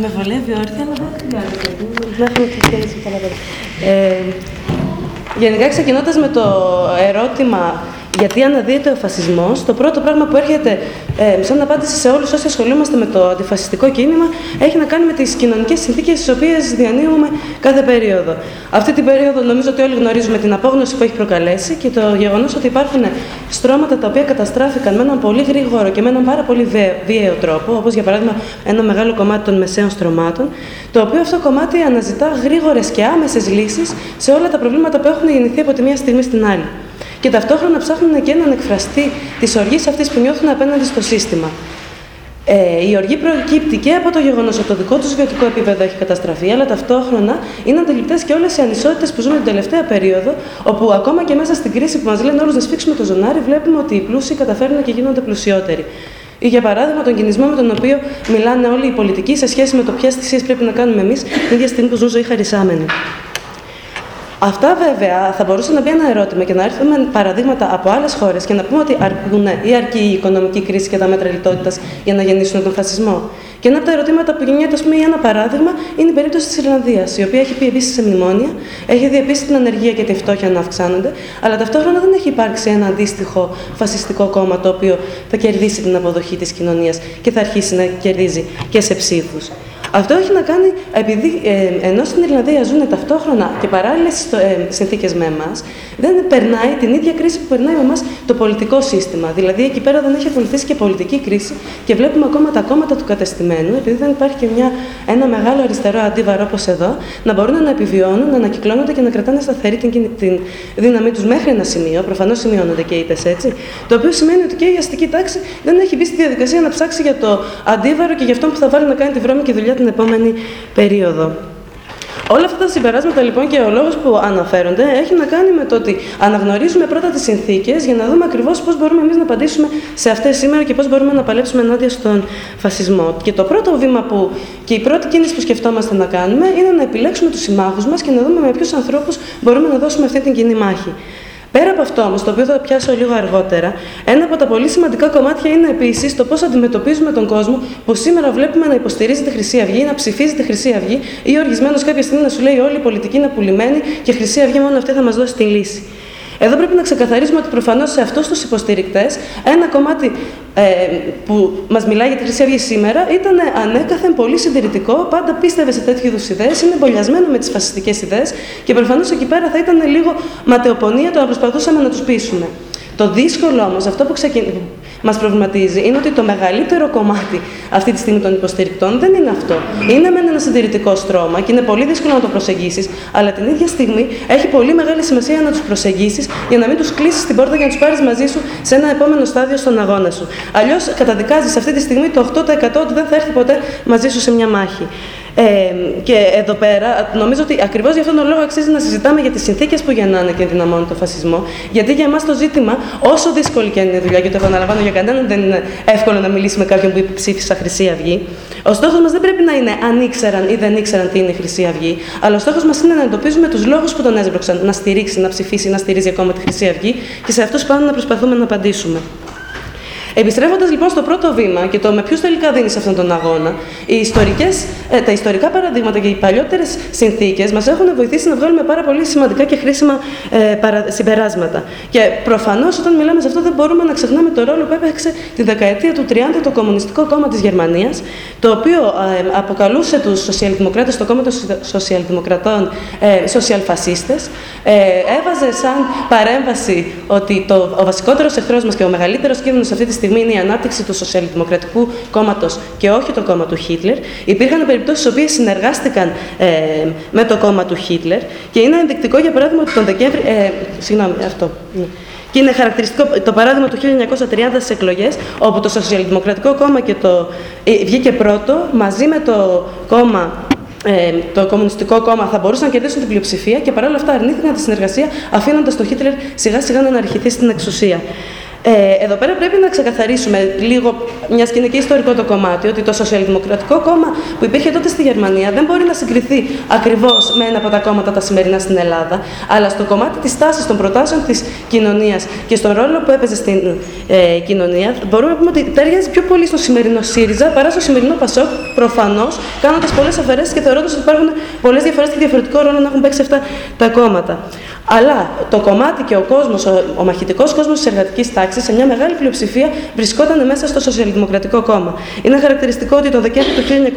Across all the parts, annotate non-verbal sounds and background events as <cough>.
Με βολεύει όρθια, αλλά δεν χρειάζεται. Ε, γενικά, ξεκινώντας με το ερώτημα γιατί αναδύεται ο φασισμός, το πρώτο πράγμα που έρχεται ε, σαν απάντηση σε όλους όσοι ασχολούμαστε με το αντιφασιστικό κίνημα έχει να κάνει με τις κοινωνικές συνθήκες τι οποίες διανύουμε κάθε περίοδο. Αυτή την περίοδο νομίζω ότι όλοι γνωρίζουμε την απόγνωση που έχει προκαλέσει και το γεγονός ότι υπάρχουν στρώματα τα οποία καταστράφηκαν με έναν πολύ γρήγορο και με έναν πάρα πολύ βίαιο τρόπο, όπως για παράδειγμα ένα μεγάλο κομμάτι των μεσαίων στρωμάτων, το οποίο αυτό κομμάτι αναζητά γρήγορες και άμεσες λύσεις σε όλα τα προβλήματα που έχουν γεννηθεί από τη μία στιγμή στην άλλη και ταυτόχρονα ψάχνουν και έναν εκφραστή της οργής αυτής που νιώθουν απέναντι στο σύστημα. Ε, η οργή προκύπτει και από το γεγονός ότι το δικό τους βιωτικό επίπεδο έχει καταστραφεί, αλλά ταυτόχρονα είναι αντιληπτές και όλες οι ανισότητες που ζούμε την τελευταία περίοδο, όπου ακόμα και μέσα στην κρίση που μας λένε όλους να σφίξουμε το ζωνάρι, βλέπουμε ότι οι πλούσιοι καταφέρνουν και γίνονται πλουσιότεροι. Ή για παράδειγμα, τον κινησμό με τον οποίο μιλάνε όλοι οι πολιτικοί σε σχέση με το ποιες θυσίες πρέπει να κάνουμε εμείς, την ίδια στιγμή που ζουν ζωή χαρισάμενη. Αυτά βέβαια θα μπορούσε να μπει ένα ερώτημα και να έρθουμε παραδείγματα από άλλες χώρες και να πούμε ότι αρκούν ή αρκεί η οικονομική κρίση και τα μέτρα λιτότητας για να γεννήσουν τον φασισμό. Και ένα από τα ερωτήματα που γεννιέται, ας πούμε, για ένα παράδειγμα, είναι η παραδειγμα της Ιρλανδίας, η οποία έχει πει επίσης σε μνημόνια, έχει δει επίση την ανεργία και τη φτώχεια να αυξάνονται, αλλά ταυτόχρονα δεν έχει υπάρξει ένα αντίστοιχο φασιστικό κόμμα το οποίο θα κερδίσει την αποδοχή της κοινωνίας και θα αρχίσει να κερδίζει και σε ψήφους. Αυτό έχει να κάνει, επειδή ε, ενώ στην Ιρλανδία ζουν ταυτόχρονα και παράλληλες ε, συνθήκες με εμάς, δεν περνάει την ίδια κρίση που περνάει με εμάς το πολιτικό σύστημα. Δηλαδή, εκεί πέρα δεν έχει ακολουθήσει και πολιτική κρίση και βλέπουμε ακόμα τα κόμματα του κατεστημένου, επειδή δεν υπάρχει και μια, ένα μεγάλο αριστερό αντίβαρο όπως εδώ, να μπορούν να επιβιώνουν, να ανακυκλώνονται και να κρατάνε σταθερή την, την δύναμή τους μέχρι ένα σημείο. Προφανώς σημειώνονται και είτε έτσι. Το οποίο σημαίνει ότι και η αστική τάξη δεν έχει μπει στη διαδικασία να ψάξει για το αντίβαρο και για αυτό που θα βάλει να κάνει τη βρώμικη δουλειά την επόμενη περίοδο. Όλα αυτά τα συμπεράσματα λοιπόν και ο λόγος που αναφέρονται έχει να κάνει με το ότι αναγνωρίζουμε πρώτα τις συνθήκες για να δούμε ακριβώς πώς μπορούμε εμείς να απαντήσουμε σε αυτές σήμερα και πώς μπορούμε να παλέψουμε ενάντια στον φασισμό. Και το πρώτο βήμα που και η πρώτη κίνηση που σκεφτόμαστε να κάνουμε είναι να επιλέξουμε τους συμμάχους μας και να δούμε με ποιους ανθρώπους μπορούμε να δώσουμε αυτή την κοινή μάχη. Πέρα από αυτό όμως, το οποίο θα πιάσω λίγο αργότερα, ένα από τα πολύ σημαντικά κομμάτια είναι επίσης το πώς αντιμετωπίζουμε τον κόσμο που σήμερα βλέπουμε να υποστηρίζει τη Χρυσή Αυγή, να ψηφίζει τη Χρυσή Αυγή ή ορισμένο κάποια στιγμή να σου λέει όλη η πολιτική είναι πουλημένη και η Χρυσή Αυγή μόνο αυτή θα μας δώσει τη λύση. Εδώ πρέπει να ξεκαθαρίσουμε ότι προφανώς σε αυτούς τους υποστηρικτές ένα κομμάτι ε, που μας μιλάει για τη Χρυσή Αυγή σήμερα ήταν ανέκαθεν πολύ συντηρητικό, πάντα πίστευε σε τέτοιου είδους ιδέες, είναι εμπολιασμένο με τις φασιστικές ιδέες και προφανώς εκεί πέρα θα ήταν λίγο ματαιοπονία το να προσπαθούσαμε να τους πείσουμε. Το δύσκολο όμως, αυτό που ξεκιν... μας προβληματίζει, είναι ότι το μεγαλύτερο κομμάτι αυτή τη στιγμή των υποστηρικτών δεν είναι αυτό. Είναι με ένα συντηρητικό στρώμα και είναι πολύ δύσκολο να το προσεγγίσεις, αλλά την ίδια στιγμή έχει πολύ μεγάλη σημασία να τους προσεγγίσεις για να μην τους κλείσεις την πόρτα για να τους πάρεις μαζί σου σε ένα επόμενο στάδιο στον αγώνα σου. Αλλιώς καταδικάζεις αυτή τη στιγμή το 8% ότι δεν θα έρθει ποτέ μαζί σου σε μια μάχη. Ε, και εδώ πέρα, νομίζω ότι ακριβώς για αυτόν τον λόγο αξίζει να συζητάμε για τις συνθήκες που γεννάνε και ενδυναμώνουν το φασισμό. Γιατί για εμάς το ζήτημα, όσο δύσκολη και είναι η δουλειά, και το επαναλαμβάνω για κανέναν, δεν είναι εύκολο να μιλήσει με κάποιον που ψήφισε Χρυσή Αυγή. Ο στόχος μας δεν πρέπει να είναι αν ήξεραν ή δεν ήξεραν τι είναι η Χρυσή Αυγή, αλλά ο στόχος μας είναι να εντοπίζουμε τους λόγους που τον έσβρωξαν να στηρίξει, να ψηφίσει, να στηρίζει ακόμα τη Χρυσή Αυγή και σε αυτούς πάνω να προσπαθούμε να απαντήσουμε. Επιστρέφοντας λοιπόν στο πρώτο βήμα και το με ποιους τελικά δίνεις αυτόν τον αγώνα, οι ιστορικές, ε, τα ιστορικά παραδείγματα και οι παλιότερες συνθήκες μας έχουν βοηθήσει να βγάλουμε πάρα πολύ σημαντικά και χρήσιμα ε, παρα, συμπεράσματα. Και προφανώς όταν μιλάμε σε αυτό δεν μπορούμε να ξεχνάμε το ρόλο που έπαιξε τη δεκαετία του 30 το Κομμουνιστικό Κόμμα της Γερμανίας, το οποίο ε, αποκαλούσε τους σοσιαλδημοκράτες, το κόμμα των σοσιαλδημοκρατών, ε, σοσιαλφασίστες, ε, έβαζε σαν παρέμβαση ότι το, ο βασικότερος εχθρός μας και ο μεγαλύτερος κίνδυνος αυτή τη στιγμή στιγμή είναι η ανάπτυξη του Σοσιαλδημοκρατικού Κόμματος και όχι το κόμμα του Χίτλερ. Υπήρχαν περιπτώσεις στις οποίες συνεργάστηκαν ε, με το κόμμα του Χίτλερ και είναι ενδεικτικό για παράδειγμα ότι τον Δεκέμβρη. Ε, συγγνώμη, αυτό. Ναι. Και είναι χαρακτηριστικό το παράδειγμα του 1930 στις εκλογές, όπου το Σοσιαλδημοκρατικό Κόμμα και το, ε, βγήκε πρώτο μαζί με το κόμμα ε, το Κομμουνιστικό Κόμμα θα μπορούσαν να κερδίσουν την πλειοψηφία και παρόλα αυτά αρνήθηκαν τη συνεργασία, αφήνοντας τον Χίτλερ σιγά σιγά να αναρχηθεί στην εξουσία. Ε, εδώ πέρα πρέπει να ξεκαθαρίσουμε λίγο μιας και είναι και ιστορικό το κομμάτι, ότι το Σοσιαλδημοκρατικό κόμμα που υπήρχε τότε στη Γερμανία δεν μπορεί να συγκριθεί ακριβώς με ένα από τα κόμματα τα σημερινά στην Ελλάδα, αλλά στο κομμάτι της τάσης των προτάσεων της κοινωνίας και στον ρόλο που έπαιζε στην ε, κοινωνία, μπορούμε να πούμε ότι ταιριάζει πιο πολύ στο σημερινό ΣΥΡΙΖΑ παρά στο σημερινό ΠΑΣΟΚ, προφανώς, κάνοντας πολλές αφαιρέσεις και θεωρώντας ότι υπάρχουν πολλές διαφορές και διαφορετικό ρόλο να έχουν παίξει αυτά τα κόμματα. Αλλά το κομμάτι και ο κόσμος, ο, ο μαχητικός κόσμος της εργατικής τάξης, σε μια μεγάλη πλειοψηφία βρισκόταν μέσα στο Σοσιαλδημοκρατικό Κόμμα. Είναι χαρακτηριστικό ότι το Δεκέμβριο του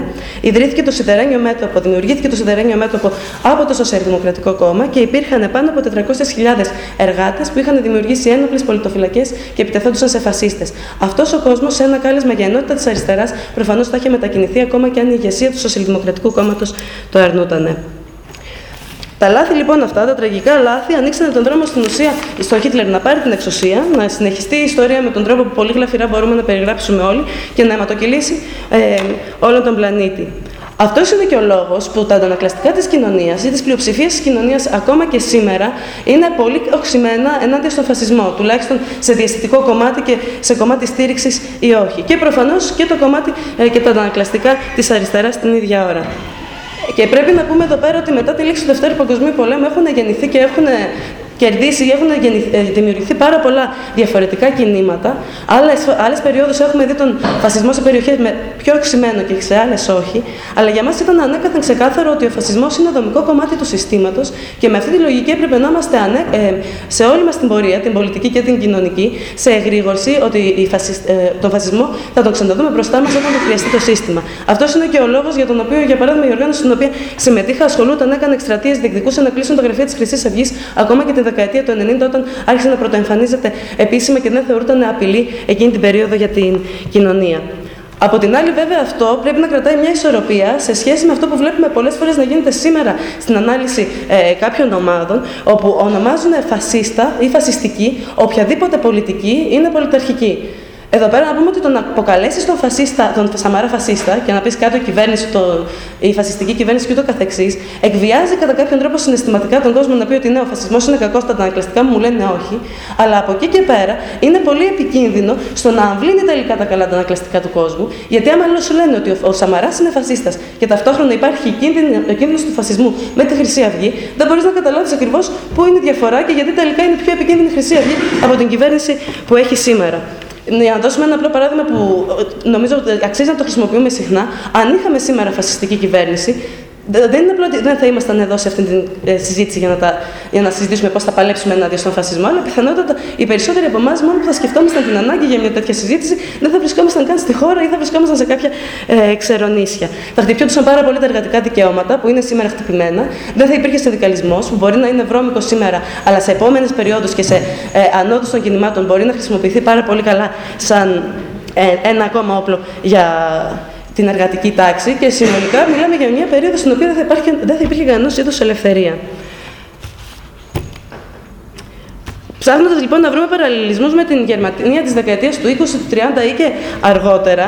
1931 ιδρύθηκε το Σιδερένιο Μέτωπο, δημιουργήθηκε το Σιδερένιο Μέτωπο από το Σοσιαλδημοκρατικό Κόμμα και υπήρχαν πάνω από 400.000 εργάτες που είχαν δημιουργήσει ένοπλες πολιτοφυλακές και επιτεθόντουσαν σε φασίστες. Αυτός ο κόσμος, σε ένα κάλεσμα για ενότητα της αριστεράς, προφανώς θα είχε μετακινηθεί ακόμα και αν η ηγεσία του Σοσιαλδημοκρατικού Κόμματος το αρνούτανε. Τα λάθη λοιπόν αυτά, τα τραγικά λάθη, ανοίξανε τον δρόμο στην ουσία στο Χίτλερ να πάρει την εξουσία, να συνεχιστεί η ιστορία με τον τρόπο που πολύ γλαφυρά μπορούμε να περιγράψουμε όλοι και να αιματοκυλήσει ε, όλο τον πλανήτη. Αυτός είναι και ο λόγος που τα αντανακλαστικά της κοινωνίας ή της πλειοψηφίας της κοινωνίας, ακόμα και σήμερα, είναι πολύ οξυμένα ενάντια στον φασισμό, τουλάχιστον σε διαστητικό κομμάτι και σε κομμάτι στήριξης ή όχι. Και προφανώς και το κομμάτι ε, και τα αντανακλαστικά της αριστεράς την ίδια ώρα. Και πρέπει να πούμε εδώ πέρα ότι μετά τη λήξη του Δευτέρου Παγκοσμίου Πολέμου έχουν γεννηθεί και έχουν κερδίσει, έχουν ε, δημιουργηθεί πάρα πολλά διαφορετικά κινήματα. Άλλες περιόδους έχουμε δει τον φασισμό σε περιοχές με πιο οξυμένο και σε άλλες όχι. Αλλά για μας ήταν ανέκαθεν ξεκάθαρο ότι ο φασισμός είναι δομικό κομμάτι του συστήματος και με αυτή τη λογική έπρεπε να είμαστε ανέ, ε, σε όλη μας την πορεία, την πολιτική και την κοινωνική, σε εγρήγορση ότι η φασισ, ε, τον φασισμό θα τον ξαναδούμε μπροστά μας όταν το χρειαστεί το σύστημα. Αυτός είναι και ο λόγος για τον οποίο, για παράδειγμα, η οργάνωση στην οποία συμμετείχα ασχολούταν, έκανε εκστρατείες, διεκδικούσε να κλείσουν τα γραφεία της Χρυσής Αυγής ακόμα και τη δεκαετία του 90 όταν άρχισε να πρωτοεμφανίζεται επίσημα και δεν θεωρούταν απειλή εκείνη την περίοδο για την κοινωνία. Από την άλλη, βέβαια, αυτό πρέπει να κρατάει μια ισορροπία σε σχέση με αυτό που βλέπουμε πολλές φορές να γίνεται σήμερα στην ανάλυση ε, κάποιων ομάδων, όπου ονομάζουν φασίστα ή φασιστική οποιαδήποτε πολιτική είναι πολιταρχική. Εδώ πέρα να πούμε ότι το να αποκαλέσεις τον, φασίστα, τον Σαμαρά φασίστα και να πεις κάτω η κυβέρνηση, το, η φασιστική κυβέρνηση και ούτω καθεξής, εκβιάζει κατά κάποιον τρόπο συναισθηματικά τον κόσμο να πει ότι ναι, ο φασισμός είναι κακός, τα ανακλαστικά μου λένε όχι. Αλλά από εκεί και πέρα είναι πολύ επικίνδυνο στο να αμβλύνει τελικά τα καλά τα ανακλαστικά του κόσμου, γιατί άμα λέω σου λένε ότι ο, ο Σαμαράς είναι φασίστας και ταυτόχρονα υπάρχει ο κίνδυνος του φασισμού με τη Χρυσή Αυγή, δεν μπορείς να καταλάβεις ακριβώς πού είναι η διαφορά και γιατί τελικά είναι πιο επικίνδυνη η Χρυσή Αυγή από την κυβέρνηση που έχει σήμερα. Για να δώσουμε ένα απλό παράδειγμα που ε, νομίζω ότι αξίζει να το χρησιμοποιούμε συχνά. Αν είχαμε σήμερα φασιστική κυβέρνηση, δεν είναι απλό ότι δεν θα ήμασταν εδώ σε αυτή τη ε, συζήτηση για να, τα, για να συζητήσουμε πώς θα παλέψουμε ενάντια στον φασισμό, αλλά πιθανότατα οι περισσότεροι από εμάς, μόνο που θα σκεφτόμασταν την ανάγκη για μια τέτοια συζήτηση, δεν θα βρισκόμασταν καν στη χώρα ή θα βρισκόμασταν σε κάποια ε, ξερονίσια. Θα χτυπιόντουσαν πάρα πολύ τα εργατικά δικαιώματα που είναι σήμερα χτυπημένα, δεν θα υπήρχε συνδικαλισμός που μπορεί να είναι βρώμικος σήμερα, αλλά σε επόμενες περιόδους και σε ε, ανόδου των κινημάτων μπορεί να χρησιμοποιηθεί πάρα πολύ καλά σαν ε, ένα ακόμα όπλο για την εργατική τάξη και συνολικά μιλάμε για μια περίοδο στην οποία δεν θα, υπάρχει, δεν θα υπήρχε κανένας είδους ελευθερία. Ψάχνοντας λοιπόν να βρούμε παραλληλισμούς με την Γερμανία της δεκαετίας του 20, του 30 ή και αργότερα,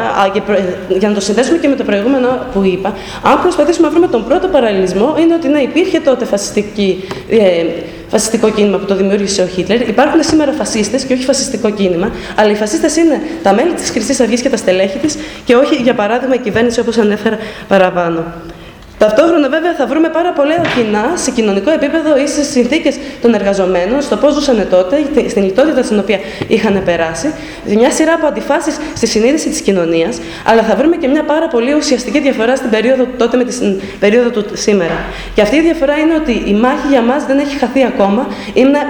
για να το συνδέσουμε και με το προηγούμενο που είπα, αν προσπαθήσουμε να βρούμε τον πρώτο παραλληλισμό, είναι ότι ναι, υπήρχε τότε φασιστική ε, φασιστικό κίνημα που το δημιούργησε ο Χίτλερ. Υπάρχουν σήμερα φασίστες και όχι φασιστικό κίνημα, αλλά οι φασίστες είναι τα μέλη της Χρυσής Αυγής και τα στελέχη της και όχι, για παράδειγμα, η κυβέρνηση όπως ανέφερα παραπάνω. Ταυτόχρονα, βέβαια, θα βρούμε πάρα πολλά κοινά σε κοινωνικό επίπεδο ή στι συνθήκες των εργαζομένων, στο πώς ζούσαν τότε, στην λιτότητα στην οποία είχαν περάσει, μια σειρά από αντιφάσεις στη συνείδηση της κοινωνίας, αλλά θα βρούμε και μια πάρα πολύ ουσιαστική διαφορά στην περίοδο τότε με την περίοδο του σήμερα. Και αυτή η διαφορά είναι ότι η μάχη για μας δεν έχει χαθεί ακόμα.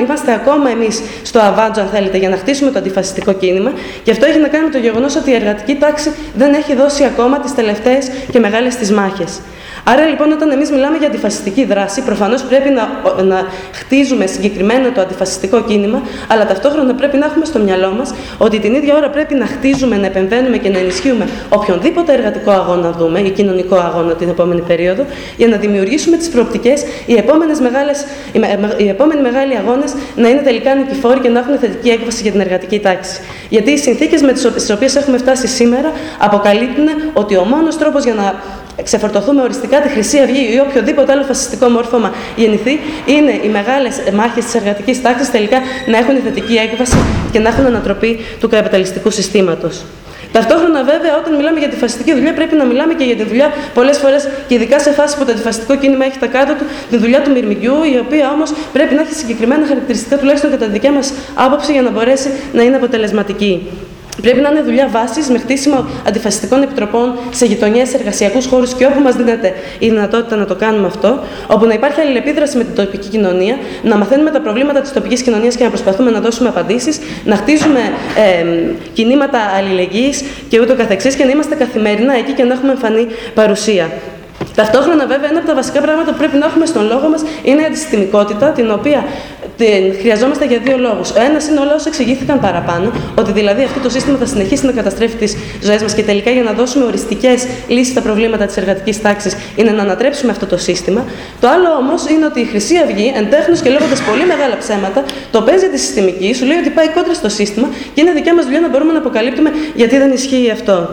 Είμαστε ακόμα εμείς στο αβάντζο, αν θέλετε, για να χτίσουμε το αντιφασιστικό κίνημα. Και αυτό έχει να κάνει με το γεγονός ότι η εργατική τάξη δεν έχει δώσει ακόμα τις τελευταίες και μεγάλες τι μάχες. Άρα λοιπόν, όταν εμείς μιλάμε για αντιφασιστική δράση, προφανώς πρέπει να, να χτίζουμε συγκεκριμένα το αντιφασιστικό κίνημα, αλλά ταυτόχρονα πρέπει να έχουμε στο μυαλό μας ότι την ίδια ώρα πρέπει να χτίζουμε, να επεμβαίνουμε και να ενισχύουμε οποιονδήποτε εργατικό αγώνα δούμε ή κοινωνικό αγώνα την επόμενη περίοδο, για να δημιουργήσουμε τις προοπτικές οι, οι επόμενοι μεγάλοι αγώνες να είναι τελικά νικηφόροι και να έχουν θετική έκβαση για την εργατική τάξη. Γιατί οι συνθήκες με τις οποίες έχουμε φτάσει σήμερα αποκαλύπτουν ότι ο μόνος τρόπος για να ξεφορτωθούμε οριστικά τη Χρυσή Αυγή ή οποιοδήποτε άλλο φασιστικό μόρφωμα γεννηθεί, είναι οι μεγάλες μάχες της εργατικής τάξης τελικά να έχουν θετική έκβαση και να έχουν ανατροπή του καπιταλιστικού συστήματος. Ταυτόχρονα, βέβαια, όταν μιλάμε για τη φασιστική δουλειά, πρέπει να μιλάμε και για τη δουλειά πολλές φορές και ειδικά σε φάση που το αντιφασιστικό κίνημα έχει τα κάτω του, τη δουλειά του μυρμηγκιού, η οποία όμως πρέπει να έχει συγκεκριμένα χαρακτηριστικά, τουλάχιστον κατά τη δικιά μας άποψη, για να μπορέσει να είναι αποτελεσματική. Πρέπει να είναι δουλειά βάσης με χτίσιμο αντιφασιστικών επιτροπών σε γειτονιές, σε εργασιακούς χώρους και όπου μας δίνεται η δυνατότητα να το κάνουμε αυτό, όπου να υπάρχει αλληλεπίδραση με την τοπική κοινωνία, να μαθαίνουμε τα προβλήματα της τοπικής κοινωνίας και να προσπαθούμε να δώσουμε απαντήσεις, να χτίζουμε ε, κινήματα αλληλεγγύης και ούτω καθεξής και να είμαστε καθημερινά εκεί και να έχουμε εμφανή παρουσία. Ταυτόχρονα, βέβαια, ένα από τα βασικά πράγματα που πρέπει να έχουμε στον λόγο μας είναι η αντισυστημικότητα, την οποία την χρειαζόμαστε για δύο λόγους. Ο ένας είναι όλα όσα εξηγήθηκαν παραπάνω, ότι δηλαδή αυτό το σύστημα θα συνεχίσει να καταστρέφει τις ζωές μας και τελικά για να δώσουμε οριστικές λύσεις στα προβλήματα της εργατικής τάξης είναι να ανατρέψουμε αυτό το σύστημα. Το άλλο όμως είναι ότι η Χρυσή Αυγή, εντέχνω και λέγοντας πολύ μεγάλα ψέματα, το παίζει τη συστημική, σου λέει ότι πάει κόντρα στο σύστημα και είναι δικιά μας δουλειά να μπορούμε να αποκαλύπτουμε γιατί δεν ισχύει αυτό.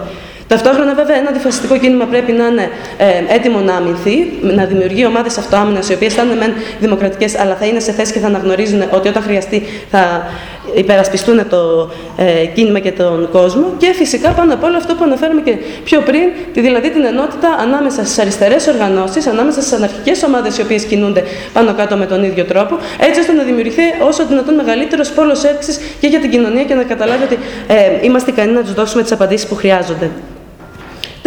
Ταυτόχρονα, βέβαια, ένα αντιφασιστικό κίνημα πρέπει να είναι ε, έτοιμο να αμυνθεί, να δημιουργεί ομάδες αυτοάμυνας, οι οποίες θα είναι μεν δημοκρατικές, αλλά θα είναι σε θέση και θα αναγνωρίζουν ότι όταν χρειαστεί θα υπερασπιστούν το ε, κίνημα και τον κόσμο. Και φυσικά, πάνω απ' όλο αυτό που αναφέραμε και πιο πριν, τη, δηλαδή την ενότητα ανάμεσα στις αριστερές οργανώσεις, ανάμεσα στις αναρχικές ομάδες οι οποίες κινούνται πάνω κάτω με τον ίδιο τρόπο, έτσι ώστε να δημιουργηθεί όσο δυνατόν μεγαλύτερος πόλος έξι και για την κοινωνία και να καταλάβει ότι ε, είμαστε ικανοί να τους δώσουμε τις απαντήσεις που χρειάζονται.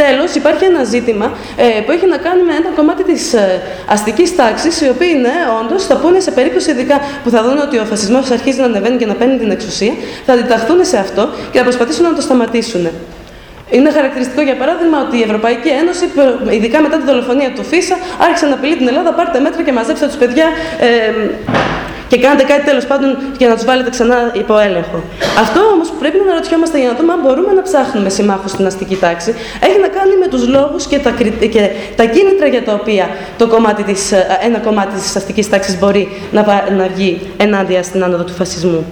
Τέλος, υπάρχει ένα ζήτημα ε, που έχει να κάνει με ένα κομμάτι της ε, αστικής τάξης, οι οποίοι ναι, όντως θα πούνε σε περίπτωση ειδικά που θα δουν ότι ο φασισμός αρχίζει να ανεβαίνει και να παίρνει την εξουσία, θα αντιταχθούν σε αυτό και θα προσπαθήσουν να το σταματήσουν. Είναι χαρακτηριστικό, για παράδειγμα, ότι η Ευρωπαϊκή Ένωση, ειδικά μετά τη δολοφονία του Φίσα, άρχισε να απειλεί την Ελλάδα: πάρτε μέτρα και μαζέψτε τους παιδιά. Ε, και κάνετε κάτι τέλος πάντων για να τους βάλετε ξανά υπό έλεγχο. Αυτό όμως που πρέπει να ρωτιόμαστε για να δούμε αν μπορούμε να ψάχνουμε συμμάχους στην αστική τάξη, έχει να κάνει με τους λόγους και τα, και τα κίνητρα για τα οποία το κομμάτι της, ένα κομμάτι της αστικής τάξης μπορεί να, να βγει ενάντια στην άνοδο του φασισμού.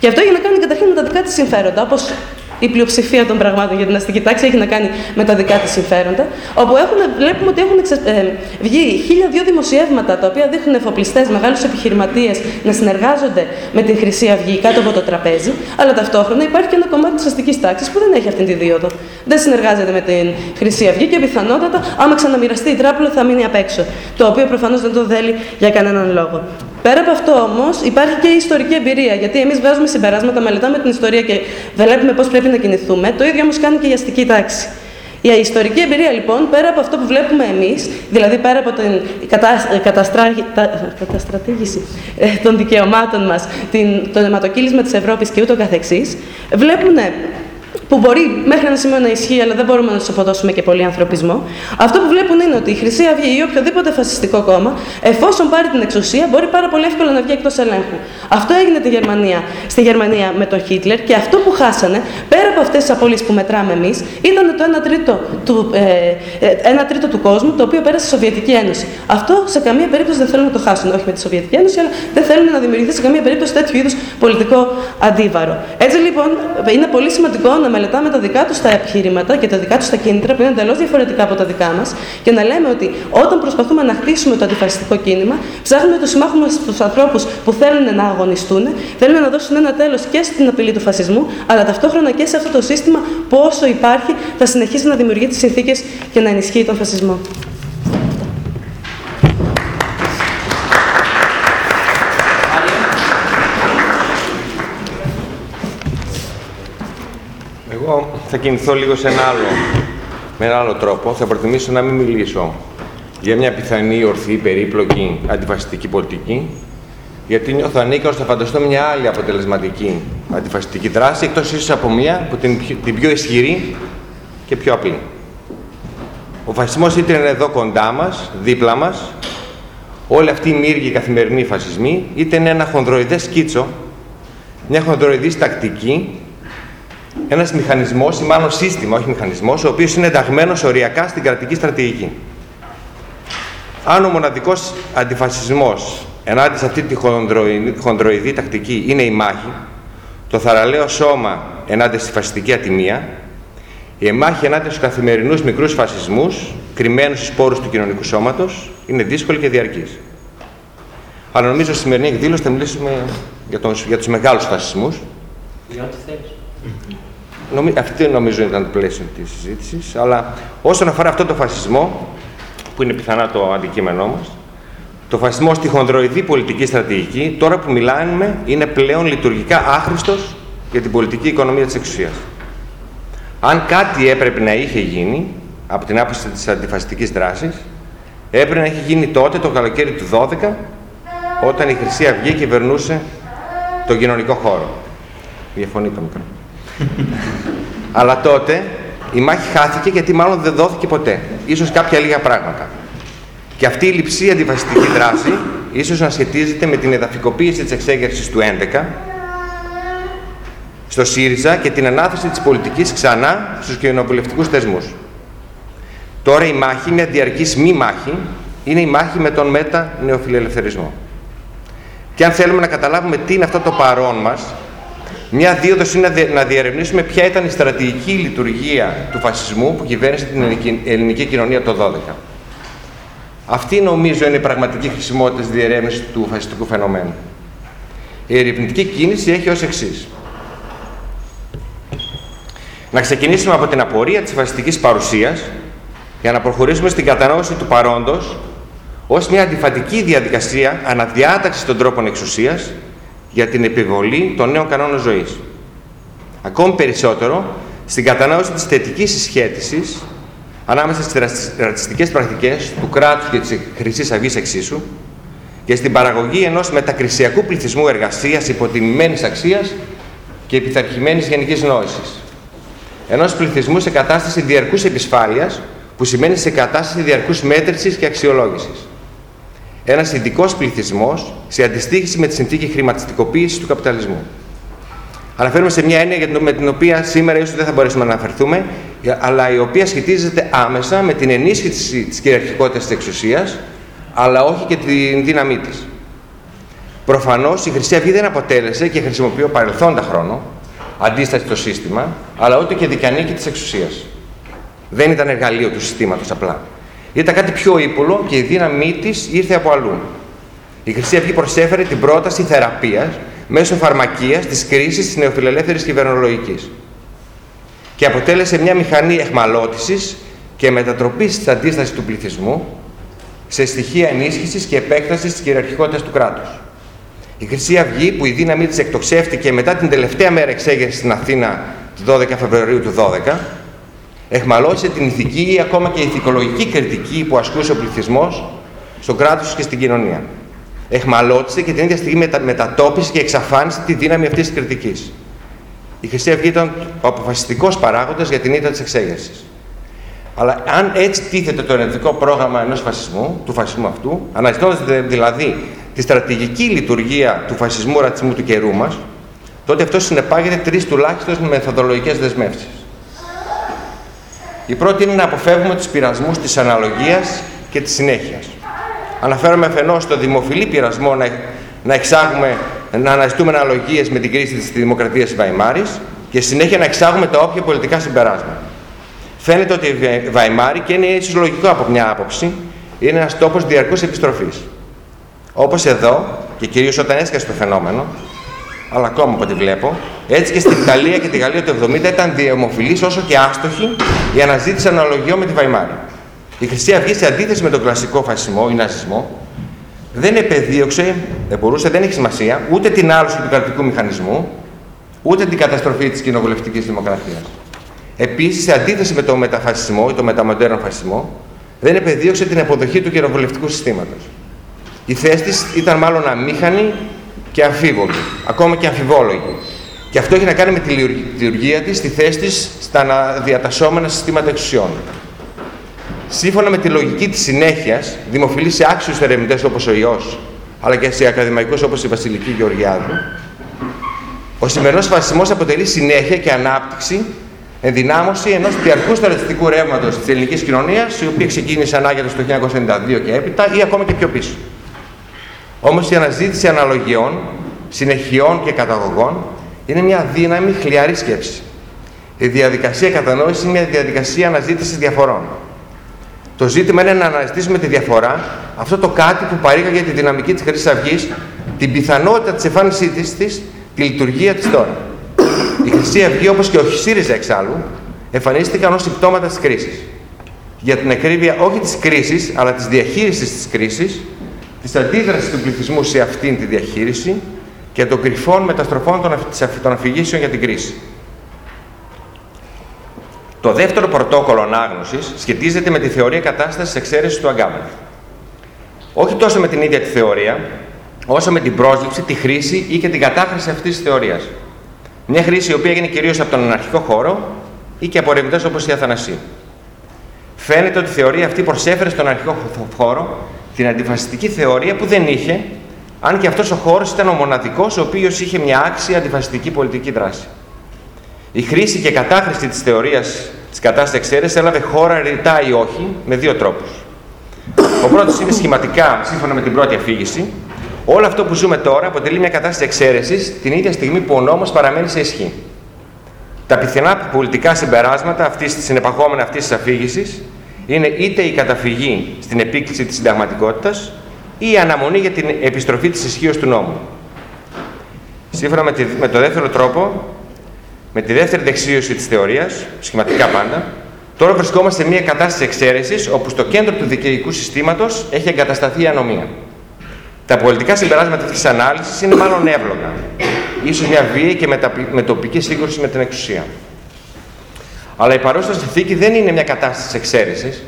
Και αυτό έχει να κάνει καταρχήν με τα δικά της συμφέροντα, όπως η πλειοψηφία των πραγμάτων για την αστική τάξη έχει να κάνει με τα δικά της συμφέροντα. Όπου έχουν, βλέπουμε ότι έχουν εξε, ε, βγει χίλια δύο δημοσιεύματα τα οποία δείχνουν εφοπλιστές, μεγάλους επιχειρηματίες να συνεργάζονται με την Χρυσή Αυγή κάτω από το τραπέζι. Αλλά ταυτόχρονα υπάρχει και ένα κομμάτι της αστικής τάξης που δεν έχει αυτή τη δίωδο. Δεν συνεργάζεται με την Χρυσή Αυγή και πιθανότατα, άμα ξαναμοιραστεί η τράπουλα, θα μείνει απ' έξω. Το οποίο προφανώς δεν το θέλει για κανέναν λόγο. Πέρα από αυτό όμως, υπάρχει και η ιστορική εμπειρία. Γιατί εμείς βγάζουμε συμπεράσματα, μελετάμε την ιστορία και βλέπουμε πώς πρέπει να κινηθούμε. Το ίδιο όμως κάνει και η αστική τάξη. Η ιστορική εμπειρία λοιπόν, πέρα από αυτό που βλέπουμε εμείς, δηλαδή πέρα από την κατα... καταστρα... καταστρατήγηση ε, των δικαιωμάτων μας, το αιματοκύλισμα της Ευρώπης και ούτω καθεξής, βλέπουν που μπορεί μέχρι ένα σημείο να ισχύει, αλλά δεν μπορούμε να τους αποδώσουμε και πολύ ανθρωπισμό. Αυτό που βλέπουν είναι ότι η Χρυσή Αυγή ή οποιοδήποτε φασιστικό κόμμα, εφόσον πάρει την εξουσία, μπορεί πάρα πολύ εύκολα να βγει εκτός ελέγχου. Αυτό έγινε τη Γερμανία, στη Γερμανία με τον Χίτλερ και αυτό που χάσανε, πέρα από αυτές τις απώλειες που μετράμε εμείς, ήταν το 1 τρίτο του, ε, 1 ε, τρίτο του κόσμου, το οποίο πέρασε στη Σοβιετική Ένωση. Αυτό σε καμία περίπτωση δεν θέλουν να το χάσουν, όχι με τη Σοβιετική Ένωση, αλλά δεν θέλουν να δημιουργηθεί σε καμία περίπτωση τέτοιου είδους πολιτικό αντίβαρο. Έτσι λοιπόν, είναι πολύ σημαντικό να μελετάμε τα δικά τους τα επιχειρήματα και τα δικά τους τα κίνητρα που είναι εντελώς διαφορετικά από τα δικά μας και να λέμε ότι όταν προσπαθούμε να χτίσουμε το αντιφασιστικό κίνημα, ψάχνουμε τους συμμάχους μα, τους ανθρώπους που θέλουν να αγωνιστούν, θέλουν να δώσουν ένα τέλος και στην απειλή του φασισμού, αλλά ταυτόχρονα και σε αυτό το σύστημα που όσο υπάρχει θα συνεχίσει να δημιουργεί τις συνθήκες και να ενισχύει τον φασισμό. Θα κινηθώ λίγο σε ένα άλλο, με ένα άλλο τρόπο. Θα προτιμήσω να μην μιλήσω για μια πιθανή ορθή, περίπλοκη, αντιφασιστική πολιτική, γιατί νιώθω ανίκανο να φανταστώ μια άλλη αποτελεσματική αντιφασιστική δράση, εκτός ίσως από μια που την, την πιο ισχυρή και πιο απλή. Ο φασισμός είτε είναι εδώ κοντά μας, δίπλα μας, όλοι αυτοί οι μύργοι καθημερινοί φασισμοί, είτε είναι ένα χονδροειδές σκίτσο, μια χονδροειδής τακτική ένας μηχανισμός ή μάλλον σύστημα, όχι μηχανισμός, ο οποίος είναι ενταγμένος οριακά στην κρατική στρατηγική. Αν ο μοναδικός αντιφασισμός ενάντια σε αυτή τη χονδροειδή τακτική είναι η μάχη, το θαραλέο σώμα ενάντια στη φασιστική ατιμία, η μάχη ενάντια στους καθημερινούς μικρούς φασισμούς, κρυμμένους στους πόρους του κοινωνικού σώματος, είναι δύσκολη και διαρκής. Αλλά νομίζω στη σημερινή εκδήλωση θα μιλήσουμε για, τον, για τους μεγάλους φασισμούς. Για ό,τι θέλεις. Αυτή νομίζω ήταν το πλαίσιο της συζήτησης. Αλλά όσον αφορά αυτό το φασισμό, που είναι πιθανά το αντικείμενό μας, το φασισμό στη χονδροειδή πολιτική στρατηγική, τώρα που μιλάμε, είναι πλέον λειτουργικά άχρηστος για την πολιτική οικονομία της εξουσίας. Αν κάτι έπρεπε να είχε γίνει, από την άποψη της αντιφασιστικής δράσης, έπρεπε να είχε γίνει τότε, το καλοκαίρι του 12, όταν η Χρυσή Αυγή κυβερνούσε τον κοινωνικό χώρο. Διαφωνεί το μικρό. <laughs> Αλλά τότε η μάχη χάθηκε γιατί μάλλον δεν δόθηκε ποτέ. Ίσως κάποια λίγα πράγματα. Και αυτή η λειψή αντιφασιστική δράση ίσως να σχετίζεται με την εδαφικοποίηση της εξέγερσης του 11 στο ΣΥΡΙΖΑ και την ανάθεση της πολιτικής ξανά στους κοινοβουλευτικούς θεσμούς. Τώρα η μάχη, μια διαρκής μη μάχη, είναι η μάχη με τον μετα-νεοφιλελευθερισμό. Και αν θέλουμε να καταλάβουμε τι είναι αυτό το παρόν μας, μια δίωδος είναι να διερευνήσουμε ποια ήταν η στρατηγική λειτουργία του φασισμού που κυβέρνησε την ελληνική κοινωνία το 12. Αυτή νομίζω είναι η πραγματική χρησιμότητα της διερεύνησης του φασιστικού φαινομένου. Η ερευνητική κίνηση έχει ως εξής. Να ξεκινήσουμε από την απορία της φασιστικής παρουσίας για να προχωρήσουμε στην κατανόηση του παρόντος ως μια αντιφατική διαδικασία αναδιάταξης των τρόπων εξουσίας για την επιβολή των νέων κανόνων ζωής. Ακόμη περισσότερο στην κατανόηση της θετικής συσχέτισης ανάμεσα στις ρατσιστικές πρακτικές του κράτους και της Χρυσής Αυγής εξίσου και στην παραγωγή ενός μετακρισιακού πληθυσμού εργασίας υποτιμημένης αξίας και επιθαρχημένης γενικής νόησης. Ενός πληθυσμού σε κατάσταση διαρκούς επισφάλειας που σημαίνει σε κατάσταση διαρκούς μέτρησης και αξιολόγησης. Ένας ειδικός πληθυσμός σε αντιστοίχηση με τη συνθήκη χρηματιστικοποίησης του καπιταλισμού. Αναφέρουμε σε μια έννοια με την οποία σήμερα ίσως δεν θα μπορέσουμε να αναφερθούμε, αλλά η οποία σχετίζεται άμεσα με την ενίσχυση της κυριαρχικότητας της εξουσίας, αλλά όχι και την δύναμή της. Προφανώς η Χρυσή Αυγή δεν αποτέλεσε και χρησιμοποιώ παρελθόντα χρόνο αντίσταση στο σύστημα, αλλά ούτε και δικανίκη της εξουσίας. Δεν ήταν εργαλείο του συστήματος απλά. Ήταν κάτι πιο ύπουλο και η δύναμή της ήρθε από αλλού. Η Χρυσή Αυγή προσέφερε την πρόταση θεραπείας μέσω φαρμακείας της κρίσης της νεοφιλελεύθερης κυβερνολογικής. Και αποτέλεσε μια μηχανή εχμαλώτησης και μετατροπής της αντίστασης του πληθυσμού σε στοιχεία ενίσχυσης και επέκτασης της κυριαρχικότητας του κράτους. Η Χρυσή Αυγή, που η δύναμή της εκτοξεύτηκε μετά την τελευταία μέρα εξέγερσης στην Αθήνα του 12 Φεβρουαρίου του 12, εχμαλώτησε την ηθική ή ακόμα και ηθικολογική κριτική που ασκούσε ο πληθυσμός στο κράτος και στην κοινωνία. Εχμαλώτησε και την ίδια στιγμή μετα, μετατόπισε και εξαφάνισε τη δύναμη αυτής της κριτικής. Η Χρυσή Αυγή ήταν ο αποφασιστικός παράγοντας για την ήττα της εξέγερσης. Αλλά αν έτσι τίθεται το ενεργικό πρόγραμμα ενός φασισμού, του φασισμού αυτού, αναζητώντας δηλαδή τη στρατηγική λειτουργία του φασισμού ρατσισμού του καιρού μας, τότε αυτό συνεπάγεται τρεις τουλάχιστον μεθοδολογικές δεσμεύσεις. Η πρώτη είναι να αποφεύγουμε τους πειρασμούς της αναλογίας και της συνέχειας. Αναφέρομαι αφενός στο δημοφιλή πειρασμό να, να εξάγουμε, να αναζητούμε αναλογίες με την κρίση της δημοκρατίας της Βαϊμάρης και συνέχεια να εξάγουμε τα όποια πολιτικά συμπεράσματα. Φαίνεται ότι η Βαϊμάρη, και είναι ίσως λογικό από μια άποψη, είναι ένας τόπος διαρκούς επιστροφής. Όπως εδώ, και κυρίως όταν έσκασε το φαινόμενο, αλλά ακόμα από ό,τι βλέπω, έτσι και στην Ιταλία και τη Γαλλία του 70 ήταν διαιμοφιλή όσο και άστοχη η αναζήτηση αναλογιών με τη Βαϊμάρη. Η Χρυσή Αυγή, σε αντίθεση με τον κλασικό φασισμό ή ναζισμό, δεν επεδίωξε, δεν μπορούσε, δεν έχει σημασία, ούτε την άλωση του κρατικού μηχανισμού, ούτε την καταστροφή της κοινοβουλευτικής δημοκρατίας. Επίσης, σε αντίθεση με τον μεταφασισμό ή τον μεταμοντέρνο φασισμό, δεν επεδίωξε την αποδοχή του κοινοβουλευτικού συστήματος. Η θέση της ήταν μάλλον αμήχανη και αμφίβολη, ακόμα και αμφιβόλογη. Και αυτό έχει να κάνει με τη λειτουργία της, στη θέση της στα αναδιατασσόμενα συστήματα εξουσιών. Σύμφωνα με τη λογική της συνέχειας, δημοφιλή σε άξιους ερευνητές όπως ο Ιός, αλλά και σε ακαδημαϊκούς όπως η Βασιλική Γεωργιάδου, ο σημερινός φασισμός αποτελεί συνέχεια και ανάπτυξη, ενδυνάμωση ενός διαρκούς στρατιστικού ρεύματος της ελληνικής κοινωνίας, η οποία ξεκίνησε ανάγεται το 1992 και έπειτα ή ακόμα και πιο πίσω. Όμως η αναζήτηση αναλογιών, συνεχιών και καταγωγών είναι μια δύναμη χλιαρή σκέψη. Η διαδικασία κατανόησης είναι μια διαδικασία αναζήτησης διαφορών. Το ζήτημα είναι να αναζητήσουμε τη διαφορά, αυτό το κάτι που παρήγαγε τη δυναμική της Χρυσής Αυγής, την πιθανότητα της εμφάνισής της, τη λειτουργία της τώρα. Η Χρυσή Αυγή, όπως και ο ΣΥΡΙΖΑ εξάλλου, εμφανίστηκαν ως συμπτώματα της κρίσης. Για την ακρίβεια όχι της κρίσης, αλλά της διαχείρισης της κρίσης, της αντίδρασης του πληθυσμού σε αυτήν τη διαχείριση και των κρυφών μεταστροφών των αφηγήσεων για την κρίση. Το δεύτερο πρωτόκολλο ανάγνωσης σχετίζεται με τη θεωρία κατάστασης εξαίρεσης του Αγκάμου. Όχι τόσο με την ίδια τη θεωρία, όσο με την πρόσληψη, τη χρήση ή και την κατάχρηση αυτής της θεωρίας. Μια χρήση η οποία έγινε κυρίως από τον αναρχικό χώρο ή και από ερευνητέ όπως η Αθανασία. Φαίνεται ότι η θεωρία αυτή προσέφερε στον αρχικό χώρο την αντιφασιστική θεωρία που δεν είχε, αν και αυτός ο χώρος ήταν ο μοναδικός ο οποίος είχε μια άξια αντιφασιστική πολιτική δράση. Η χρήση και κατάχρηση της θεωρίας της κατάστασης εξαίρεση έλαβε χώρα ρητά ή όχι με δύο τρόπους. Ο πρώτος είναι σχηματικά, σύμφωνα με την πρώτη αφήγηση, όλο αυτό που ζούμε τώρα αποτελεί μια κατάσταση εξαίρεσης την ίδια στιγμή που ο νόμος παραμένει σε ισχύ. Τα πιθανά πολιτικά συμπεράσματα αυτής, συνεπαχόμενα αυτής της αφήγησης είναι είτε η καταφυγή στην επίκληση της συνταγματικότητας ή η αναμονή για την επιστροφή της ισχύως του νόμου. Σύμφωνα με, τη, με το δεύτερο τρόπο, με τη δεύτερη δεξίωση της θεωρίας, σχηματικά πάντα, τώρα βρισκόμαστε σε μια κατάσταση εξαίρεσης όπου στο κέντρο του δικαιωτικού συστήματος έχει εγκατασταθεί η ανομία. Τα πολιτικά συμπεράσματα αυτής της ανάλυσης είναι μάλλον εύλογα. ίσως μια βίαιη και μετοπική σύγκρουση με την εξουσία. Αλλά η παρούσα συνθήκη δεν είναι μια κατάσταση εξαίρεσης,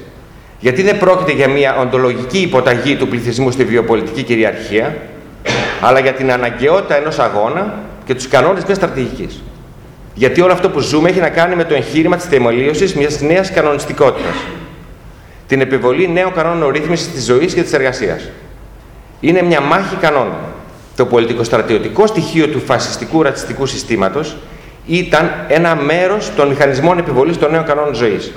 γιατί δεν πρόκειται για μια οντολογική υποταγή του πληθυσμού στη βιοπολιτική κυριαρχία, αλλά για την αναγκαιότητα ενός αγώνα και τους κανόνες μιας στρατηγικής. Γιατί όλο αυτό που ζούμε έχει να κάνει με το εγχείρημα της θεμελίωση μιας νέας κανονιστικότητας. Την επιβολή νέων κανόνων ρύθμισης της ζωής και της εργασίας. Είναι μια μάχη κανόνων. Το πολιτικο-στρατιωτικό στοιχείο του φασιστικού ρατσιστικού συστήματος ήταν ένα μέρος των μηχανισμών επιβολής των νέων κανόνων ζωής.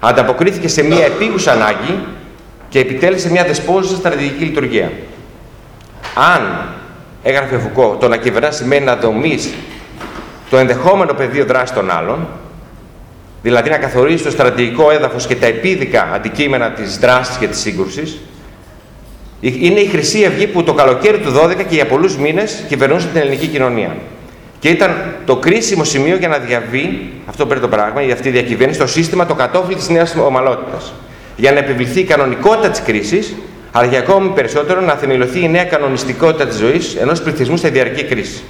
Ανταποκρίθηκε σε μια επίγουσα ανάγκη και επιτέλεσε μια δεσπόζουσα στρατηγική λειτουργία. Αν, έγραφε Φουκώ, το να κυβερνάς σημαίνει να δομείς το ενδεχόμενο πεδίο δράσης των άλλων, δηλαδή να καθορίσεις το στρατηγικό έδαφος και τα επίδικα αντικείμενα της δράσης και της σύγκρουσης, είναι η Χρυσή Αυγή που το καλοκαίρι του 12 και για πολλούς μήνες κυβερνούσε την ελληνική κοινωνία. Και ήταν το κρίσιμο σημείο για να διαβεί, αυτό παίρνει το πράγμα, για αυτή η διακυβέρνηση, το σύστημα, το κατόφλι της νέας ομαλότητας. Για να επιβληθεί η κανονικότητα της κρίσης, αλλά για ακόμη περισσότερο να θεμελιωθεί η νέα κανονιστικότητα της ζωής ενός πληθυσμού στη διαρκή κρίση.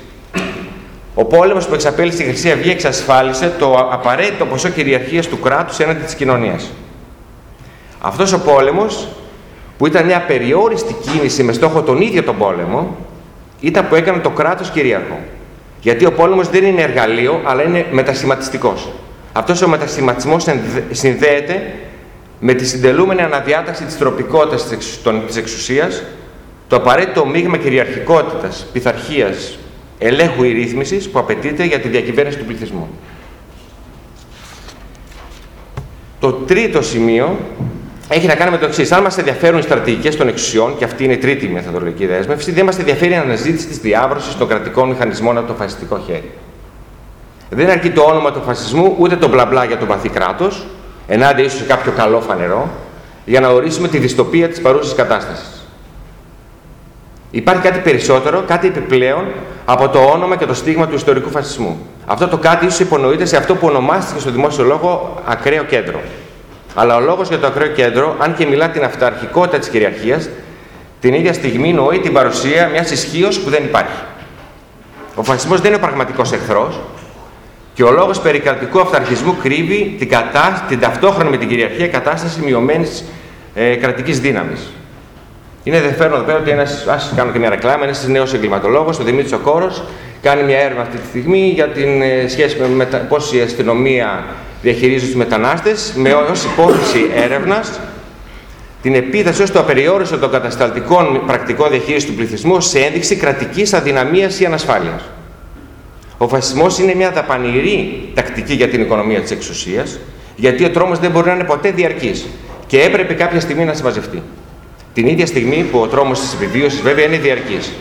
Ο πόλεμος που εξαπέλυσε η Χρυσή Αυγή εξασφάλισε το απαραίτητο ποσό κυριαρχίας του κράτους έναντι της κοινωνίας. Αυτός ο πόλεμος, που ήταν μια περιόριστη κίνηση με στόχο τον ίδιο τον πόλεμο, ήταν που έκανε το κράτος κυρίαρχο. Γιατί ο πόλεμος δεν είναι εργαλείο, αλλά είναι μετασχηματιστικός. Αυτός ο μετασχηματισμός συνδέεται με τη συντελούμενη αναδιάταξη της τροπικότητας της εξουσίας, το απαραίτητο μείγμα κυριαρχικότητας, πειθαρχίας, ελέγχου ή ρύθμισης που απαιτείται για τη διακυβέρνηση του πληθυσμού. Το τρίτο σημείο έχει να κάνει με το εξής. Αν μας ενδιαφέρουν οι στρατηγικές των εξουσιών, και αυτή είναι η τρίτη μεθοδολογική δέσμευση, δεν μας ενδιαφέρει η αναζήτηση της διάβρωσης των κρατικών μηχανισμών από το φασιστικό χέρι. Δεν αρκεί το όνομα του φασισμού, ούτε το μπλα μπλα για το βαθύ κράτος, ενάντια ίσως σε κάποιο καλό φανερό, για να ορίσουμε τη δυστοπία της παρούσα κατάστασης. Υπάρχει κάτι περισσότερο, κάτι επιπλέον από το όνομα και το στίγμα του ιστορικού φασισμού. Αυτό το κάτι ίσως υπονοείται σε αυτό που ονομάστηκε στο δημόσιο λόγο ακραίο κέντρο. Αλλά ο λόγος για το ακραίο κέντρο, αν και μιλά την αυταρχικότητα της κυριαρχίας, την ίδια στιγμή νοεί την παρουσία μιας ισχύως που δεν υπάρχει. Ο φασισμός δεν είναι ο πραγματικός εχθρός και ο λόγος περί κρατικού αυταρχισμού κρύβει την, κατά... την ταυτόχρονα με την κυριαρχία κατάσταση μειωμένης ε, κρατικής δύναμης. Είναι ενδιαφέρον εδώ πέρα ότι ένας, ας κάνω και μια ρεκλάμα, ένας νέος εγκληματολόγος, ο Δημήτρης Οκόρο, κάνει μια έρευνα αυτή τη στιγμή για την ε, σχέση με, με πώς η αστυνομία διαχειρίζεται τους μετανάστες, με ως υπόθεση έρευνας την επίδραση ως το απεριόριστο των κατασταλτικών πρακτικών διαχείρισης του πληθυσμού σε ένδειξη κρατικής αδυναμίας ή ανασφάλειας. Ο φασισμός είναι μια δαπανηρή τακτική για την οικονομία της εξουσίας, γιατί ο τρόμος δεν μπορεί να είναι ποτέ διαρκής και έπρεπε κάποια στιγμή να συμμαζευτεί. Την ίδια στιγμή που ο τρόμος της επιβίωσης βέβαια είναι διαρκής.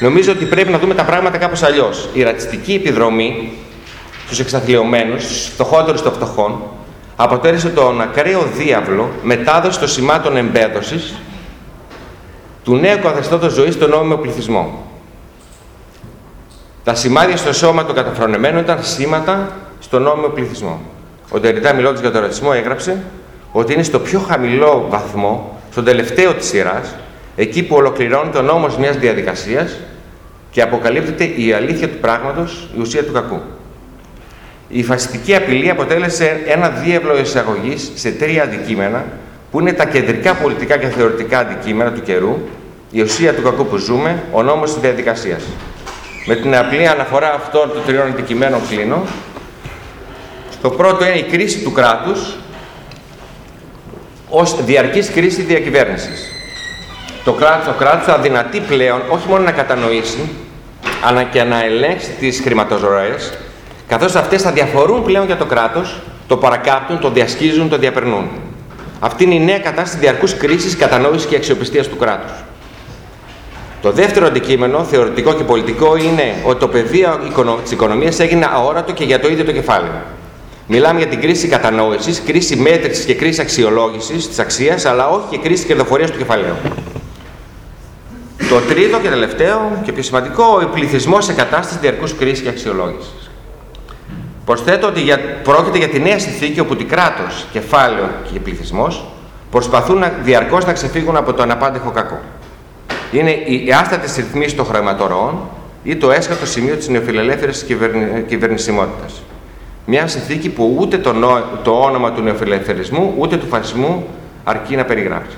Νομίζω ότι πρέπει να δούμε τα πράγματα κάπως αλλιώς. Η ρατσιστική επιδρομή στους εξαθλειωμένους, στους φτωχότερους των φτωχών, αποτέλεσε τον ακραίο διάβλο μετάδοση των σημάτων εμπέδωσης του νέου καθεστώτος ζωής στον νόμιμο πληθυσμό. Τα σημάδια στο σώμα των καταφρονεμένων ήταν σήματα στον νόμιμο πληθυσμό. Ο Ντεριτά, μιλώντας για τον ρατσισμό, έγραψε ότι είναι στο πιο χαμηλό βαθμό, στον τελευταίο της σειράς, εκεί που ολοκληρώνεται ο νόμος μιας διαδικασίας και αποκαλύπτεται η αλήθεια του πράγματος, η ουσία του κακού. Η φασιστική απειλή αποτέλεσε ένα διεύλο εισαγωγής σε τρία αντικείμενα που είναι τα κεντρικά πολιτικά και θεωρητικά αντικείμενα του καιρού, η ουσία του κακού που ζούμε, ο νόμος της διαδικασίας. Με την απλή αναφορά αυτών των τριών αντικειμένων κλείνω. Το πρώτο είναι η κρίση του κράτους ως διαρκής κρίση διακυβέρνησης. Το κράτος, το κράτος αδυνατεί πλέον όχι μόνο να κατανοήσει, αλλά και να ελέγξει τις χρηματοζωές, καθώς αυτές θα διαφορούν πλέον για το κράτος, το παρακάπτουν, το διασχίζουν, το διαπερνούν. Αυτή είναι η νέα κατάσταση διαρκούς κρίσης, κατανόησης και αξιοπιστίας του κράτους. Το δεύτερο αντικείμενο, θεωρητικό και πολιτικό, είναι ότι το πεδίο της οικονομίας έγινε αόρατο και για το ίδιο το κεφάλαιο. Μιλάμε για την κρίση κατανόησης, κρίση μέτρησης και κρίση αξιολόγησης της αξίας, αλλά όχι και κρίση κερδοφορίας του κεφαλαίου. Το τρίτο και τελευταίο και πιο σημαντικό, ο πληθυσμός σε κατάσταση διαρκούς κρίσης και αξιολόγησης. Προσθέτω ότι για, πρόκειται για τη νέα συνθήκη όπου το κράτος, κεφάλαιο και πληθυσμός προσπαθούν διαρκώς να ξεφύγουν από το αναπάντεχο κακό είναι οι άστατες ρυθμίσεις των χρηματορών ή το έσχατο σημείο της νεοφιλελεύθερης κυβερνη... κυβερνησιμότητας. Μια συνθήκη που ούτε το, το όνομα του νεοφιλελευθερισμού ούτε του φασισμού αρκεί να περιγράψει.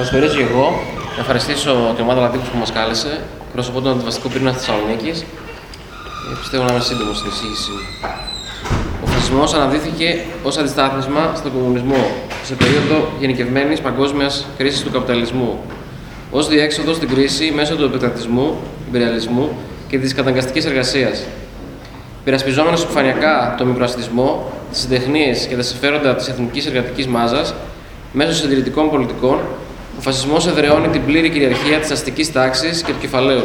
Σας καλωσορίζω και εγώ. Να ευχαριστήσω την ομάδα Λαδίκους που μας κάλεσε. Προσωπώ τον αντιβαστικό πυρήνα της Θεσσαλονίκης. Ε, πιστεύω να είμαι σύντομος στην εισήγηση φασισμός αναδύθηκε ως αντιστάθμισμα στον κομμουνισμό σε περίοδο γενικευμένης παγκόσμιας κρίσης του καπιταλισμού, ως διέξοδος στην κρίση μέσω του επεκτατισμού, υπεριαλισμού και της καταγκαστικής εργασίας. Πειρασπιζόμενο επιφανειακά τον μικροαστισμό, τις συντεχνίες και τα συμφέροντα της εθνικής εργατικής μάζας, μέσω συντηρητικών πολιτικών, ο φασισμός εδραιώνει την πλήρη κυριαρχία της αστικής τάξης και του κεφαλαίου.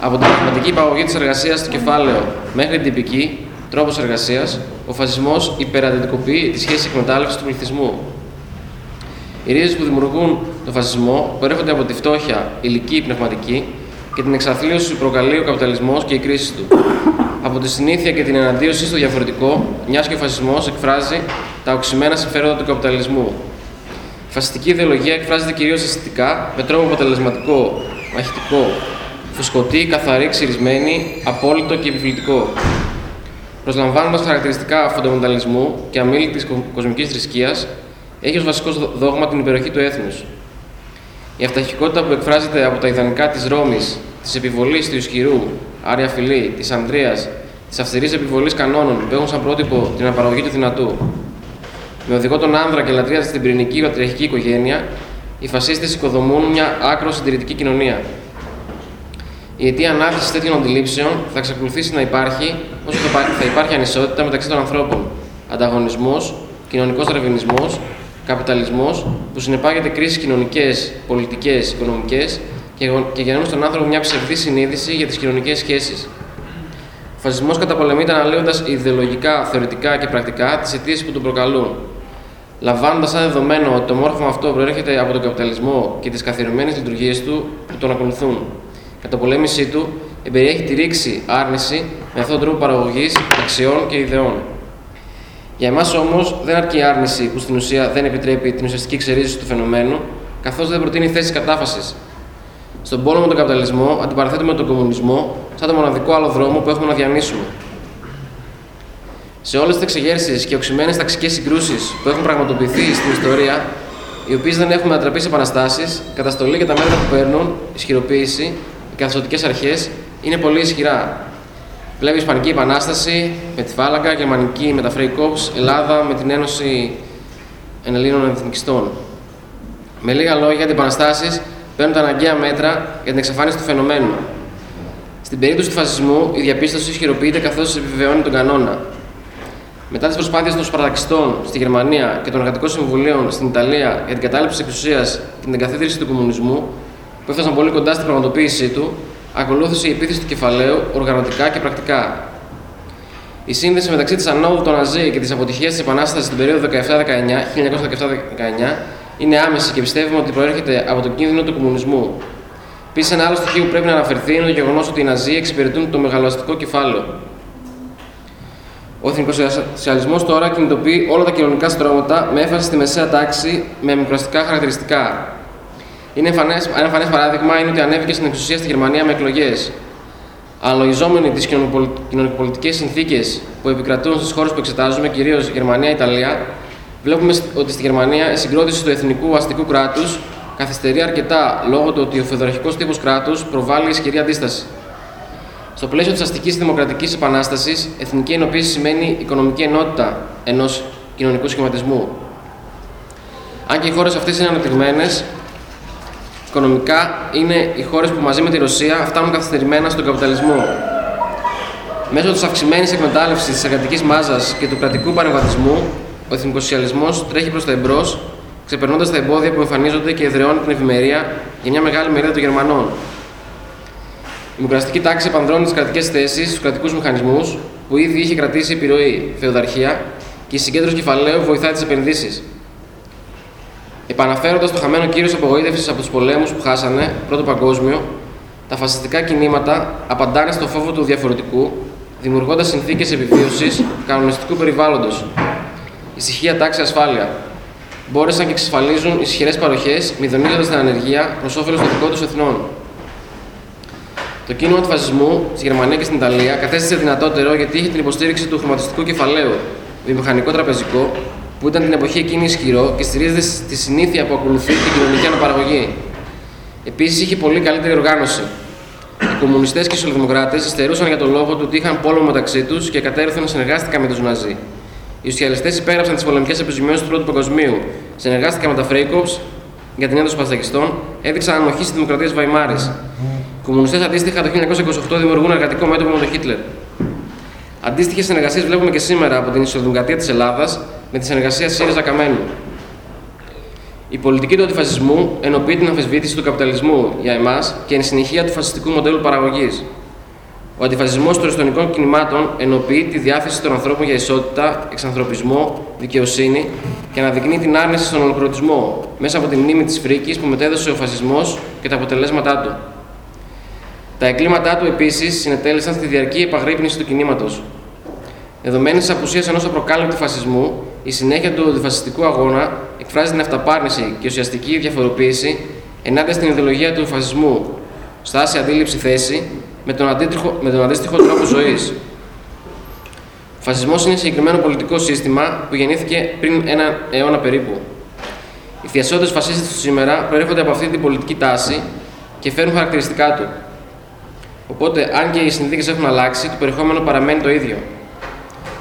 Από την πραγματική υπαγωγή της εργασίας στο κεφάλαιο μέχρι την τυπική, τρόπος εργασίας, ο φασισμός υπεραντιτικοποιεί τη σχέση εκμετάλλευσης του πληθυσμού. Οι ρίζες που δημιουργούν τον φασισμό προέρχονται από τη φτώχεια ηλική ή πνευματική και την εξαθλίωση που προκαλεί ο καπιταλισμός και η κρίση του. Από τη συνήθεια και την εναντίωση στο διαφορετικό, μιας και ο φασισμός εκφράζει τα οξυμένα συμφέροντα του καπιταλισμού. Η φασιστική ιδεολογία εκφράζεται κυρίως αισθητικά, με τρόπο αποτελεσματικό, μαχητικό, φουσκωτή, καθαρή, ξυρισμένη, απόλυτο και επιβλητικό προσλαμβάνοντας χαρακτηριστικά φονταμενταλισμού και αμήλικτη κοσμικής θρησκείας, έχει ως βασικό δόγμα την υπεροχή του έθνους. Η αυταρχικότητα που εκφράζεται από τα ιδανικά της Ρώμης, της επιβολής του ισχυρού, άρια φυλή, της Ανδρεία, της αυστηρής επιβολής κανόνων που έχουν σαν πρότυπο την απαραγωγή του δυνατού. Με οδηγό τον άνδρα και λατρεία στην πυρηνική πατριαρχική οικογένεια, οι φασίστες οικοδομούν μια άκρο συντηρητική κοινωνία. Η αιτία ανάπτυξη τέτοιων αντιλήψεων θα εξακολουθήσει να υπάρχει όσο θα υπάρχει ανισότητα μεταξύ των ανθρώπων, ανταγωνισμός, κοινωνικός δραβηνισμό, καπιταλισμός, που συνεπάγεται κρίσεις κοινωνικές, πολιτικές, οικονομικές και γεννούν στον άνθρωπο μια ψευδή συνείδηση για τις κοινωνικές σχέσεις. Ο φασισμός καταπολεμείται αναλύοντας ιδεολογικά, θεωρητικά και πρακτικά τις αιτίες που τον προκαλούν. Λαμβάνοντας σαν δεδομένο ότι το μόρφωμα αυτό προέρχεται από τον καπιταλισμό και τις καθιερωμένες λειτουργίες του που τον ακολουθούν καταπολέμησή του εμπεριέχει τη ρήξη άρνηση με αυτόν τον τρόπο παραγωγής αξιών και ιδεών. Για εμάς όμως δεν αρκεί η άρνηση που στην ουσία δεν επιτρέπει την ουσιαστική ξερίζωση του φαινομένου, καθώς δεν προτείνει θέσεις κατάφασης. Στον πόλεμο με τον καπιταλισμό αντιπαραθέτουμε τον κομμουνισμό σαν το μοναδικό άλλο δρόμο που έχουμε να διανύσουμε. Σε όλες τις εξεγέρσεις και οξυμένες ταξικές συγκρούσεις που έχουν πραγματοποιηθεί στην ιστορία, οι οποίες δεν έχουν μετατραπεί σε επαναστάσεις, καταστολή και τα μέτρα που παίρνουν, ισχυροποίηση, οι καθεστωτικέ αρχές είναι πολύ ισχυρά. Βλέπεις Ισπανική Επανάσταση με τη Φάλαγγα, Γερμανική με τα Φρέικοψ, Ελλάδα με την Ένωση Ελλήνων Εθνικιστών. Με λίγα λόγια, οι επαναστάσεις παίρνουν τα αναγκαία μέτρα για την εξαφάνιση του φαινομένου. Στην περίπτωση του φασισμού, η διαπίστωση ισχυροποιείται καθώς επιβεβαιώνει τον κανόνα. Μετά τις προσπάθειες των Σπαρτακιστών στη Γερμανία και των Εργατικών Συμβουλίων στην Ιταλία για την κατάληψη της εξουσίας και την εγκαθίδρυση του κομμουνισμού, που έφτασαν πολύ κοντά στην πραγματοποίησή του, ακολούθησε η επίθεση του κεφαλαίου οργανωτικά και πρακτικά. Η σύνδεση μεταξύ της ανόδου των Ναζί και της αποτυχίας της Επανάστασης στην περίοδο 1917-19 είναι άμεση και πιστεύουμε ότι προέρχεται από το κίνδυνο του κομμουνισμού. Επίσης, ένα άλλο στοιχείο που πρέπει να αναφερθεί είναι το γεγονός ότι οι Ναζί εξυπηρετούν το μεγαλοαστικό κεφάλαιο. Ο εθνικοσocialisμό τώρα κινητοποιεί όλα τα κοινωνικά στρώματα με έμφαση στη μεσαία τάξη με μικροαστικά χαρακτηριστικά. Είναι εμφανές, ένα εμφανές παράδειγμα είναι ότι ανέβηκε στην εξουσία στη Γερμανία με εκλογές. Αναλογιζόμενοι τις κοινωνικοπολιτικές συνθήκες που επικρατούν στις χώρες που εξετάζουμε, κυρίως Γερμανία-Ιταλία, βλέπουμε ότι στη Γερμανία η συγκρότηση του εθνικού αστικού κράτους καθυστερεί αρκετά λόγω του ότι ο φεδροχικός τύπος κράτους προβάλλει ισχυρή αντίσταση. Στο πλαίσιο της αστικής δημοκρατικής επανάστασης, εθνική ενοποίηση σημαίνει οικονομική ενότητα ενός κοινωνικού σχηματισμού. Αν και οι χώρες αυτές είναι αναπτυγμένε, οικονομικά είναι οι χώρες που μαζί με τη Ρωσία φτάνουν καθυστερημένα στον καπιταλισμό. Μέσω της αυξημένης εκμετάλλευσης της εργατικής μάζας και του κρατικού παρεμβατισμού, ο εθνικοσocialisμό τρέχει προς τα εμπρός, ξεπερνώντας τα εμπόδια που εμφανίζονται και εδραιώνει την ευημερία για μια μεγάλη μερίδα των Γερμανών. Η δημοκρατική τάξη επανδρώνει τι κρατικές θέσεις στους κρατικούς μηχανισμούς που ήδη είχε κρατήσει επιρροή, φεουδαρχία και η συγκέντρωση κεφαλαίου βοηθάει τις επενδύσεις. Επαναφέροντας το χαμένο κύριο απογοήτευσης από τους πολέμους που χάσανε, πρώτο παγκόσμιο, τα φασιστικά κινήματα απαντάνε στο φόβο του διαφορετικού, δημιουργώντας συνθήκες επιβίωσης κανονιστικού περιβάλλοντος. Ησυχία, τάξη, ασφάλεια. Μπόρεσαν και εξασφαλίζουν ισχυρές παροχές, μηδονίζοντα την ανεργία προς όφελος των δικών τους εθνών. Το κίνημα του φασισμού στη Γερμανία και στην Ιταλία κατέστησε δυνατότερο γιατί είχε την υποστήριξη του χρηματιστικού κεφαλαίου, βιομηχανικό τραπεζικό, που ήταν την εποχή εκείνη ισχυρό και στηρίζεται στη συνήθεια που ακολουθεί την κοινωνική αναπαραγωγή. Επίσης είχε πολύ καλύτερη οργάνωση. Οι κομμουνιστές και οι σοσιαλδημοκράτες υστερούσαν για τον λόγο του ότι είχαν πόλεμο μεταξύ τους και κατέρθουν συνεργάστηκαν με τους Ναζί. Οι σοσιαλιστές υπέγραψαν τις πολεμικές αποζημιώσει του Πρώτου Παγκοσμίου, συνεργάστηκαν με τα Φρέικοπ για την έντοση Παστακιστών, έδειξαν ανοχή στη δημοκρατία Βαϊμάρης. Οι κομμουνιστές αντίστοιχα το 1928 δημιουργούν εργατικό μέτωπο με τον Χίτλερ. Αντίστοιχες συνεργασίες βλέπουμε και σήμερα από την ισοδημοκρατία της Ελλάδας με τη συνεργασία ΣΥΡΙΖΑ Καμένου. Η πολιτική του αντιφασισμού ενωπεί την αμφισβήτηση του καπιταλισμού για εμάς και εν συνεχεία του φασιστικού μοντέλου παραγωγής. Ο αντιφασισμός των ιστορικών κινημάτων ενωπεί τη διάθεση των ανθρώπων για ισότητα, εξανθρωπισμό, δικαιοσύνη και αναδεικνύει την άρνηση στον ολοκληρωτισμό μέσα από τη μνήμη της φρίκης που μετέδωσε ο φασισμός και τα αποτελέσματά του. Τα εγκλήματά του επίσης συνετέλεσαν στη διαρκή επαγρύπνηση του κινήματος. Δεδομένης της απουσίας ενός απροκάλυπτου φασισμού, η συνέχεια του αντιφασιστικού αγώνα εκφράζει την αυταπάρνηση και ουσιαστική διαφοροποίηση ενάντια στην ιδεολογία του φασισμού, στάση, αντίληψη, θέση, με τον, αντίστοιχο, με τον αντίστοιχο τρόπο ζωής. Ο φασισμός είναι συγκεκριμένο πολιτικό σύστημα που γεννήθηκε πριν ένα αιώνα περίπου. Οι θειασότε φασίστες του σήμερα προέρχονται από αυτή την πολιτική τάση και φέρνουν χαρακτηριστικά του. Οπότε, αν και οι συνθήκες έχουν αλλάξει, το περιεχόμενο παραμένει το ίδιο.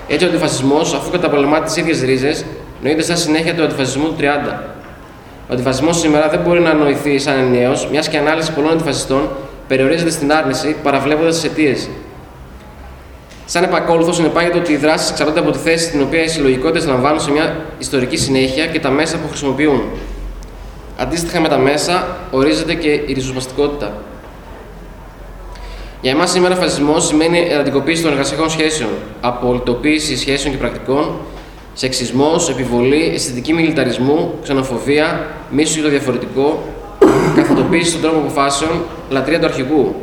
Έτσι, ο αντιφασισμός, αφού καταπολεμά τις ίδιες ρίζες, νοείται σαν συνέχεια του αντιφασισμού του 30. Ο αντιφασισμός σήμερα δεν μπορεί να νοηθεί σαν ενιαίος, μιας και η ανάλυση πολλών αντιφασιστών περιορίζεται στην άρνηση, παραβλέποντας τις αιτίες. Σαν επακόλουθος, συνεπάγεται ότι οι δράσεις εξαρτώνται από τη θέση την οποία οι συλλογικότητες λαμβάνουν σε μια ιστορική συνέχεια και τα μέσα που χρησιμοποιούν. Αντίστοιχα με τα μέσα, ορίζεται και η ριζοσπαστικότητα. Για εμάς σήμερα, φασισμός σημαίνει εντατικοποίηση των εργασιακών σχέσεων, απολυτοποίηση σχέσεων και πρακτικών, σεξισμός, επιβολή, αισθητική μιλιταρισμού, ξενοφοβία, μίσος για το διαφορετικό, καθοτοποίηση στον τρόπο αποφάσεων, λατρεία του αρχηγού.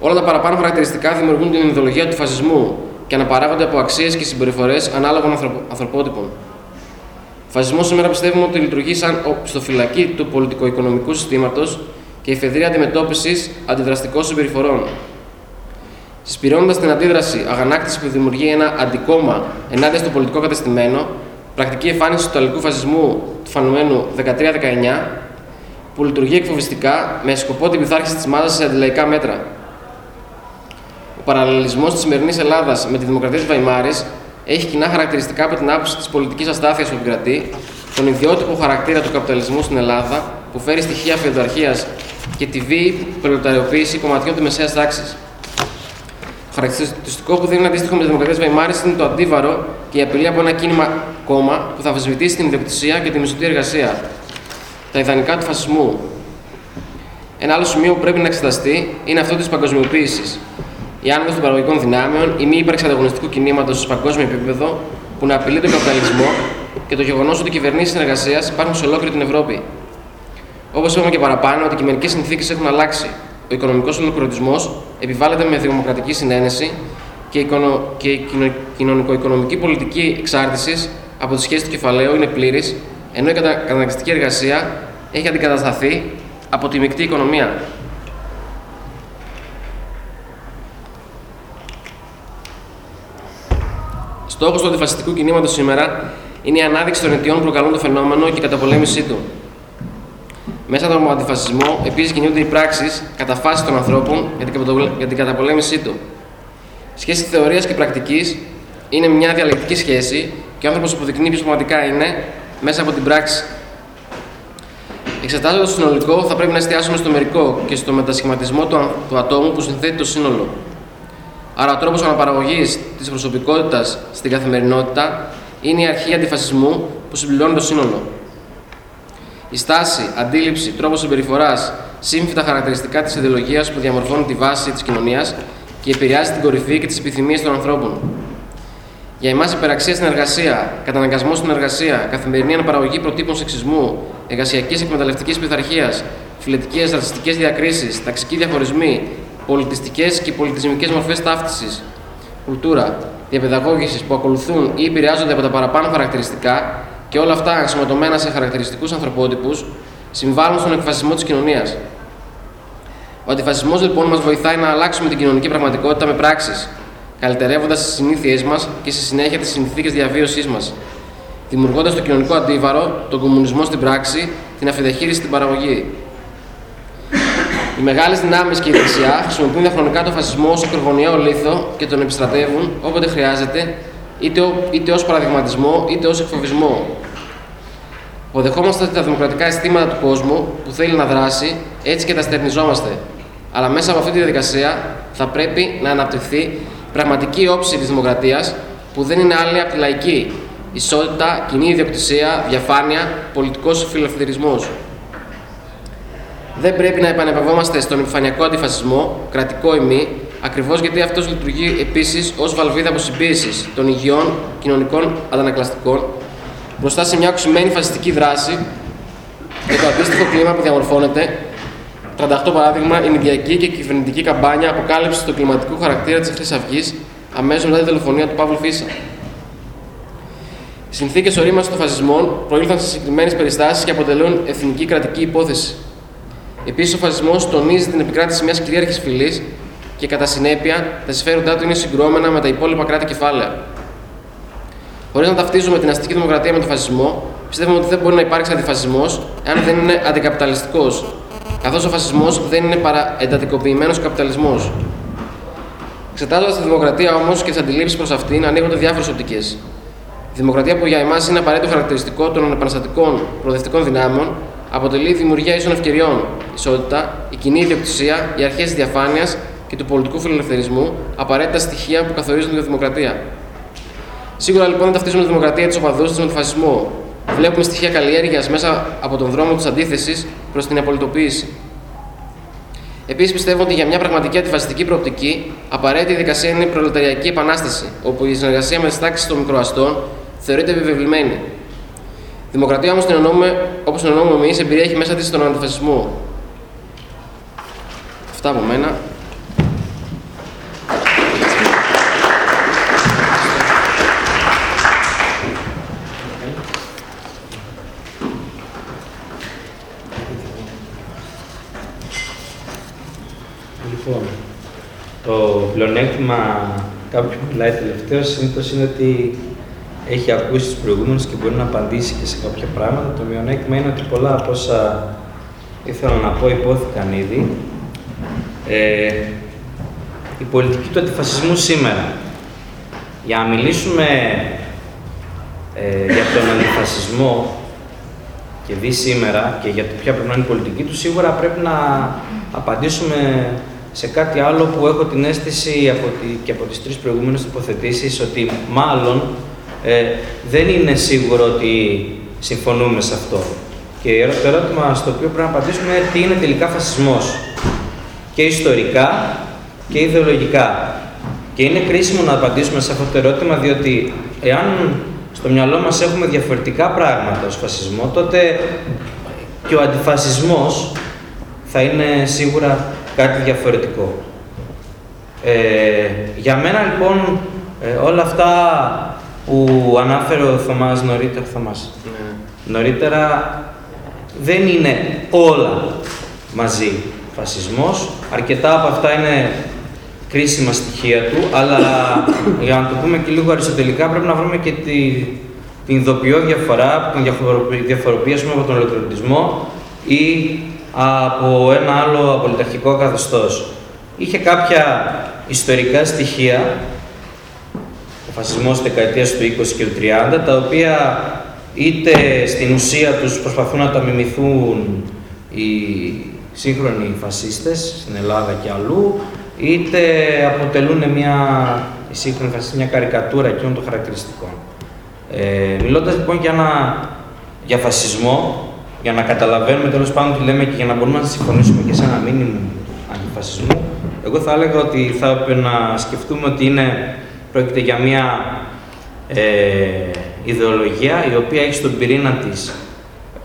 Όλα τα παραπάνω χαρακτηριστικά δημιουργούν την ιδεολογία του φασισμού και αναπαράγονται από αξίες και συμπεριφορές ανάλογων ανθρωπότυπων. Ο φασισμός σήμερα πιστεύουμε ότι λειτουργεί σαν οπισθοφυλακή του πολιτικο-οικονομικού συστήματος και η φεδρία αντιμετώπισης αντιδραστικών συμπεριφορών. Συσπηρώνοντας την αντίδραση αγανάκτησης που δημιουργεί ένα αντικόμμα ενάντια στο πολιτικό κατεστημένο, πρακτική εμφάνιση του ταλικού φασισμού του φαινομένου 13-19, που λειτουργεί εκφοβιστικά με σκοπό την πειθάρχηση της μάζας σε αντιλαϊκά μέτρα. Ο παραλληλισμός της σημερινής Ελλάδας με τη δημοκρατία της Βαϊμάρης έχει κοινά χαρακτηριστικά από την άποψη της πολιτικής αστάθειας που επικρατεί, τον ιδιότυπο χαρακτήρα του καπιταλισμού στην Ελλάδα, που φέρει στοιχεία φεουδαρχίας και τη βίαιη προλεταριοποίηση κομματιών της μεσαίας τάξης. Το χαρακτηριστικό που δίνει αντίστοιχο με τη Δημοκρατία Βαϊμάρης είναι το αντίβαρο και η απειλή από ένα κίνημα κόμμα που θα αμφισβητήσει την ιδιοκτησία και τη μισθωτή εργασία. Τα ιδανικά του φασισμού. Ένα άλλο σημείο που πρέπει να εξεταστεί είναι αυτό της παγκοσμιοποίησης. η άνοδος των παραγωγικών δυνάμεων, η μη ύπαρξη ανταγωνιστικού κινήματος σε παγκόσμιο επίπεδο που να απειλεί τον καπιταλισμό και το γεγονός ότι οι κυβερνήσεις συνεργασίας υπάρχουν σε ολόκληρη την Ευρώπη. Όπως είπαμε και παραπάνω, ότι οι κειμενικές συνθήκες έχουν αλλάξει. Ο οικονομικός ολοκληρωτισμός επιβάλλεται με δημοκρατική συνένεση και η, και η κοινωνικο-οικονομική πολιτική εξάρτησης από τη σχέση του κεφαλαίου είναι πλήρης, ενώ η καταναγκαστική εργασία έχει αντικατασταθεί από τη μεικτή οικονομία. Στόχος του αντιφασιστικού κινήματος σήμερα είναι η ανάδειξη των αιτιών που προκαλούν το φαινόμενο και η καταπολέμησή του. Μέσα από τον αντιφασισμό, επίσης κινούνται οι πράξεις κατά φάση των ανθρώπων για την καταπολέμησή του. Σχέση θεωρίας και πρακτικής είναι μια διαλεκτική σχέση και ο άνθρωπος αποδεικνύει ποιος πραγματικά είναι μέσα από την πράξη. Εξετάζοντας το συνολικό, θα πρέπει να εστιάσουμε στο μερικό και στο μετασχηματισμό του, του ατόμου που συνθέτει το σύνολο. Άρα, ο τρόπος αναπαραγωγής της προσωπικότητας στην καθημερινότητα είναι η αρχή αντιφασισμού που συμπληρώνει το σύνολο. Η στάση, αντίληψη, τρόπος συμπεριφοράς, σύμφυτα χαρακτηριστικά της ιδεολογίας που διαμορφώνει τη βάση της κοινωνίας και επηρεάζει την κορυφή και τις επιθυμίες των ανθρώπων. Για εμάς, υπεραξία στην εργασία, καταναγκασμό στην εργασία, καθημερινή αναπαραγωγή προτύπων σεξισμού, εργασιακής εκμεταλλευτικής πειθαρχίας, φιλετικές ρατσιστικές διακρίσεις, ταξικοί διαχωρισμοί, πολιτιστικές και πολιτισμικές μορφές ταύτισης, κουλτούρα, διαπαιδαγώγηση που ακολουθούν ή επηρεάζονται από τα παραπάνω χαρακτηριστικά και όλα αυτά ενσωματωμένα σε χαρακτηριστικούς ανθρωπότυπους, συμβάλλουν στον εκφασισμό της κοινωνίας. Ο αντιφασισμός λοιπόν μας βοηθάει να αλλάξουμε την κοινωνική πραγματικότητα με πράξεις, καλυτερεύοντας τις συνήθειές μας και στη συνέχεια τις συνθήκες διαβίωσής μας, δημιουργώντας το κοινωνικό αντίβαρο, τον κομμουνισμό στην πράξη, την αφιδεχείριση στην παραγωγή. Οι μεγάλες δυνάμεις και η δεξιά χρησιμοποιούν διαχρονικά τον φασισμό ως ακρογωνιαίο λίθο και τον επιστρατεύουν όποτε χρειάζεται, είτε, είτε ως παραδειγματισμό είτε ως εκφοβισμό. Αποδεχόμαστε τα δημοκρατικά αισθήματα του κόσμου που θέλει να δράσει, έτσι και τα στερνιζόμαστε. Αλλά μέσα από αυτή τη διαδικασία θα πρέπει να αναπτυχθεί πραγματική όψη της δημοκρατίας που δεν είναι άλλη από τη λαϊκή. Ισότητα, κοινή ιδιοκτησία, διαφάνεια, πολιτικός φιλελευθερισμός. Δεν πρέπει να επανεπαυόμαστε στον επιφανειακό αντιφασισμό, κρατικό ημί, ακριβώς γιατί αυτός λειτουργεί επίσης ως βαλβίδα αποσυμπίεσης των υγιών κοινωνικών αντανακλαστικών μπροστά σε μια οξυμένη φασιστική δράση και το αντίστοιχο κλίμα που διαμορφώνεται. 38 παράδειγμα, η μηδιακή και κυβερνητική καμπάνια αποκάλυψη του κλιματικού χαρακτήρα της Χρυσή Αυγής αμέσως μετά τη δολοφονία του Παύλου Φίσα. Οι συνθήκες ορίμανση των φασισμών προήλθαν σε συγκεκριμένες περιστάσεις και αποτελούν εθνική κρατική υπόθεση. Επίσης, ο φασισμός τονίζει την επικράτηση μιας κυρίαρχης φυλής και κατά συνέπεια τα συμφέροντά του είναι συγκρόμενα με τα υπόλοιπα κράτη κεφάλαια. Χωρίς να ταυτίζουμε την αστική δημοκρατία με τον φασισμό, πιστεύουμε ότι δεν μπορεί να υπάρξει αντιφασισμός εάν δεν είναι αντικαπιταλιστικός, καθώς ο φασισμός δεν είναι παρά εντατικοποιημένος καπιταλισμός. Εξετάζοντας τη δημοκρατία όμως και τις αντιλήψεις προς αυτήν, ανοίγονται διάφορες οπτικές. Η δημοκρατία που για εμάς είναι απαραίτητο χαρακτηριστικό των επαναστατικών προοδευτικών δυνάμεων αποτελεί η δημιουργία ίσων ευκαιριών, ισότητα, η κοινή ιδιοκτησία, οι αρχές της διαφάνειας και του πολιτικού φιλελευθερισμού, απαραίτητα στοιχεία που καθορίζουν τη δημοκρατία. Σίγουρα λοιπόν δεν ταυτίζουμε τη δημοκρατία της οπαδούς της με τον φασισμό. Βλέπουμε στοιχεία καλλιέργειας μέσα από τον δρόμο της αντίθεσης προς την απολυτοποίηση. Επίσης, πιστεύω ότι για μια πραγματική αντιφασιστική προοπτική, απαραίτητη δικασία είναι η προλεταριακή επανάσταση, όπου η συνεργασία με τις τάξεις των μικροαστών θεωρείται επιβεβλημένη. Δημοκρατία όμως την εννοούμε όπως την εννοούμε εμείς, εμπεριέχει μέσα της τον αντιφασισμό. Αυτά από μένα. Λοιπόν, το πλεονέκτημα κάποιου που μιλάει τελευταίο συνήθως είναι ότι έχει ακούσει του προηγούμενου και μπορεί να απαντήσει και σε κάποια πράγματα. Το μειονέκτημα είναι ότι πολλά από όσα ήθελα να πω υπόθηκαν ήδη. Ε, η πολιτική του αντιφασισμού σήμερα. Για να μιλήσουμε ε, για τον αντιφασισμό και δει σήμερα και για το ποια πρέπει να είναι η πολιτική του, σίγουρα πρέπει να απαντήσουμε σε κάτι άλλο που έχω την αίσθηση από τη, και από τις τρεις προηγούμενες τοποθετήσεις ότι μάλλον ε, δεν είναι σίγουρο ότι συμφωνούμε σε αυτό. Και το ερώτημα στο οποίο πρέπει να απαντήσουμε είναι τι είναι τελικά φασισμός. Και ιστορικά και ιδεολογικά. Και είναι κρίσιμο να απαντήσουμε σε αυτό το ερώτημα, διότι εάν στο μυαλό μας έχουμε διαφορετικά πράγματα ως φασισμό, τότε και ο αντιφασισμός θα είναι σίγουρα κάτι διαφορετικό. Ε, για μένα λοιπόν ε, όλα αυτά που ανάφερε ο Θωμάς νωρίτερα, Θωμάς, ναι. νωρίτερα δεν είναι όλα μαζί φασισμός. Αρκετά από αυτά είναι κρίσιμα στοιχεία του, αλλά για να το πούμε και λίγο αριστοτελικά πρέπει να βρούμε και τη, την ειδοποιώ διαφορά, την διαφοροποιήσουμε από τον ολοκληρωτισμό ή από ένα άλλο απολυταρχικό καθεστώς. Είχε κάποια ιστορικά στοιχεία, ο φασισμός της δεκαετίας του 20 και του 30, τα οποία είτε στην ουσία τους προσπαθούν να τα μιμηθούν οι σύγχρονοι φασίστες στην Ελλάδα και αλλού, είτε αποτελούν μια, οι σύγχρονοι φασίστες, μια καρικατούρα εκείνων των χαρακτηριστικών. Ε, μιλώντας λοιπόν για, ένα, για φασισμό, για να καταλαβαίνουμε τέλος πάντων τι λέμε και για να μπορούμε να συμφωνήσουμε και σε ένα μήνυμα αντιφασισμού, εγώ θα έλεγα ότι θα έπρεπε να σκεφτούμε ότι είναι, πρόκειται για μια ε, ιδεολογία η οποία έχει στον πυρήνα της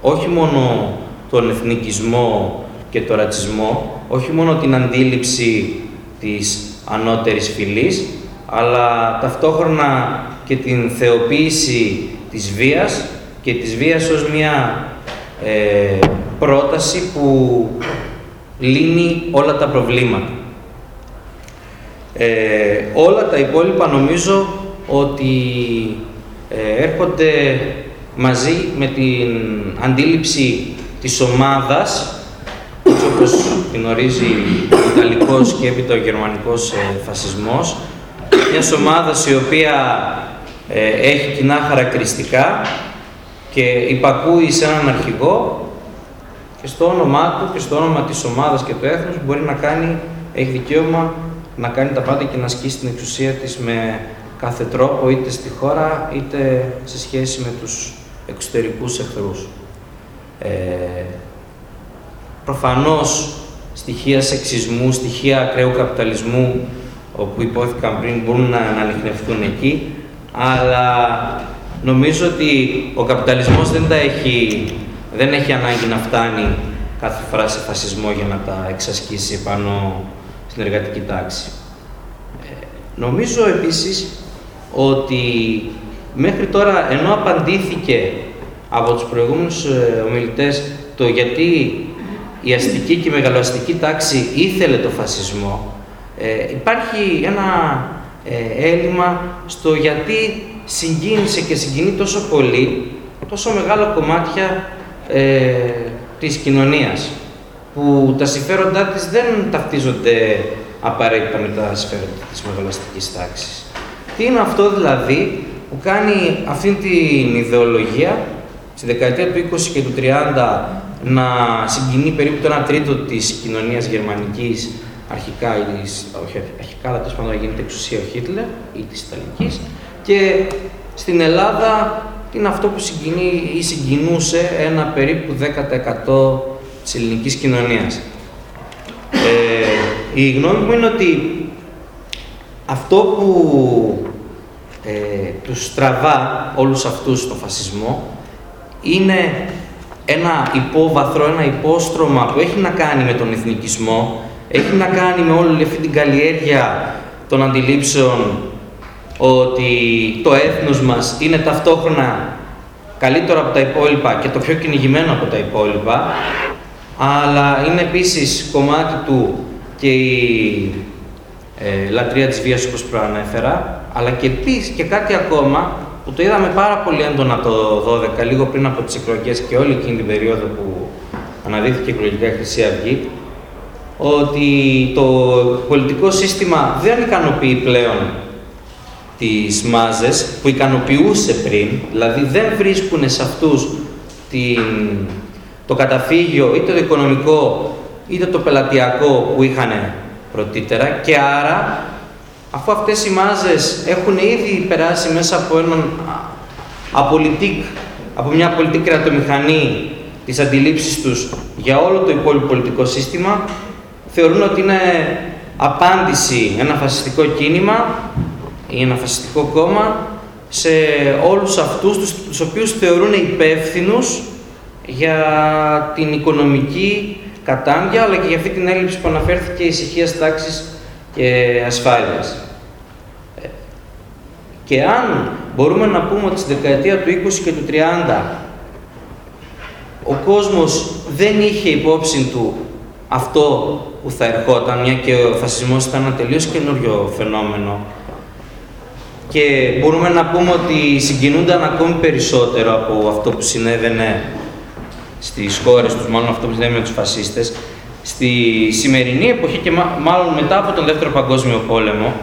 όχι μόνο τον εθνικισμό και τον ρατσισμό, όχι μόνο την αντίληψη της ανώτερης φυλής, αλλά ταυτόχρονα και την θεοποίηση της βίας και της βίας ως μια ε, πρόταση που λύνει όλα τα προβλήματα. Ε, όλα τα υπόλοιπα νομίζω ότι ε, έρχονται μαζί με την αντίληψη της ομάδας, όπως την ορίζει ο Ιταλικός και έπειτα ο Γερμανικός ε, φασισμός, μιας ομάδας η οποία ε, έχει κοινά χαρακτηριστικά και υπακούει σε έναν αρχηγό και στο όνομά του και στο όνομα της ομάδας και του έθνους μπορεί να κάνει, έχει δικαίωμα να κάνει τα πάντα και να ασκήσει την εξουσία της με κάθε τρόπο, είτε στη χώρα, είτε σε σχέση με τους εξωτερικούς εχθρούς. Ε, προφανώς, στοιχεία σεξισμού, στοιχεία ακραίου καπιταλισμού, όπου υπόθηκαν πριν, μπορούν να ανοιχνευτούν εκεί, αλλά νομίζω ότι ο καπιταλισμός δεν, τα έχει, δεν έχει ανάγκη να φτάνει κάθε φορά σε φασισμό για να τα εξασκήσει πάνω στην εργατική τάξη. Ε, νομίζω επίσης ότι μέχρι τώρα, ενώ απαντήθηκε από τους προηγούμενους ε, ομιλητές το γιατί η αστική και η μεγαλοαστική τάξη ήθελε το φασισμό, ε, υπάρχει ένα ε, έλλειμμα στο γιατί συγκίνησε και συγκινεί τόσο πολύ, τόσο μεγάλο κομμάτια ε, της κοινωνίας, που τα συμφέροντά της δεν ταυτίζονται απαραίτητα με τα συμφέροντα της μεγαλοαστικής τάξης. Τι είναι αυτό δηλαδή που κάνει αυτή την ιδεολογία στη δεκαετία του 20 και του 30 να συγκινεί περίπου το 1 τρίτο της κοινωνίας γερμανικής αρχικά, ή της, όχι αρχικά, αλλά τέλος πάντων γίνεται εξουσία ο Χίτλερ ή της Ιταλικής και στην Ελλάδα είναι αυτό που συγκινεί ή συγκινούσε ένα περίπου 10% της ελληνικής κοινωνίας. Ε, η γνώμη μου είναι ότι αυτό που ε, τους στραβά όλους αυτούς στο φασισμό είναι ένα υπόβαθρο, ένα υπόστρωμα που έχει να κάνει με τον εθνικισμό, έχει να κάνει με όλη αυτή την καλλιέργεια των αντιλήψεων ότι το έθνος μας είναι ταυτόχρονα καλύτερο από τα υπόλοιπα και το πιο κυνηγημένο από τα υπόλοιπα, αλλά είναι επίσης κομμάτι του και η ε, λατρεία της βίας όπως προανέφερα, αλλά και επίσης και κάτι ακόμα που το είδαμε πάρα πολύ έντονα το 12, λίγο πριν από τις εκλογές και όλη εκείνη την περίοδο που αναδύθηκε εκλογικά η Χρυσή Αυγή, ότι το πολιτικό σύστημα δεν ικανοποιεί πλέον τις μάζες που ικανοποιούσε πριν, δηλαδή δεν βρίσκουν σε αυτούς την, το καταφύγιο είτε το οικονομικό είτε το πελατειακό που είχαν πρωτήτερα. Και άρα αφού αυτές οι μάζες έχουν ήδη περάσει μέσα από έναν απολυτικ, από μια πολιτική κρατομηχανή της αντιλήψεις τους για όλο το υπόλοιπο πολιτικό σύστημα, θεωρούν ότι είναι απάντηση, ένα φασιστικό κίνημα ή ένα φασιστικό κόμμα σε όλους αυτούς τους, τους οποίους θεωρούν υπεύθυνους για την οικονομική κατάμια, αλλά και για αυτή την έλλειψη που αναφέρθηκε ησυχίας τάξης και ασφάλειας. Και αν μπορούμε να πούμε ότι στη δεκαετία του 20 και του 30 ο κόσμος δεν είχε υπόψη του αυτό που θα ερχόταν, μια και ο φασισμός ήταν ένα τελείως καινούριο φαινόμενο και μπορούμε να πούμε ότι συγκινούνταν ακόμη περισσότερο από αυτό που συνέβαινε στις χώρες τους, μάλλον αυτό που συνέβαινε με τους φασίστες, στη σημερινή εποχή και μάλλον μετά από τον Δεύτερο Παγκόσμιο Πόλεμο,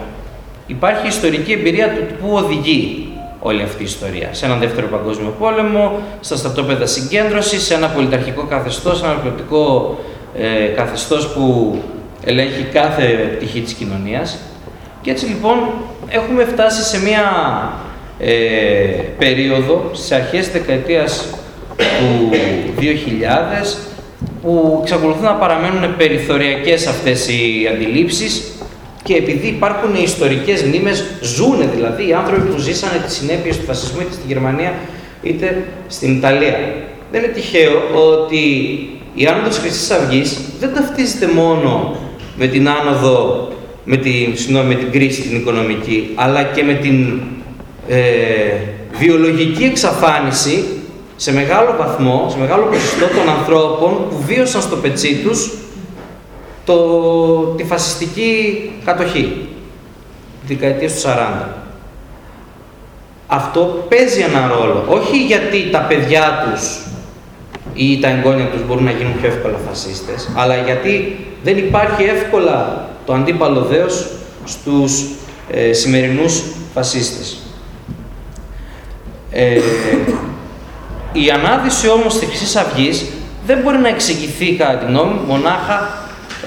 υπάρχει ιστορική εμπειρία του πού οδηγεί όλη αυτή η ιστορία. Σε έναν δεύτερο παγκόσμιο πόλεμο, στα στρατόπεδα συγκέντρωσης, σε ένα πολιταρχικό καθεστώς, ένα πολιτικό ε, καθεστώς που ελέγχει κάθε πτυχή της κοινωνίας. Και έτσι λοιπόν έχουμε φτάσει σε μια ε, περίοδο, στις αρχές της δεκαετίας του 2000, που εξακολουθούν να παραμένουν περιθωριακές αυτές οι αντιλήψεις και επειδή υπάρχουν ιστορικές μνήμε, ζουν δηλαδή οι άνθρωποι που ζήσανε τις συνέπειες του φασισμού είτε στη Γερμανία είτε στην Ιταλία. Δεν είναι τυχαίο ότι η άνοδος της Χρυσής Αυγής δεν ταυτίζεται μόνο με την άνοδο, με την, με την κρίση την οικονομική, αλλά και με την ε, βιολογική εξαφάνιση σε μεγάλο βαθμό, σε μεγάλο ποσοστό των ανθρώπων που βίωσαν στο πετσί τους το, τη φασιστική κατοχή, δεκαετίες του 40. Αυτό παίζει ένα ρόλο, όχι γιατί τα παιδιά τους ή τα εγγόνια τους μπορούν να γίνουν πιο εύκολα φασίστες, αλλά γιατί δεν υπάρχει εύκολα το αντίπαλο δέος στους ε, σημερινούς φασίστες. Ε, η ανάδυση όμως της Χρυσής Αυγής δεν μπορεί να εξηγηθεί κατά την νόμη μονάχα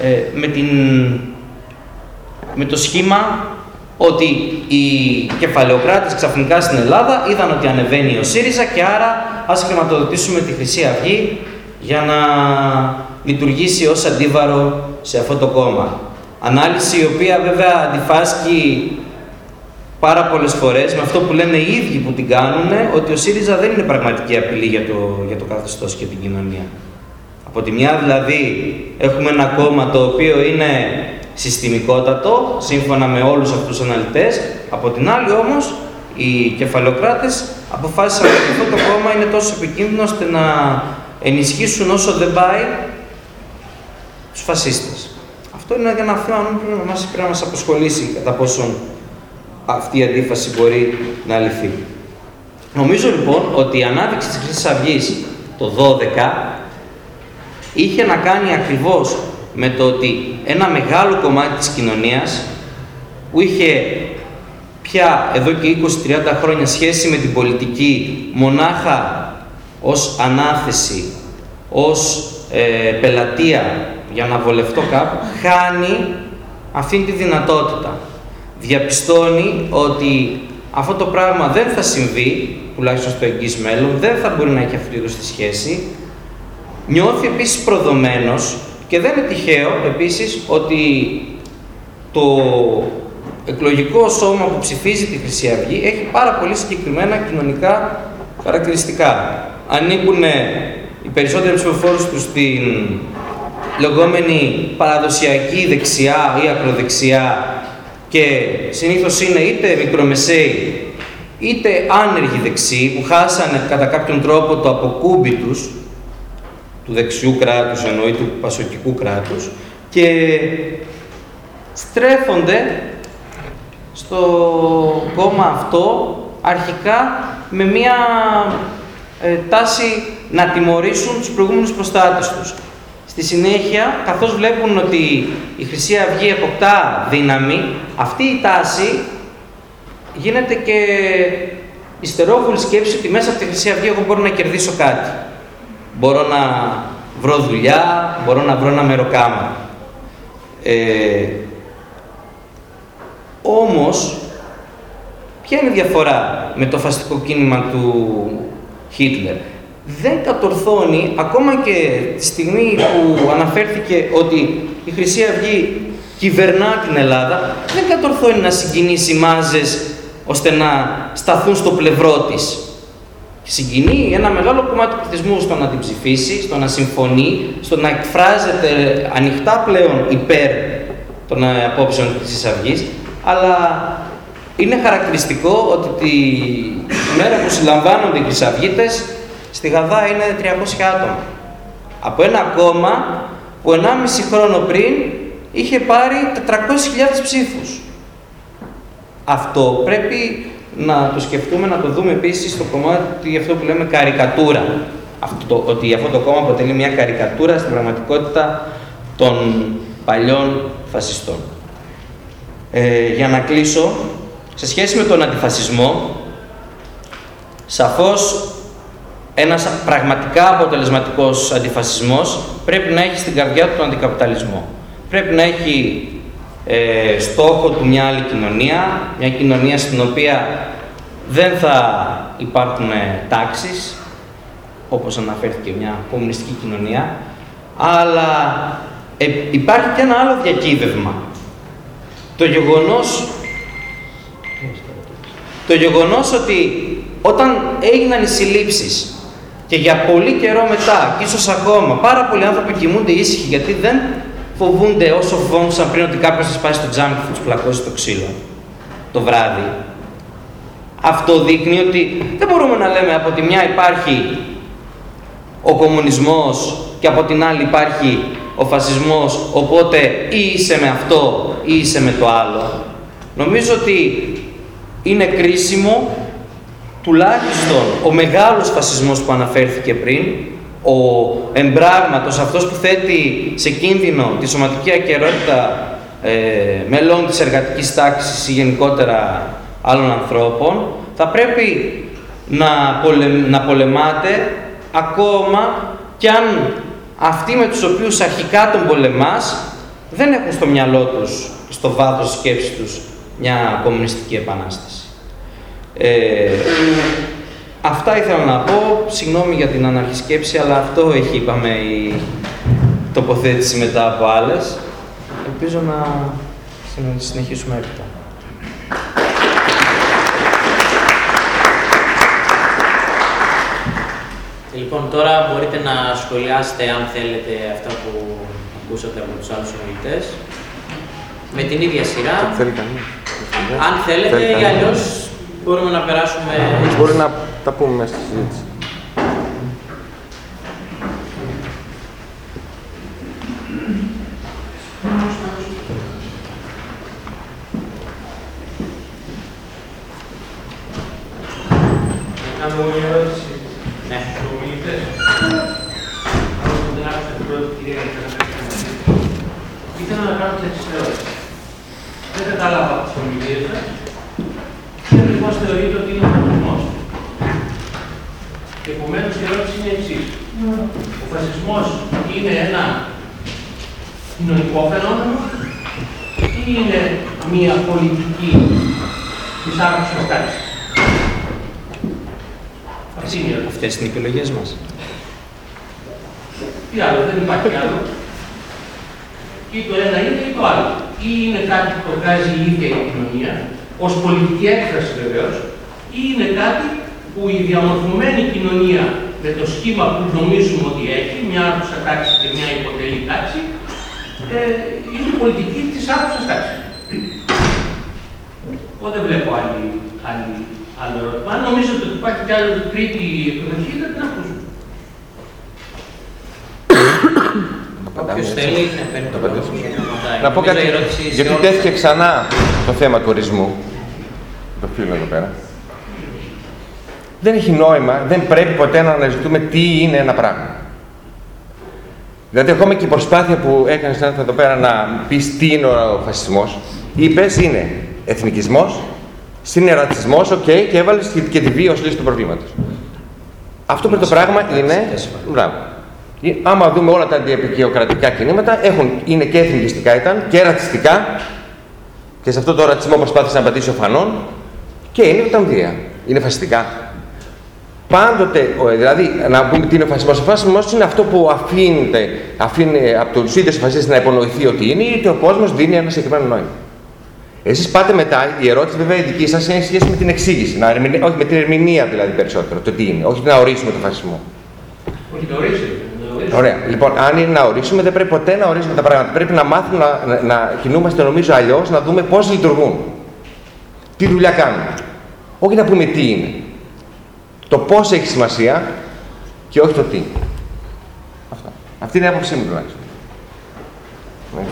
ε, με, την, με το σχήμα ότι οι κεφαλαιοκράτες ξαφνικά στην Ελλάδα είδαν ότι ανεβαίνει ο ΣΥΡΙΖΑ και άρα ας χρηματοδοτήσουμε τη Χρυσή Αυγή για να λειτουργήσει ως αντίβαρο σε αυτό το κόμμα. Ανάλυση η οποία βέβαια αντιφάσκει πάρα πολλές φορές με αυτό που λένε οι ίδιοι που την κάνουν, ότι ο ΣΥΡΙΖΑ δεν είναι πραγματική απειλή για το, για το καθεστώς και την κοινωνία. Από τη μια δηλαδή έχουμε ένα κόμμα το οποίο είναι συστημικότατο, σύμφωνα με όλους αυτούς τους αναλυτές. Από την άλλη όμως, οι κεφαλοκράτες αποφάσισαν ότι αυτό το κόμμα είναι τόσο επικίνδυνο ώστε να ενισχύσουν όσο δεν πάει τους φασίστες. Αυτό είναι ένα θέμα που πρέπει να μας, πρέπει να μας αποσχολήσει κατά πόσον αυτή η αντίφαση μπορεί να λυθεί. Νομίζω λοιπόν ότι η ανάδειξη της Χρυσής Αυγής το 12 είχε να κάνει ακριβώς με το ότι ένα μεγάλο κομμάτι της κοινωνίας που είχε πια εδώ και 20-30 χρόνια σχέση με την πολιτική μονάχα ως ανάθεση, ως ε, πελατεία για να βολευτώ κάπου, χάνει αυτή τη δυνατότητα. Διαπιστώνει ότι αυτό το πράγμα δεν θα συμβεί, τουλάχιστον στο εγγύς μέλλον, δεν θα μπορεί να έχει αυτή τη σχέση, Νιώθει επίσης προδομένος και δεν είναι τυχαίο επίσης ότι το εκλογικό σώμα που ψηφίζει τη Χρυσή Αυγή έχει πάρα πολύ συγκεκριμένα κοινωνικά χαρακτηριστικά. Ανήκουν οι περισσότεροι ψηφοφόρους τους στην λεγόμενη παραδοσιακή δεξιά ή ακροδεξιά και συνήθως είναι είτε μικρομεσαίοι είτε άνεργοι δεξιοί που χάσανε κατά κάποιον τρόπο το αποκούμπι τους του δεξιού κράτους, εννοεί του πασοκικού κράτους, και στρέφονται στο κόμμα αυτό αρχικά με μία ε, τάση να τιμωρήσουν τους προηγούμενους προστάτες τους. Στη συνέχεια, καθώς βλέπουν ότι η Χρυσή Αυγή αποκτά δύναμη, αυτή η τάση γίνεται και ιστερόβουλη σκέψη ότι μέσα από τη Χρυσή Αυγή εγώ μπορώ να κερδίσω κάτι μπορώ να βρω δουλειά, μπορώ να βρω ένα μεροκάμα. Ε, όμως, ποια είναι η διαφορά με το φαστικό κίνημα του Χίτλερ; Δεν κατορθώνει, ακόμα και τη στιγμή που αναφέρθηκε ότι η Χρυσή Αυγή κυβερνά την Ελλάδα, δεν κατορθώνει να συγκινήσει μάζες ώστε να σταθούν στο πλευρό της. Συγκινεί ένα μεγάλο κομμάτι του πληθυσμού στο να την ψηφίσει, στο να συμφωνεί, στο να εκφράζεται ανοιχτά πλέον υπέρ των απόψεων της Αυγής, αλλά είναι χαρακτηριστικό ότι τη μέρα που συλλαμβάνονται οι Χρυσαυγίτες, στη Γαδά είναι 300 άτομα. Από ένα κόμμα που 1,5 χρόνο πριν είχε πάρει 400.000 ψήφους. Αυτό πρέπει να το σκεφτούμε, να το δούμε επίσης στο κομμάτι αυτό που λέμε καρικατούρα. Αυτό, ότι αυτό το κόμμα αποτελεί μια καρικατούρα στην πραγματικότητα των παλιών φασιστών. Ε, για να κλείσω, σε σχέση με τον αντιφασισμό, σαφώς ένας πραγματικά αποτελεσματικός αντιφασισμός πρέπει να έχει στην καρδιά του τον αντικαπιταλισμό. Πρέπει να έχει ε, στόχο του μια άλλη κοινωνία, μια κοινωνία στην οποία δεν θα υπάρχουν τάξεις, όπως αναφέρθηκε μια κομμουνιστική κοινωνία, αλλά ε, υπάρχει και ένα άλλο διακύβευμα. Το γεγονός, το γεγονός ότι όταν έγιναν οι συλλήψεις και για πολύ καιρό μετά, και ίσως ακόμα, πάρα πολλοί άνθρωποι κοιμούνται ήσυχοι γιατί δεν φοβούνται όσο φοβόντουσαν πριν ότι κάποιος θα σπάσει το τζάμι και θα τους πλακώσει το ξύλο το βράδυ. Αυτό δείχνει ότι δεν μπορούμε να λέμε από τη μια υπάρχει ο κομμουνισμός και από την άλλη υπάρχει ο φασισμός, οπότε ή είσαι με αυτό ή είσαι με το άλλο. Νομίζω ότι είναι κρίσιμο τουλάχιστον ο μεγάλος φασισμός που αναφέρθηκε πριν, ο εμπράγματος, αυτός που θέτει σε κίνδυνο τη σωματική ακαιρότητα ε, μελών της εργατικής τάξης ή γενικότερα άλλων ανθρώπων, θα πρέπει να, να πολεμάτε ακόμα κι αν αυτοί με τους οποίους αρχικά τον πολεμάς δεν έχουν στο μυαλό τους, στο βάθος σκέψης τους, μια κομμουνιστική επανάσταση. Ε, αυτά ήθελα να πω. Συγγνώμη για την αναρχισκέψη, αλλά αυτό έχει, είπαμε, η τοποθέτηση μετά από άλλες. Ελπίζω να συνεχίσουμε έπειτα. Λοιπόν, τώρα μπορείτε να σχολιάσετε, αν θέλετε, αυτά που ακούσατε από τους άλλους ομιλητές. Με την ίδια σειρά. Αν θέλετε ή αλλιώς μπορούμε να περάσουμε... Μπορεί να τα πούμε μέσα στη συζήτηση. κάνω μια ερώτηση ναι. στους ομιλητές. Αν δεν άκουσα την πρώτη κυρία ήθελα να κάνω την εξής ερώτηση. Δεν κατάλαβα τις ομιλίες σας. Τι ακριβώς θεωρείτε ότι είναι ο φασισμός. Και επομένως η ερώτηση είναι εξή. Ο φασισμός είναι ένα κοινωνικό φαινόμενο ή είναι μια πολιτική της άκουσης τάξης; Αυτές είναι οι επιλογές μας. Τι άλλο, δεν υπάρχει άλλο. Ή το ένα είναι ή το άλλο. Ή είναι κάτι που το βγάζει η ίδια η κοινωνία, ως πολιτική έκφραση βεβαίως, ή είναι κάτι που η διαμορφωμένη κοινωνία με το σχήμα που νομίζουμε ότι έχει, μια άκουσα τάξη και μια υποτελή τάξη, ε, είναι πολιτική της άκουσα τάξης. Εγώ δεν βλέπω άλλη, άλλη άλλο ερώτημα. Αν νομίζετε ότι υπάρχει κι άλλη τρίτη εκδοχή, δεν την ακούσουμε. Όποιος θέλει να παίρνει το Να πω κάτι, γιατί τέθηκε ξανά το θέμα του ορισμού. Το φίλο εδώ πέρα. Δεν έχει νόημα, δεν πρέπει ποτέ να αναζητούμε τι είναι ένα πράγμα. Δηλαδή, ακόμα και η προσπάθεια που έκανε εδώ πέρα να πεις τι είναι ο φασισμός, είπες είναι εθνικισμός, συν ρατσισμό, OK, okay, και έβαλες και τη βία ως λύση του προβλήματος. Αυτό που το πράγμα είναι. Μπράβο. Άμα δούμε όλα τα αντιαποικιοκρατικά κινήματα, έχουν, είναι και εθνικιστικά ήταν και ρατσιστικά, και σε αυτό το ρατσισμό προσπάθησε να πατήσει ο Φανόν, και είναι βία. Είναι φασιστικά. Πάντοτε, δηλαδή, να πούμε τι είναι ο φασισμός. Ο φασισμός είναι αυτό που αφήνεται, αφήνει από τους ίδιους φασίστες να υπονοηθεί ότι είναι, ή ο κόσμος δίνει ένα συγκεκριμένο νόημα. Εσείς πάτε μετά, η ερώτηση βέβαια η δική σας έχει σχέση με την εξήγηση, να, όχι με την ερμηνεία δηλαδή περισσότερο, το τι είναι, όχι να ορίσουμε τον φασισμό. Όχι να ορίσουμε. Ωραία. Λοιπόν, αν είναι να ορίσουμε, δεν πρέπει ποτέ να ορίσουμε τα πράγματα. Πρέπει να μάθουμε να, να, να κινούμαστε νομίζω αλλιώς, να δούμε πώς λειτουργούν. Τι δουλειά κάνουν. Όχι να πούμε τι είναι. Το πώς έχει σημασία και όχι το τι. Αυτά. Αυτή είναι η άποψή μου τουλάχιστον. Ναι.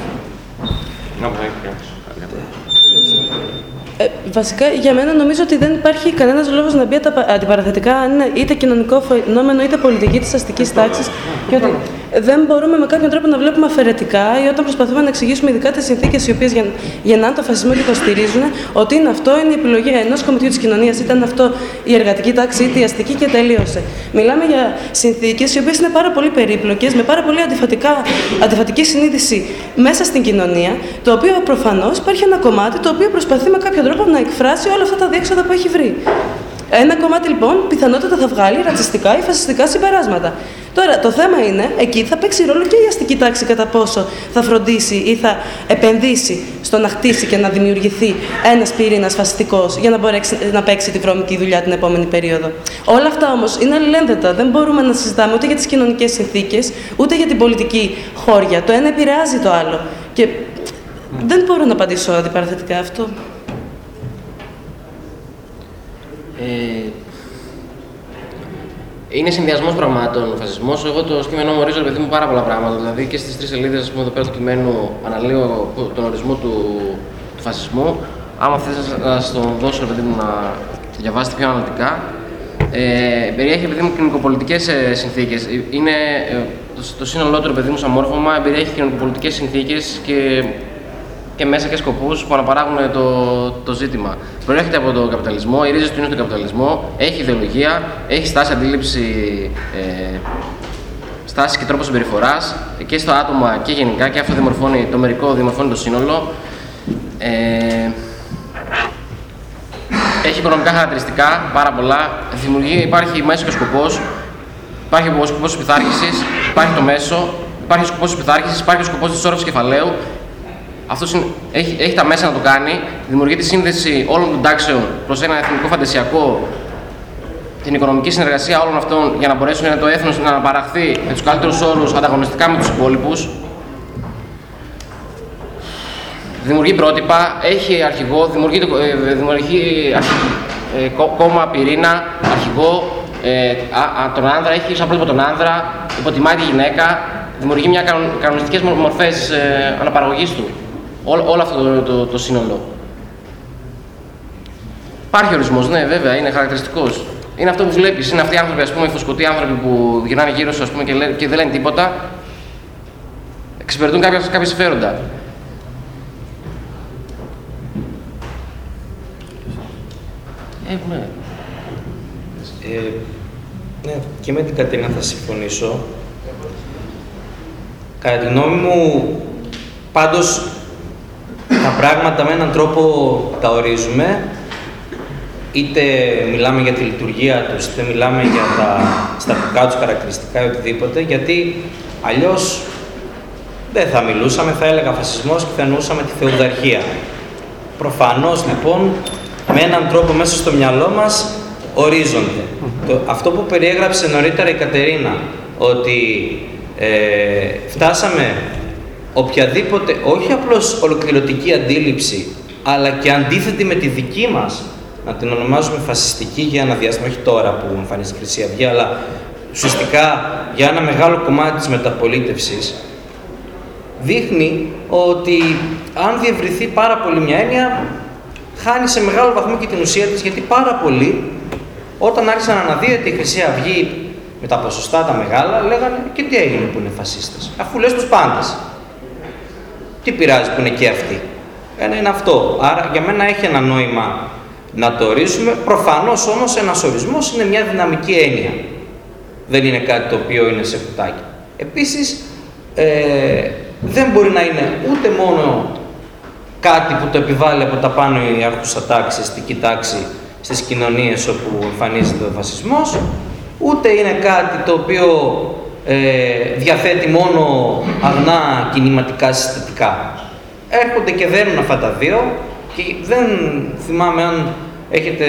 Ε, βασικά, για μένα νομίζω ότι δεν υπάρχει κανένας λόγος να μπει τα αντιπαραθετικά, αν είναι είτε κοινωνικό φαινόμενο είτε πολιτική της αστικής τάξης. Και ότι δεν μπορούμε με κάποιον τρόπο να βλέπουμε αφαιρετικά ή όταν προσπαθούμε να εξηγήσουμε ειδικά τις συνθήκες οι οποίες γεννάνε το φασισμό και το στηρίζουν, ότι είναι αυτό είναι η επιλογή ενός κομιτιού της κοινωνίας, είτε είναι αυτό η εργατική τάξη είτε η αστική και τελείωσε. Μιλάμε για συνθήκες οι οποίες είναι πάρα πολύ περίπλοκες, με πάρα πολύ αντιφατική συνείδηση μέσα στην κοινωνία, το οποίο προφανώς υπάρχει ένα κομμάτι το οποίο προσπαθεί με κάποιο τρόπο να εκφράσει όλα αυτά τα διέξοδα που έχει βρει. Ένα κομμάτι λοιπόν πιθανότατα θα βγάλει ρατσιστικά ή φασιστικά συμπεράσματα. Τώρα, το θέμα είναι, εκεί θα παίξει ρόλο και η αστική τάξη κατά πόσο θα φροντίσει ή θα επενδύσει στο να χτίσει και να δημιουργηθεί ένας πυρήνας φασιστικός για να μπορέσει να παίξει τη βρώμικη δουλειά την επόμενη περίοδο. Όλα αυτά όμως είναι αλληλένδετα. Δεν μπορούμε να συζητάμε ούτε για τις κοινωνικές συνθήκες, ούτε για την πολιτική χώρια. Το ένα επηρεάζει το άλλο. Και δεν μπορώ να απαντήσω αντιπαραθετικά αυτό. Ε, είναι συνδυασμός πραγμάτων ο φασισμός. Εγώ το κείμενό μου ορίζω παιδί μου πάρα πολλά πράγματα. Δηλαδή και στις τρεις σελίδες εδώ πέρα του κειμένου αναλύω τον ορισμό του, του φασισμού. Άμα θέλετε να σα το δώσω παιδί μου να διαβάσετε πιο αναλυτικά. Ε, περιέχει παιδί μου κοινωνικοπολιτικές ε, συνθήκες. Είναι ε, το, το σύνολό του παιδί μου σαν μόρφωμα περιέχει κοινωνικοπολιτικές συνθήκες και και μέσα και σκοπούς που αναπαράγουν το, το ζήτημα. Προέρχεται από τον καπιταλισμό, οι ρίζες του είναι στον καπιταλισμό, έχει ιδεολογία, έχει στάση αντίληψη, ε, στάση και τρόπο συμπεριφοράς και στο άτομα και γενικά και αυτό δημορφώνει το μερικό, δημορφώνει το σύνολο. Ε, έχει οικονομικά χαρακτηριστικά πάρα πολλά. Δημιουργεί, υπάρχει μέσος και σκοπός. Υπάρχει ο σκοπός της πειθάρχησης, υπάρχει το μέσο, υπάρχει ο σκοπός της πειθάρχησης, υπάρχει ο σκοπός της όρεξη κεφαλαίου, αυτό έχει, έχει τα μέσα να το κάνει, δημιουργεί τη σύνδεση όλων των τάξεων προς ένα εθνικό φαντασιακό, την οικονομική συνεργασία όλων αυτών για να μπορέσουν το έθνος να αναπαραχθεί με τους καλύτερους όρους ανταγωνιστικά με τους υπόλοιπους. Δημιουργεί πρότυπα, έχει αρχηγό, δημιουργεί, ε, δημιουργεί ε, κόμμα πυρήνα, αρχηγό, ε, α, τον άνδρα, έχει σαν πρότυπο τον άνδρα, υποτιμάει τη γυναίκα, δημιουργεί μια κανονιστικές μορφές ε, αναπαραγωγής του όλο αυτό το, το, το, σύνολο. Υπάρχει ορισμός, ναι, βέβαια, είναι χαρακτηριστικός. Είναι αυτό που βλέπεις. Είναι αυτοί οι άνθρωποι, ας πούμε, οι φωσκωτοί άνθρωποι που γυρνάνε γύρω σου πούμε, και, λέ, και δεν λένε τίποτα. Εξυπηρετούν κάποια, κάποια συμφέροντα. Ε, ναι. Ε, ναι, και με την Κατίνα θα συμφωνήσω. Κατά τη γνώμη μου, πάντως τα πράγματα με έναν τρόπο τα ορίζουμε, είτε μιλάμε για τη λειτουργία τους, είτε μιλάμε για τα στατικά τους χαρακτηριστικά ή οτιδήποτε, γιατί αλλιώς δεν θα μιλούσαμε, θα έλεγα φασισμός και θα εννοούσαμε τη θεουδαρχία. Προφανώς λοιπόν με έναν τρόπο μέσα στο μυαλό μας ορίζονται. Το, αυτό που περιέγραψε νωρίτερα η Κατερίνα, ότι ε, φτάσαμε οποιαδήποτε, όχι απλώς ολοκληρωτική αντίληψη, αλλά και αντίθετη με τη δική μας, να την ονομάζουμε φασιστική για ένα διάστημα, όχι τώρα που εμφανίζει η Χρυσή Αυγή, αλλά ουσιαστικά για ένα μεγάλο κομμάτι της μεταπολίτευσης, δείχνει ότι αν διευρυθεί πάρα πολύ μια έννοια, χάνει σε μεγάλο βαθμό και την ουσία της, γιατί πάρα πολλοί, όταν άρχισαν να αναδύεται η Χρυσή Αυγή με τα ποσοστά τα μεγάλα, λέγανε και τι έγινε που είναι φασίστες, αφού λες τους πάντες. Τι πειράζει που είναι και αυτοί; Ένα είναι αυτό. Άρα για μένα έχει ένα νόημα να το ορίσουμε. Προφανώς όμως ένας ορισμός είναι μια δυναμική έννοια. Δεν είναι κάτι το οποίο είναι σε κουτάκι. Επίσης, ε, δεν μπορεί να είναι ούτε μόνο κάτι που το επιβάλλει από τα πάνω η άρχουσα τάξη, αστική τάξη στις κοινωνίες όπου εμφανίζεται ο φασισμός, ούτε είναι κάτι το οποίο ε, διαθέτει μόνο αγνά κινηματικά συστατικά. Έρχονται και δένουν αυτά τα δύο και δεν θυμάμαι αν έχετε,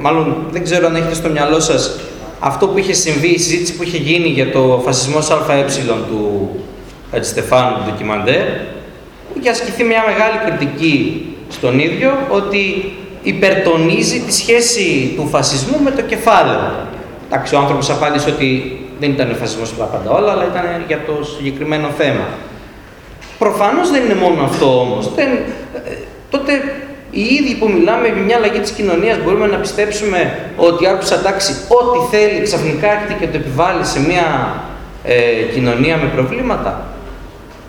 μάλλον δεν ξέρω αν έχετε στο μυαλό σας αυτό που είχε συμβεί, η συζήτηση που είχε γίνει για το φασισμός ΑΕ του Στεφάνου του ντοκιμαντέρ, που είχε ασκηθεί μια μεγάλη κριτική στον ίδιο ότι υπερτονίζει τη σχέση του φασισμού με το κεφάλαιο. Εντάξει, ο άνθρωπος απάντησε ότι δεν ήταν φασισμός για τα πάντα όλα, αλλά ήταν για το συγκεκριμένο θέμα. Προφανώς δεν είναι μόνο αυτό όμως. Δεν, ε, τότε οι ίδιοι που μιλάμε για μια αλλαγή της κοινωνίας μπορούμε να πιστέψουμε ότι η άρχουσα τάξη ό,τι θέλει ξαφνικά έρχεται και το επιβάλλει σε μια ε, κοινωνία με προβλήματα.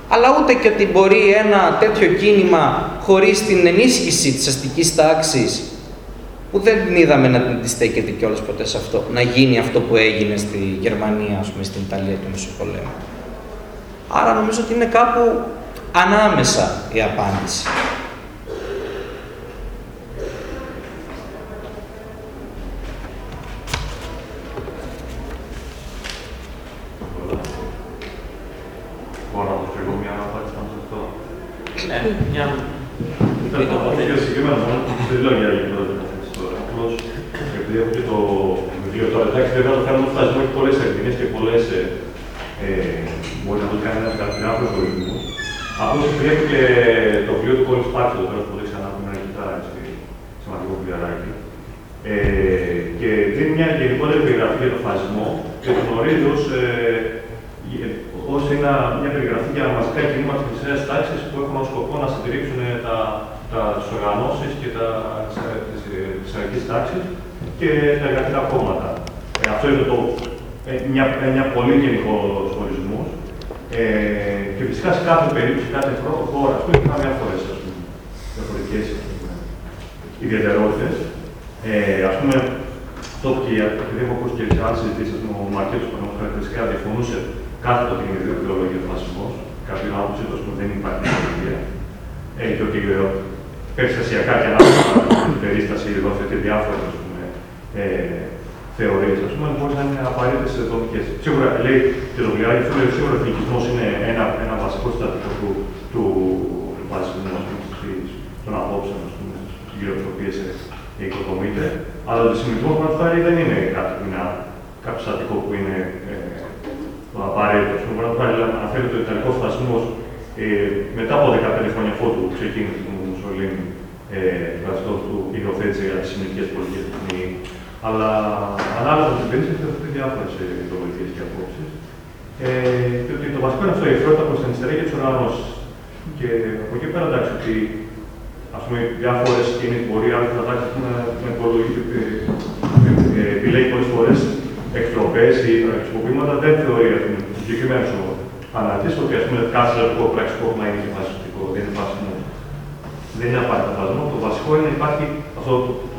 Αλλά ούτε και ότι μπορεί ένα τέτοιο κίνημα χωρίς την ενίσχυση της αστικής τάξης που δεν την είδαμε να την αντιστέκεται κιόλας ποτέ σε αυτό, να γίνει αυτό που έγινε στη Γερμανία, ας πούμε, στην Ιταλία του Μεσοπολέμου. Άρα νομίζω ότι είναι κάπου ανάμεσα η απάντηση ούτε το βιβλίο τώρα. Εντάξει, βέβαια το κάνουμε αυτά. Έχει πολλές εκδοχέ και πολλές. Ε, ε μπορεί να το κάνει ένα καθημερινά προσδοκισμό. Από όσο πρέπει και το βιβλίο του Κόλλη Πάρκη, το τώρα που ξανά πούμε ένα κοιτάρα, σημαντικό βιβλιαράκι. Ε, και δίνει μια γενικότερη περιγραφή για τον φασισμό και τον ορίζει ως ε, ε, ως ένα, μια περιγραφή για μαζικά κινήματα της νέας τάξης που έχουν ως σκοπό να συντηρήσουν ε, τα, τα, τι οργανώσεις και τι αρκεί τάξει και τα εργατικά κόμματα. Ε, αυτό είναι το, ε, μια, ε, μια πολύ γενικό χωρισμό. Ε, και φυσικά σε κάθε περίπτωση, κάθε χώρα, αυτό έχει διάφορες διαφορετικές ιδιαιτερότητες. Ε, ας πούμε, το και επειδή έχω ακούσει και σε άλλες συζητήσεις με ο Μαρκέτο που χαρακτηριστικά διαφωνούσε κάθε το την ιδεολογία του φασισμό, κάποιοι άποψη του δεν υπάρχει ιδεολογία, ε, και ότι ε, περιστασιακά και ανάλογα την περίσταση εδώ θέτει διάφορε ε, θεωρίες, ας πούμε, μπορεί να είναι απαραίτητες δομικέ. Σίγουρα, λέει και το βιβλιάκι του, λέει σίγουρα ο εθνικισμός είναι ένα, ένα βασικό στατικό του, του, του βασισμού, ας πούμε, των απόψεων, ας πούμε, οικοδομείται. Αλλά το συμμετισμό που δεν είναι κάτι που είναι κάποιο στατικό που είναι ε, απαραίτητο. Στον παράδειγμα, αναφέρεται ο Ιταλικός φασισμό ε, μετά από 15 χρόνια φότου ξεκίνησε του Μουσολίνη, ε, βασικό του υιοθέτησε για τις συνολικές πολιτικές αλλά ανάλογα με την περίπτωση θα βρεθούν διάφορες ιδεολογίε και απόψεις. Ε, και ότι το βασικό είναι αυτό η ευθρότητα προς την αριστερά και τι οργανώσει. Και από εκεί πέρα εντάξει, ότι ας πούμε, διάφορες κοινέ μπορεί, άλλε κρατάξει έχουν την υπολογή και ε, επιλέγει πολλές φορές εκτροπές ή πραξικοπήματα, δεν θεωρεί ας πούμε, συγκεκριμένο ο φανατή ότι ας πούμε, κάθε λεπτό πραξικόπημα είναι και φασιστικό, δεν είναι φασιστικό. Δεν είναι απαραίτητα φασισμό. Το βασικό είναι να υπάρχει αυτό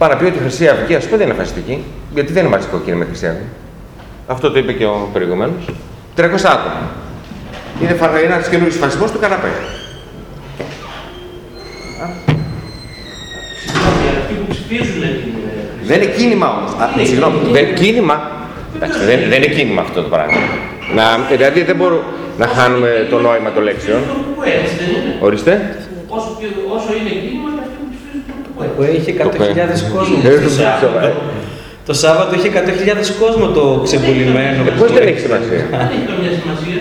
Πάνω να πει ότι η Χρυσή Αυγή, α πούμε, δεν είναι φασιστική, γιατί δεν είναι μαζικό κίνημα η Χρυσή Αυγή. Αυτό το είπε και ο προηγούμενο. 300 άτομα. Είναι ένας καινούριο φασισμός του καναπέ. Δεν είναι κίνημα όμως. Συγγνώμη, δεν είναι κίνημα; δεν, δεν είναι κίνημα αυτό το πράγμα. Να, δηλαδή δεν μπορούμε να χάνουμε το νόημα των λέξεων. Ορίστε. Όσο, όσο είναι κίνημα, που είχε 100.000 κόσμο. Το Σάββατο είχε 100.000 κόσμο το ξεπουλημένο. Ε, Πώς δεν έχει σημασία; Δεν έχει καμία σημασία.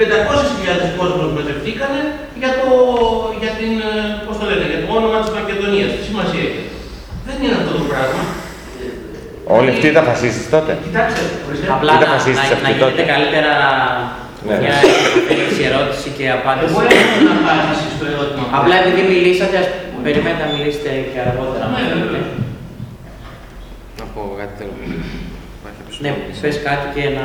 500.000 ε, κόσμος μαζευτήκαν για το, για την, ε, πώς το λένε, για το όνομα της Μακεδονίας. Τι σημασία έχει. Δεν είναι αυτό το πράγμα. Όλοι αυτοί ήταν φασίστες τότε. Κοιτάξτε, απλά να, να, να γίνεται καλύτερα ναι. μια ερώτηση και απάντηση. Εγώ έχω να απάντηση στο ερώτημα. Απλά επειδή μιλήσατε, ας περιμένετε να μιλήσετε και αργότερα. Ναι, πω κάτι θέλω. Ναι, πες κάτι και να...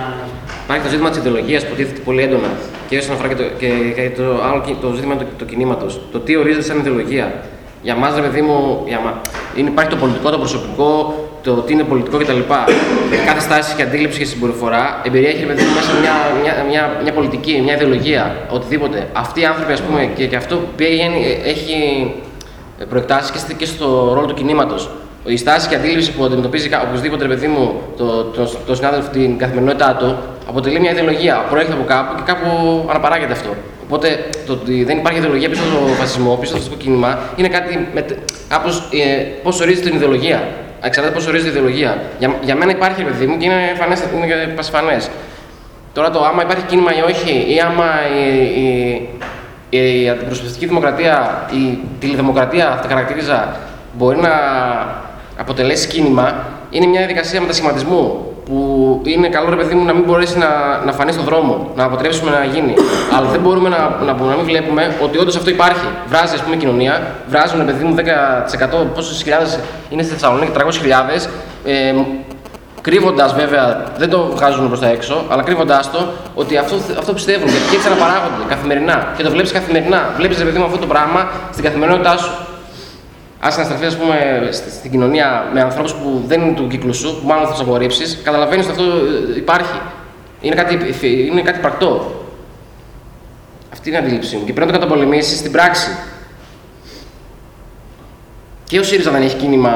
Υπάρχει το ζήτημα της ιδεολογίας που τίθεται πολύ έντονα και όσον αφορά και το, και, και το, άλλο, το ζήτημα του το κινήματος. Το τι ορίζεται σαν ιδεολογία. Για μας, ρε παιδί μου, για μα... είναι, υπάρχει το πολιτικό, το προσωπικό, το τι είναι πολιτικό κτλ. Κάθε στάση και αντίληψη και συμπεριφορά εμπεριέχει ρε παιδί μου, μέσα μια, μια, μια, μια, πολιτική, μια ιδεολογία, οτιδήποτε. Αυτοί οι άνθρωποι, ας πούμε, και, και αυτό πηγαίνει, έχει προεκτάσει και, και στο ρόλο του κινήματος. Η στάση και αντίληψη που αντιμετωπίζει οποιοδήποτε παιδί μου το, το, το συνάδελφο την καθημερινότητά του αποτελεί μια ιδεολογία. Προέρχεται από κάπου και κάπου αναπαράγεται αυτό. Οπότε το ότι δεν υπάρχει ιδεολογία πίσω στο φασισμό, πίσω στο φασιστικό κίνημα, είναι κάτι κάπως ε, πώς ορίζεται την ιδεολογία. Εξαρτάται πώς ορίζεται η ιδεολογία. Για, για μένα υπάρχει παιδί μου και είναι, φανές, είναι πασφανέ. Τώρα το άμα υπάρχει κίνημα ή όχι, ή άμα η, η, η αντιπροσωπευτική δημοκρατία, η τηλεδημοκρατία αυτά χαρακτηρίζα, μπορεί να αποτελέσει κίνημα, είναι μια διαδικασία μετασχηματισμού που είναι καλό ρε παιδί μου να μην μπορέσει να, να φανεί στον δρόμο, να αποτρέψουμε να γίνει. <coughs> Αλλά δεν μπορούμε να, να, να μην βλέπουμε ότι όντως αυτό υπάρχει. Βράζει, ας πούμε, κοινωνία, βράζουν παιδί μου 10% πόσες χιλιάδες είναι στη Θεσσαλονίκη, 300.000. Ε, κρύβοντας βέβαια, δεν το βγάζουν προς τα έξω, αλλά κρύβοντας το ότι αυτό, αυτό πιστεύουν και έτσι αναπαράγονται καθημερινά. Και το βλέπεις καθημερινά. Βλέπεις, ρε παιδί μου, αυτό το πράγμα στην καθημερινότητά σου άσε να στραφείς πούμε, στην κοινωνία με ανθρώπους που δεν είναι του κύκλου σου, που μάλλον θα τους απορρίψεις, καταλαβαίνεις ότι αυτό ε, υπάρχει. Είναι κάτι, είναι κάτι πρακτό. Αυτή είναι η αντίληψή μου. Και πρέπει να το καταπολεμήσεις στην πράξη. Και ο ΣΥΡΙΖΑ δεν έχει κίνημα,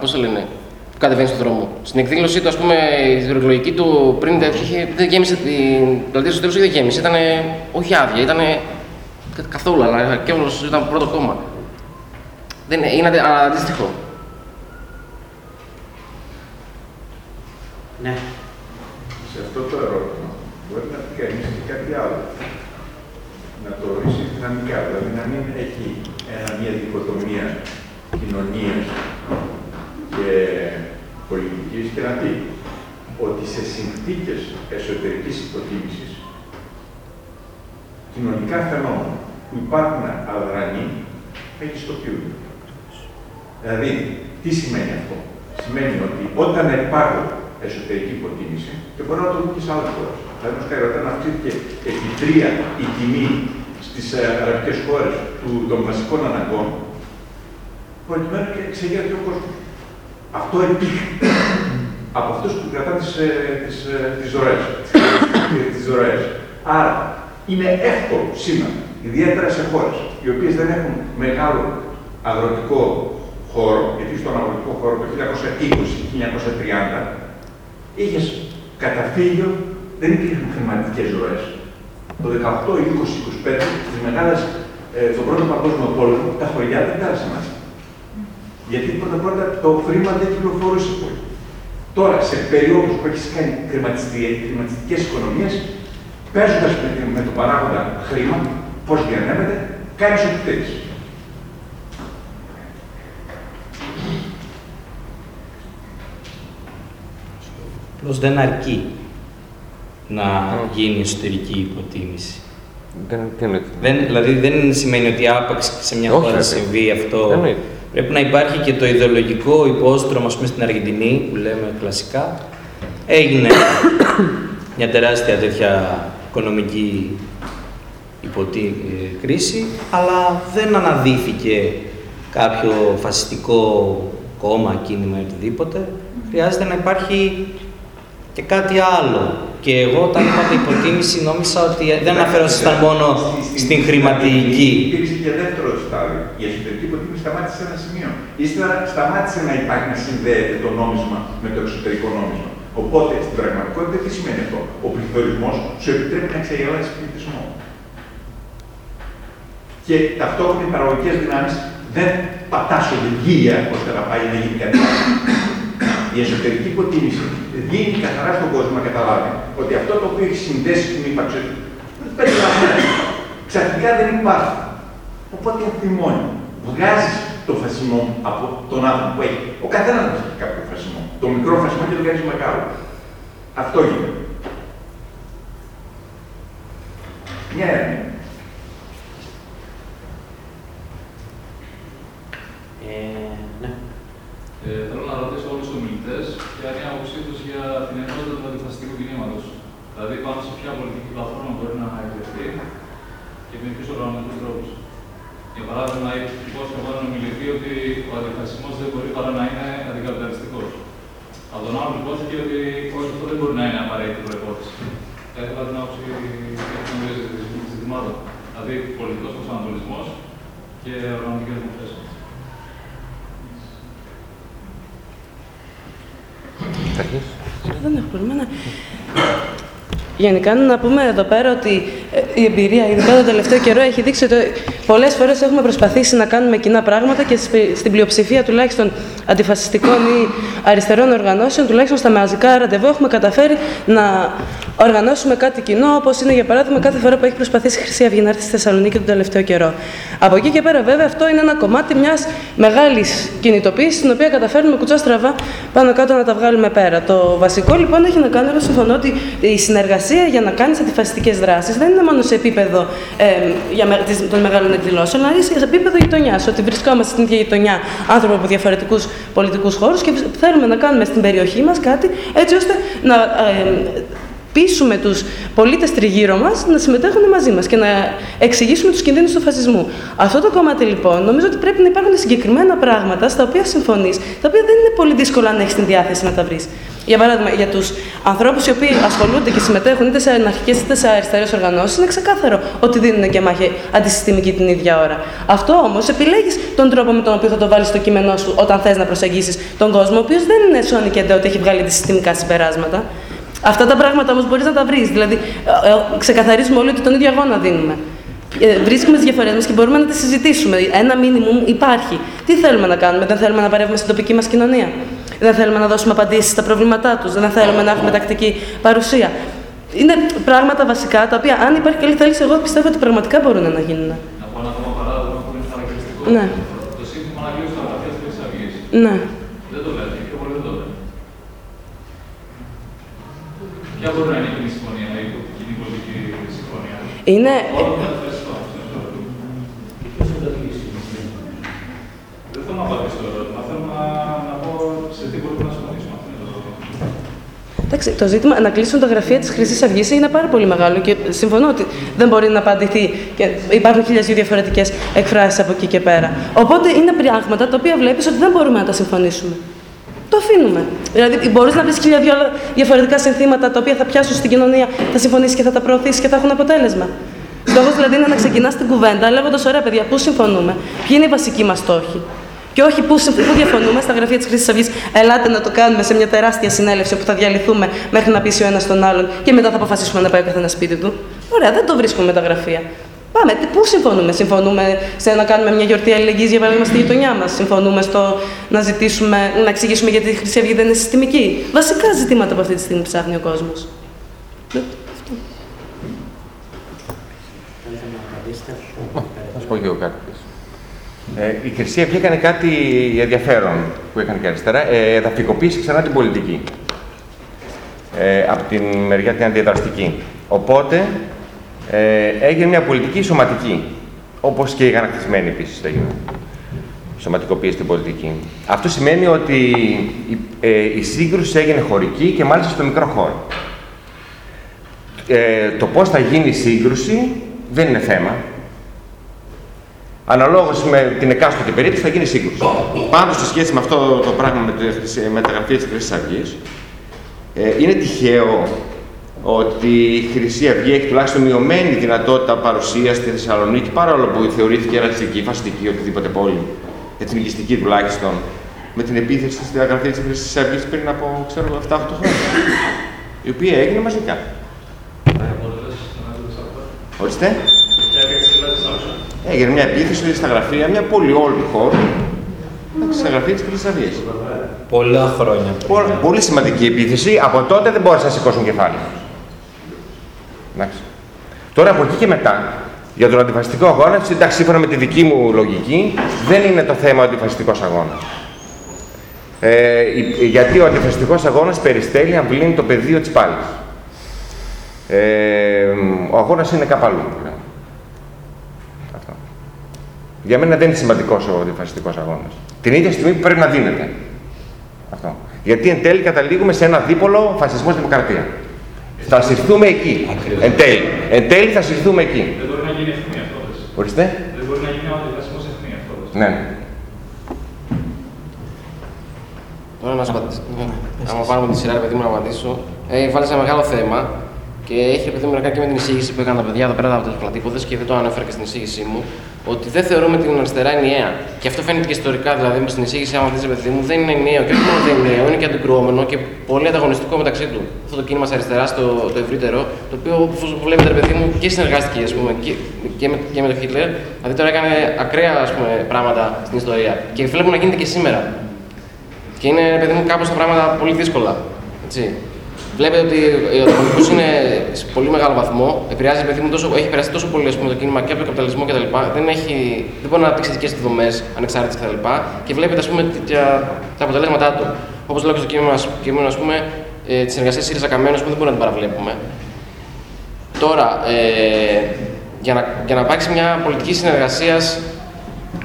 πώς το λένε, που κατεβαίνει στον δρόμο. Στην εκδήλωσή του, ας πούμε, η προεκλογική του πριν δεν γέμισε την πλατεία στο τέλος δεν γέμισε. Ήταν όχι άδεια, ήταν καθόλου, αλλά και όλος ήταν πρώτο κόμμα. Δεν είναι, είναι αντίστοιχο. Ναι. Σε αυτό το ερώτημα μπορεί να πει κανείς και κάτι άλλο. Να το ορίσει δυναμικά, δηλαδή να μην έχει ένα, μια διχοτομία κοινωνίας και πολιτική και να πει ότι σε συνθήκες εσωτερικής υποτίμησης κοινωνικά φαινόμενα που υπάρχουν αδρανή μεγιστοποιούνται. Δηλαδή, τι σημαίνει αυτό; Σημαίνει ότι όταν υπάρχουν εσωτερική υποτίμηση, και μπορεί να το δούμε και σε άλλες χώρες. Παραδείγματος χάρη, όταν αυξήθηκε επί τρία η τιμή στις ε, αραβικές χώρες των βασικών αναγκών, προκειμένου και εξεγέρθηκε ο κόσμος. Αυτό υπήρχε από αυτούς που κρατάνε τις τις, τις ροέ. <coughs> Άρα, είναι εύκολο σήμερα, ιδιαίτερα σε χώρες οι οποίες δεν έχουν μεγάλο αγροτικό χώρο, γιατί στον αγροτικό χώρο το 1920-1930 είχες καταφύγιο, δεν υπήρχαν χρηματικές ροέ. Το 18, 20, 25, στις μεγάλες, ε, στον πρώτο παγκόσμιο πόλεμο, τα χωριά δεν κάλεσαν αυτά. Γιατί πρώτα πρώτα το χρήμα δεν κυκλοφορούσε πολύ. Τώρα, σε περίοδους που έχεις κάνει χρηματιστικέ οικονομίες, παίζοντας με, το παράγοντα χρήμα, πώς διανέμεται, κάνεις ό,τι θέλεις. Απλώς δεν αρκεί να γίνει εσωτερική υποτίμηση. Δεν, δεν, δηλαδή δεν σημαίνει ότι άπαξ σε μια χώρα συμβεί αυτό. Πρέπει να υπάρχει και το ιδεολογικό υπόστρωμα, ας πούμε, στην Αργεντινή, που λέμε κλασικά. Έγινε μια τεράστια τέτοια οικονομική υποτί, ε, κρίση, αλλά δεν αναδύθηκε κάποιο φασιστικό κόμμα, κίνημα ή οτιδήποτε. Χρειάζεται να υπάρχει και κάτι άλλο. Και εγώ όταν είπα την υποτίμηση νόμιζα ότι δεν αναφερόσασταν μόνο στην χρηματική. Υπήρξε και δεύτερο στάδιο. Η εσωτερική υποτίμηση σταμάτησε σε ένα σημείο. Ύστερα σταμάτησε να υπάρχει να συνδέεται το νόμισμα με το εξωτερικό νόμισμα. Οπότε στην πραγματικότητα τι σημαίνει αυτό; Ο πληθωρισμός σου επιτρέπει να εξαγελάσει πληθυσμό. Και ταυτόχρονα οι παραγωγικές δυνάμεις δεν πατάσσονται γύρια ώστε να πάει να γίνει κάτι άλλο η εσωτερική υποτίμηση δίνει καθαρά στον κόσμο να καταλάβει ότι αυτό το οποίο έχει συνδέσει την ύπαρξη του δεν περιλαμβάνει. Ξαφνικά δεν υπάρχει. Οπότε θυμώνει. Βγάζεις το φασισμό από τον άνθρωπο που έχει. Ο καθένας δεν έχει κάποιο φασισμό. Το μικρό φασισμό και το κάνει μεγάλο. Αυτό γίνεται. Μια έρευνα. Ε, ναι. Ε, θέλω να ρωτήσω όλους τους ομιλητές ομιλητέ και αν η άποψή τους για την ενότητα του αντιφασιστικού κινήματος. Δηλαδή, πάνω σε ποια πολιτική πλατφόρμα μπορεί να εκτεθεί και με ποιους οργανωτικούς τρόπους. Για παράδειγμα, υπόθηκε από έναν ομιλητή ότι ο αντιφασισμός δεν μπορεί παρά να είναι αντικαπιταλιστικός. Από τον άλλο υπόθηκε ότι όχι, αυτό δεν μπορεί να είναι απαραίτητη προπόθεση. Θα ήθελα την άποψη για την ζητημάτων. Δηλαδή, πολιτικός προσανατολισμός και οργανωτικές μορφές. Δεν έχω πρόβλημα. Γενικά, να πούμε εδώ πέρα ότι ε, η εμπειρία, ειδικά τον τελευταίο καιρό, έχει δείξει ότι πολλές φορές έχουμε προσπαθήσει να κάνουμε κοινά πράγματα και στην πλειοψηφία τουλάχιστον αντιφασιστικών ή αριστερών οργανώσεων, τουλάχιστον στα μαζικά ραντεβού, έχουμε καταφέρει να οργανώσουμε κάτι κοινό, όπως είναι για παράδειγμα κάθε φορά που έχει προσπαθήσει η Χρυσή Αυγή να έρθει στη Θεσσαλονίκη τον τελευταίο καιρό. Από εκεί και πέρα, βέβαια, αυτό είναι ένα κομμάτι μιας μεγάλης κινητοποίησης, την οποία καταφέρνουμε κουτσά στραβά πάνω κάτω να τα βγάλουμε πέρα. Το βασικό λοιπόν έχει να κάνει, εγώ συμφωνώ ότι η συνεργασία για να κάνεις αντιφασιστικές δράσεις δεν είναι μόνο σε επίπεδο ε, για, των μεγάλων εκδηλώσεων, αλλά σε επίπεδο γειτονιάς. Ότι βρισκόμαστε στην ίδια γειτονιά άνθρωποι από διαφορετικούς πολιτικούς χώρους και θέλουμε να κάνουμε στην περιοχή μας κάτι έτσι ώστε να ε, πείσουμε τους πολίτες τριγύρω μας να συμμετέχουν μαζί μας και να εξηγήσουμε τους κινδύνους του φασισμού. Αυτό το κομμάτι λοιπόν νομίζω ότι πρέπει να υπάρχουν συγκεκριμένα πράγματα στα οποία συμφωνείς, τα οποία δεν είναι πολύ δύσκολο αν έχεις την διάθεση να τα βρεις. Για παράδειγμα, για τους ανθρώπους οι οποίοι ασχολούνται και συμμετέχουν είτε σε αναρχικέ είτε σε αριστερές οργανώσεις, είναι ξεκάθαρο ότι δίνουν και μάχη αντισυστημική την ίδια ώρα. Αυτό όμως επιλέγεις τον τρόπο με τον οποίο θα το βάλεις στο κείμενό σου όταν θες να προσεγγίσεις τον κόσμο, ο οποίος δεν είναι σώνη και ότι έχει βγάλει αντισυστημικά συμπεράσματα. Αυτά τα πράγματα όμως μπορείς να τα βρεις. Δηλαδή, ε, ε, ξεκαθαρίζουμε όλοι ότι τον ίδιο αγώνα δίνουμε. Ε, βρίσκουμε τις διαφορές μας και μπορούμε να τις συζητήσουμε. Ένα μήνυμο υπάρχει. Τι θέλουμε να κάνουμε, δεν θέλουμε να παρεύουμε στην τοπική μας κοινωνία. Δεν θέλουμε να δώσουμε απαντήσεις στα προβλήματά τους. Δεν θέλουμε να έχουμε τακτική παρουσία. Είναι πράγματα βασικά τα οποία, αν υπάρχει καλή θέληση, εγώ πιστεύω ότι πραγματικά μπορούν να γίνουν. Να πω ένα ακόμα παράδειγμα που είναι χαρακτηριστικό. Ναι. Το σύστημα ανακλείσει τα γραφεία τη Χρυσή Ναι. Δεν το λέει, πιο πολύ δεν το λέει. Ποια μπορεί να είναι η κοινή συμφωνία, η κοινή πολιτική συμφωνία; Είναι. Δεν θέλω να απαντήσω το ερώτημα. Θέλω να, να πω σε τι μπορούμε να συμφωνήσουμε. Εντάξει, το ζήτημα να κλείσουν τα γραφεία της Χρυσής Αυγής είναι πάρα πολύ μεγάλο και συμφωνώ ότι δεν μπορεί να απαντηθεί και υπάρχουν χίλιες δύο διαφορετικές εκφράσεις από εκεί και πέρα. Οπότε είναι πράγματα τα οποία βλέπεις ότι δεν μπορούμε να τα συμφωνήσουμε. Το αφήνουμε. Δηλαδή, μπορείς να βρεις χίλια δύο διαφορετικά συνθήματα τα οποία θα πιάσουν στην κοινωνία, θα συμφωνήσεις και θα τα προωθήσεις και θα έχουν αποτέλεσμα. Στόχος δηλαδή είναι να ξεκινάς την κουβέντα λέγοντας: Ωραία, παιδιά, πού συμφωνούμε, ποιοι είναι οι βασικοί μας στόχοι; Και όχι πού, πού διαφωνούμε στα γραφεία της Χρυσής Αυγής; Ελάτε να το κάνουμε σε μια τεράστια συνέλευση όπου θα διαλυθούμε μέχρι να πείσει ο ένας τον άλλον και μετά θα αποφασίσουμε να πάει ο καθένας σπίτι του. Ωραία, δεν το βρίσκουμε με τα γραφεία. Πάμε, πού συμφωνούμε; Συμφωνούμε σε να κάνουμε μια γιορτή αλληλεγγύης για παράδειγμα στη γειτονιά μας. Συμφωνούμε στο να, ζητήσουμε, να εξηγήσουμε γιατί η Χρυσή Αυγή δεν είναι συστημική. Βασικά ζητήματα που αυτή τη στιγμή ψάχνει ο κόσμος. Θα σου πω και εγώ κάτι. Ε, η Χρυσή Αυγή έκανε κάτι ενδιαφέρον που έκανε και αριστερά. Ε, εδαφικοποίησε ξανά την πολιτική. Ε, από την μεριά την αντιδραστική. Οπότε ε, έγινε μια πολιτική σωματική. Όπως και η γανακτισμένη επίσης έγινε. Σωματικοποίηση στην πολιτική. Αυτό σημαίνει ότι η, ε, η σύγκρουση έγινε χωρική και μάλιστα στο μικρό χώρο. Ε, το πώς θα γίνει η σύγκρουση δεν είναι θέμα. Αναλόγως με την εκάστοτε περίπτωση θα γίνει σύγκρουση. Πάντως, σε σχέση με αυτό το πράγμα με, με τα γραφεία της Χρυσή Αυγής, ε, είναι τυχαίο ότι η Χρυσή Αυγή έχει τουλάχιστον μειωμένη δυνατότητα παρουσίας στη Θεσσαλονίκη, παρόλο που θεωρήθηκε ρατσιστική, φασιστική, οτιδήποτε πόλη, εθνικιστική τουλάχιστον, με την επίθεση στη γραφεία της Χρυσής Αυγής πριν από ξέρω, 7-8 χρόνια. η οποία έγινε μαζικά. Ορίστε. Έγινε μια επίθεση στα γραφεία, μια πολύ όλη χώρα, στα γραφεία της Χρυσής Αυγής. Πολλά χρόνια. Πολύ, πολύ σημαντική επίθεση. Από τότε δεν μπόρεσαν να σηκώσουν κεφάλι. Εντάξει. Τώρα από εκεί και μετά, για τον αντιφασιστικό αγώνα, εντάξει, σύμφωνα με τη δική μου λογική, δεν είναι το θέμα ο αντιφασιστικός αγώνας. Ε, γιατί ο αντιφασιστικός αγώνας περιστέλει, αμβλύνει το πεδίο της πάλης. Ε, ο αγώνας είναι κάπου Αυτό. Για μένα δεν είναι σημαντικός ο αντιφασιστικός αγώνας. Την ίδια στιγμή που πρέπει να δίνεται. Αυτό. Γιατί εν τέλει καταλήγουμε σε ένα δίπολο φασισμό-δημοκρατία. Θα συρθούμε εκεί. Εν τέλει. εν τέλει θα συρθούμε εκεί. Δεν μπορεί να γίνει ευθύνη αυτό. Ορίστε. Δεν μπορεί να γίνει ο αντιφασισμό ευθύνη αυτό. Ναι. Τώρα να σου απαντήσω. Άμα πάρουμε τη σειρά, παιδί μου, να απαντήσω. Ε, βάλεις ένα μεγάλο θέμα και έχει παιδί μου να κάνει και με την εισήγηση που έκανα τα παιδιά εδώ πέρα από τους πλατήποδε και δεν το ανέφερα και στην εισήγησή μου. Ότι δεν θεωρούμε την αριστερά ενιαία. Και αυτό φαίνεται και ιστορικά, δηλαδή με στην εισήγηση, άμα δεις παιδί μου, δεν είναι ενιαίο. Και όχι μόνο δεν είναι ενιαίο, είναι και αντικρουόμενο και πολύ ανταγωνιστικό μεταξύ του. Αυτό το κίνημα αριστερά, το, το ευρύτερο, το οποίο όπως βλέπετε, παιδί μου, και συνεργάστηκε ας πούμε, και, και, με, και με τον Χίτλερ. Δηλαδή τώρα έκανε ακραία ας πούμε, πράγματα στην ιστορία. Και βλέπουμε να γίνεται και σήμερα. Και είναι, παιδί μου, κάπως τα πράγματα πολύ δύσκολα. Έτσι. Βλέπετε ότι ο ανταγωνισμός είναι σε πολύ μεγάλο βαθμό. Επηρεάζει, παιδί μου, τόσο, έχει περάσει τόσο πολύ πούμε, το κίνημα και από τον καπιταλισμό κτλ. Δεν, έχει, δεν μπορεί να αναπτύξει δικές του δομές ανεξάρτητες κτλ. Και, και βλέπετε ας πούμε, τα, τα αποτελέσματά του. Όπως λέω και στο κείμενο, α πούμε, ε, της συνεργασία ΣΥΡΙΖΑ Καμένο που δεν μπορούμε να την παραβλέπουμε. Τώρα, ε, για, να, για να υπάρξει μια πολιτική συνεργασίας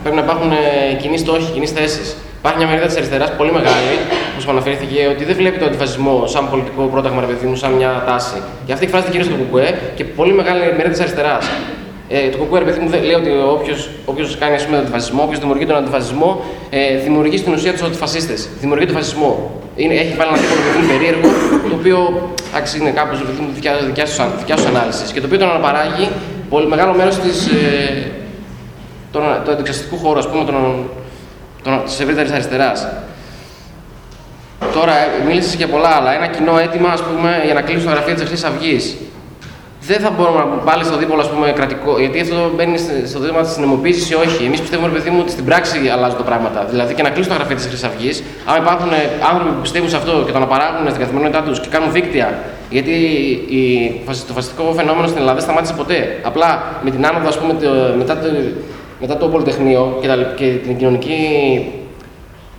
πρέπει να υπάρχουν ε, κοινοί στόχοι, κοινέ θέσεις. Υπάρχει μια μερίδα της αριστεράς πολύ μεγάλη, όπω αναφέρθηκε, ότι δεν βλέπει τον αντιφασισμό σαν πολιτικό πρόταγμα, ρε παιδί μου, σαν μια τάση. Και αυτή εκφράζεται κυρίως στο Κουκουέ και πολύ μεγάλη μερίδα της αριστεράς. Ε, το Κουκουέ, ρε παιδί μου, λέει ότι όποιος κάνει ας πούμε, τον αντιφασισμό, όποιος δημιουργεί τον αντιφασισμό, ε, δημιουργεί στην ουσία τους αντιφασίστες. Δημιουργεί τον φασισμό. Είναι, έχει βάλει ένα τύπο περίεργο, το οποίο εντάξει, είναι κάπως δικιά, δικιά, δικιά σου ανάλυσης και το οποίο τον αναπαράγει πολύ μεγάλο μέρος ε, του αντιξαστικού χώρου, ας πούμε, των, της ευρύτερης αριστεράς. Τώρα, ε, μίλησες για πολλά άλλα. Ένα κοινό αίτημα, ας πούμε, για να κλείσουν τα γραφεία της Χρυσή Αυγής. Δεν θα μπορούμε να πάλι στο δίπολο, ας πούμε, κρατικό, γιατί αυτό μπαίνει στο θέμα της νομοποίηση ή όχι. Εμείς πιστεύουμε, παιδί μου, ότι στην πράξη αλλάζουν τα πράγματα. Δηλαδή και να κλείσουν τα γραφεία της Χρυσή Αυγής, αν υπάρχουν ε, άνθρωποι που πιστεύουν σε αυτό και το αναπαράγουν στην καθημερινότητά τους και κάνουν δίκτυα, γιατί το φασιστικό φαινόμενο στην Ελλάδα δεν σταμάτησε ποτέ. Απλά με την άνοδο, ας πούμε, μετά το, μετά το Πολυτεχνείο και, τα, και την κοινωνική,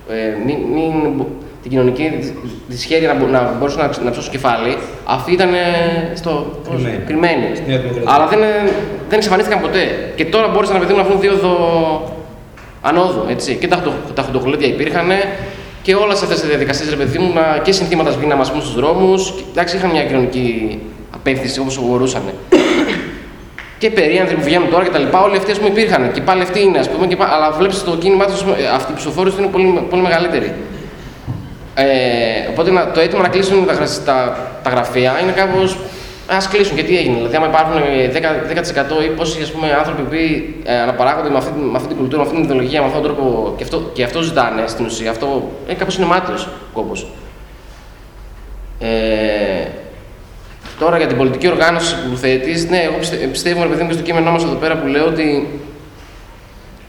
ε, μην, μην, την κοινωνική δυσχέρεια να, να μπορούσαν να, να ψώσουν κεφάλι, αυτοί ήταν στο, κρυμμένοι. Αλλά δεν, δεν εξαφανίστηκαν ποτέ. Και τώρα μπόρεσαν να να βρουν δύο δο... ανόδου. Έτσι. Και τα, τα υπήρχαν και όλες αυτές τι διαδικασίες, ρε παιδί μου, και συνθήματα σβήναμε στους δρόμους. Εντάξει, είχαν μια κοινωνική απέφθηση όπως μπορούσαν και περίανθροι που βγαίνουν τώρα κτλ. Όλοι αυτοί πούμε, υπήρχαν και πάλι αυτοί είναι, ας πούμε, και, αλλά βλέπεις το κίνημά τους, αυτοί οι ψηφοφόροι του είναι πολύ, πολύ μεγαλύτεροι. Ε, οπότε το αίτημα να κλείσουν τα, τα, τα γραφεία είναι κάπως. Α κλείσουν και τι έγινε. Δηλαδή, άμα υπάρχουν 10%, 10 ή πόσοι ας πούμε, άνθρωποι που ε, αναπαράγονται με αυτή, με αυτή την κουλτούρα, με αυτή την ιδεολογία, με αυτόν τον τρόπο και αυτό, και αυτό ζητάνε στην ουσία, αυτό είναι κάπως είναι μάτιο κόπος. Ε, Τώρα για την πολιτική οργάνωση που θέτεις, ναι, εγώ πιστεύω, ρε παιδί μου, στο κείμενό μας εδώ πέρα που λέω ότι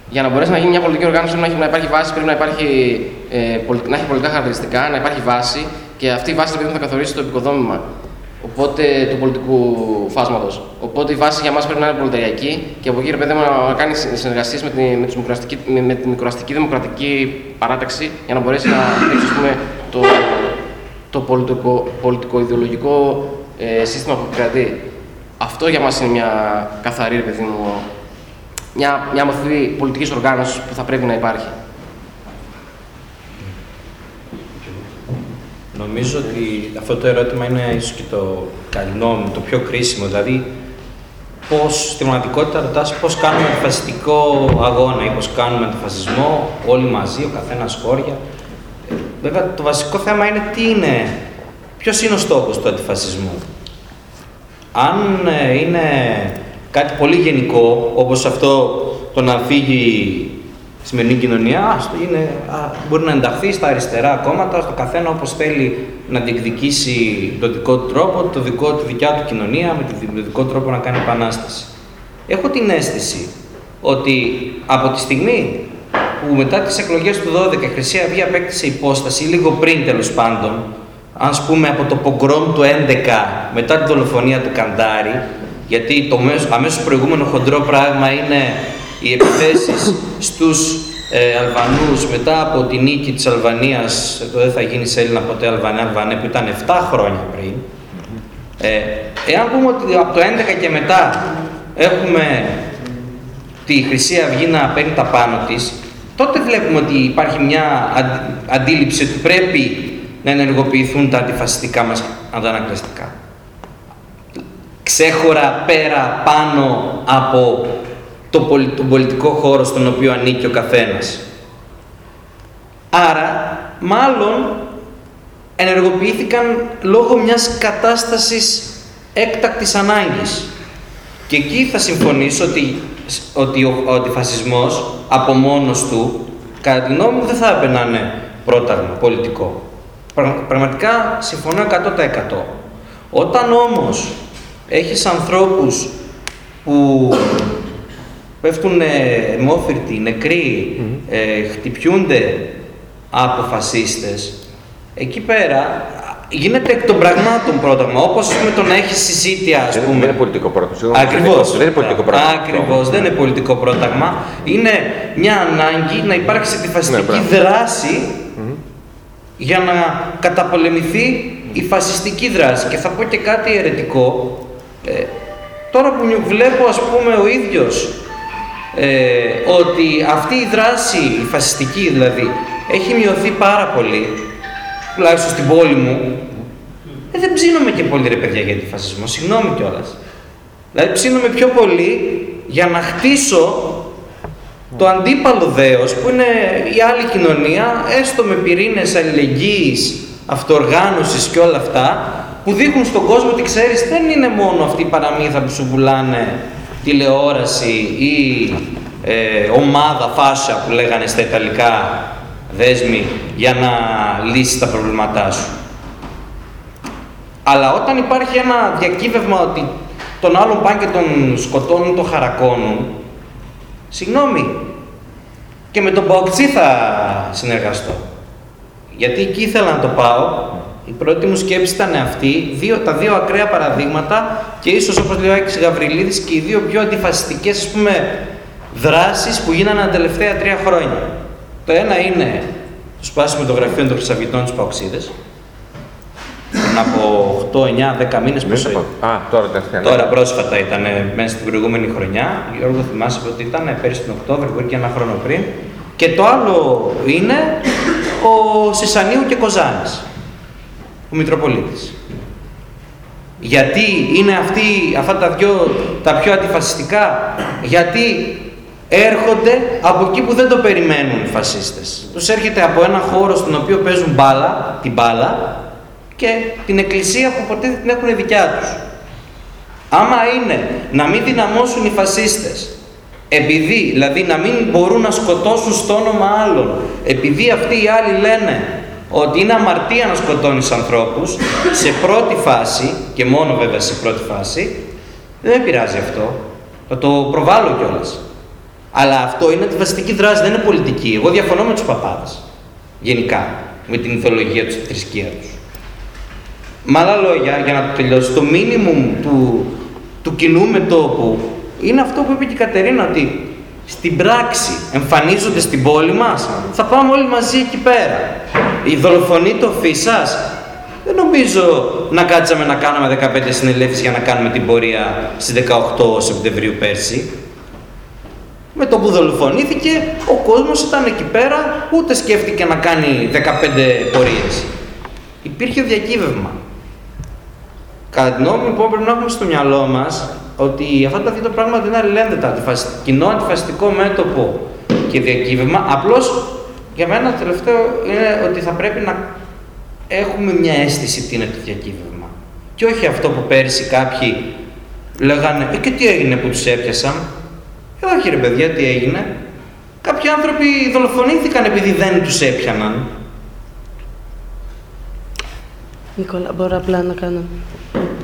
για να μπορέσει να γίνει μια πολιτική οργάνωση πρέπει να υπάρχει βάση, πρέπει να, υπάρχει, ε, να έχει πολιτικά χαρακτηριστικά, να υπάρχει βάση και αυτή η βάση παιδί, θα καθορίσει το επικοδόμημα οπότε, του πολιτικού φάσματος. Οπότε η βάση για μας πρέπει να είναι πολιτεριακή και από εκεί ρε παιδί να κάνει συνεργασίες με, με, με, με τη μικροαστική δημοκρατική παράταξη για να μπορέσει να έχει το, το πολιτικό, πολιτικό-ιδεολογικό ε, σύστημα που κρατεί. Αυτό για μας είναι μια καθαρή, παιδί μου, μια, μια μορφή πολιτικής οργάνωσης που θα πρέπει να υπάρχει. Νομίζω ότι αυτό το ερώτημα είναι ίσως και το καλό το πιο κρίσιμο. Δηλαδή, πώς, στη πραγματικότητα ρωτάς πώς κάνουμε φασιστικό αγώνα ή πώς κάνουμε το φασισμό όλοι μαζί, ο καθένας χώρια. Βέβαια, το βασικό θέμα είναι τι είναι Ποιος είναι ο στόχος του αντιφασισμού; Αν ε, είναι κάτι πολύ γενικό, όπως αυτό το να φύγει η σημερινή κοινωνία, είναι, α, μπορεί να ενταχθεί στα αριστερά κόμματα, στο καθένα όπως θέλει να διεκδικήσει τον δικό του τρόπο, το δικό, τη δικιά του κοινωνία, με τον δικό τρόπο να κάνει επανάσταση. Έχω την αίσθηση ότι από τη στιγμή που μετά τις εκλογές του 12 η Χρυσή Αυγή απέκτησε υπόσταση, λίγο πριν τέλος πάντων, αν πούμε από το πογκρόμ του 11 μετά τη δολοφονία του Καντάρη, γιατί το αμέσως προηγούμενο χοντρό πράγμα είναι οι επιθέσεις στους ε, Αλβανούς μετά από τη νίκη της Αλβανίας, το δεν θα γίνει σε Έλληνα ποτέ Αλβανία, Αλβανία που ήταν 7 χρόνια πριν. Ε, εάν πούμε ότι από το 11 και μετά έχουμε τη Χρυσή Αυγή να παίρνει τα πάνω της, τότε βλέπουμε ότι υπάρχει μια αντίληψη ότι πρέπει να ενεργοποιηθούν τα αντιφασιστικά μας αντανακλαστικά. Ξέχωρα πέρα πάνω από το, τον πολιτικό χώρο στον οποίο ανήκει ο καθένας. Άρα, μάλλον ενεργοποιήθηκαν λόγω μιας κατάστασης έκτακτης ανάγκης. Και εκεί θα συμφωνήσω ότι, ότι ο, ο αντιφασισμός από μόνος του, κατά τη γνώμη μου, δεν θα έπαιρνε να είναι πρόταγμα πολιτικό. Πραγματικά συμφωνώ 100%. Όταν όμως έχεις ανθρώπους που πέφτουν αιμόφυρτοι, νεκροί, ε, χτυπιούνται από φασίστες, εκεί πέρα γίνεται εκ των πραγμάτων πρόταγμα. Όπως το να έχεις συζήτηση, ας πούμε. Δεν είναι πολιτικό πρόταγμα. Ακριβώς. Δεν είναι πολιτικό πρόταγμα. Ακριβώς. Δεν είναι πολιτικό πρόταγμα. Είναι μια ανάγκη να υπάρξει αντιφασιστική ναι, δράση για να καταπολεμηθεί η φασιστική δράση. Και θα πω και κάτι αιρετικό. Ε, τώρα που βλέπω, ας πούμε, ο ίδιος ε, ότι αυτή η δράση, η φασιστική δηλαδή, έχει μειωθεί πάρα πολύ, τουλάχιστον στην πόλη μου, ε, δεν ψήνομαι και πολύ ρε παιδιά για τη φασισμό, συγγνώμη κιόλας. Δηλαδή ψήνομαι πιο πολύ για να χτίσω το αντίπαλο δέος που είναι η άλλη κοινωνία, έστω με πυρήνες αλληλεγγύης, αυτοοργάνωσης και όλα αυτά, που δείχνουν στον κόσμο ότι ξέρεις δεν είναι μόνο αυτή η παραμύθα που σου πουλάνε τηλεόραση ή ε, ομάδα φάσα που λέγανε στα Ιταλικά δέσμοι για να λύσεις τα προβλήματά σου. Αλλά όταν υπάρχει ένα διακύβευμα ότι τον άλλον πάνε και τον σκοτώνουν, τον χαρακώνουν, συγγνώμη, και με τον Παοξή θα συνεργαστώ. Γιατί εκεί ήθελα να το πάω, η πρώτη μου σκέψη ήταν αυτή, δύο, τα δύο ακραία παραδείγματα και ίσως όπως λέει ο Άκης Γαβριλίδης και οι δύο πιο αντιφασιστικές ας πούμε, δράσεις που γίνανε τα τελευταία τρία χρόνια. Το ένα είναι το σπάσιμο των γραφείων των Χρυσαυγητών στους Παοξίδες, πριν από 8, 9, 10 μήνες πόσο Α, τώρα τελευταία. Τώρα πρόσφατα ήταν μέσα στην προηγούμενη χρονιά. Γιώργο, θυμάσαι ότι ήταν πέρυσι τον Οκτώβριο, μπορεί και ένα χρόνο πριν. Και το άλλο είναι ο Σισανίου και Κοζάνης, ο Μητροπολίτης. Γιατί είναι αυτοί, αυτά τα δυο τα πιο αντιφασιστικά, γιατί έρχονται από εκεί που δεν το περιμένουν οι φασίστες. Τους έρχεται από ένα χώρο στον οποίο παίζουν μπάλα, την μπάλα, και την εκκλησία που ποτέ δεν την έχουν δικιά τους. Άμα είναι να μην δυναμώσουν οι φασίστες, επειδή, δηλαδή να μην μπορούν να σκοτώσουν στο όνομα άλλων, επειδή αυτοί οι άλλοι λένε ότι είναι αμαρτία να σκοτώνεις ανθρώπους, σε πρώτη φάση, και μόνο βέβαια σε πρώτη φάση, δεν με πειράζει αυτό. Θα το προβάλλω κιόλας. Αλλά αυτό είναι τη βασική δράση, δεν είναι πολιτική. Εγώ διαφωνώ με τους παπάδες, γενικά, με την ηθολογία τους, τη θρησκεία τους. Με άλλα λόγια, για να το τελειώσω, το μίνιμουμ του, του κοινού μετόπου είναι αυτό που είπε και η Κατερίνα, ότι στην πράξη εμφανίζονται στην πόλη μας, θα πάμε όλοι μαζί εκεί πέρα. Η δολοφονή το φύσας, δεν νομίζω να κάτσαμε να κάνουμε 15 συνελεύσεις για να κάνουμε την πορεία στις 18 Σεπτεμβρίου πέρσι. Με το που δολοφονήθηκε, ο κόσμος ήταν εκεί πέρα, ούτε σκέφτηκε να κάνει 15 πορείες. Υπήρχε διακύβευμα. Κατά την γνώμη μου, λοιπόν, πρέπει να έχουμε στο μυαλό μας ότι αυτά τα δύο πράγματα δεν είναι αλληλένδετα. Κοινό αντιφασιστικό μέτωπο και διακύβευμα. Απλώς για μένα το τελευταίο είναι ότι θα πρέπει να έχουμε μια αίσθηση τι είναι το διακύβευμα. Και όχι αυτό που πέρυσι κάποιοι λέγανε «Ε, και τι έγινε που τους έπιασαν». Ε, όχι ρε παιδιά, τι έγινε. Κάποιοι άνθρωποι δολοφονήθηκαν επειδή δεν τους έπιαναν. Νικόλα, μπορώ απλά να κάνω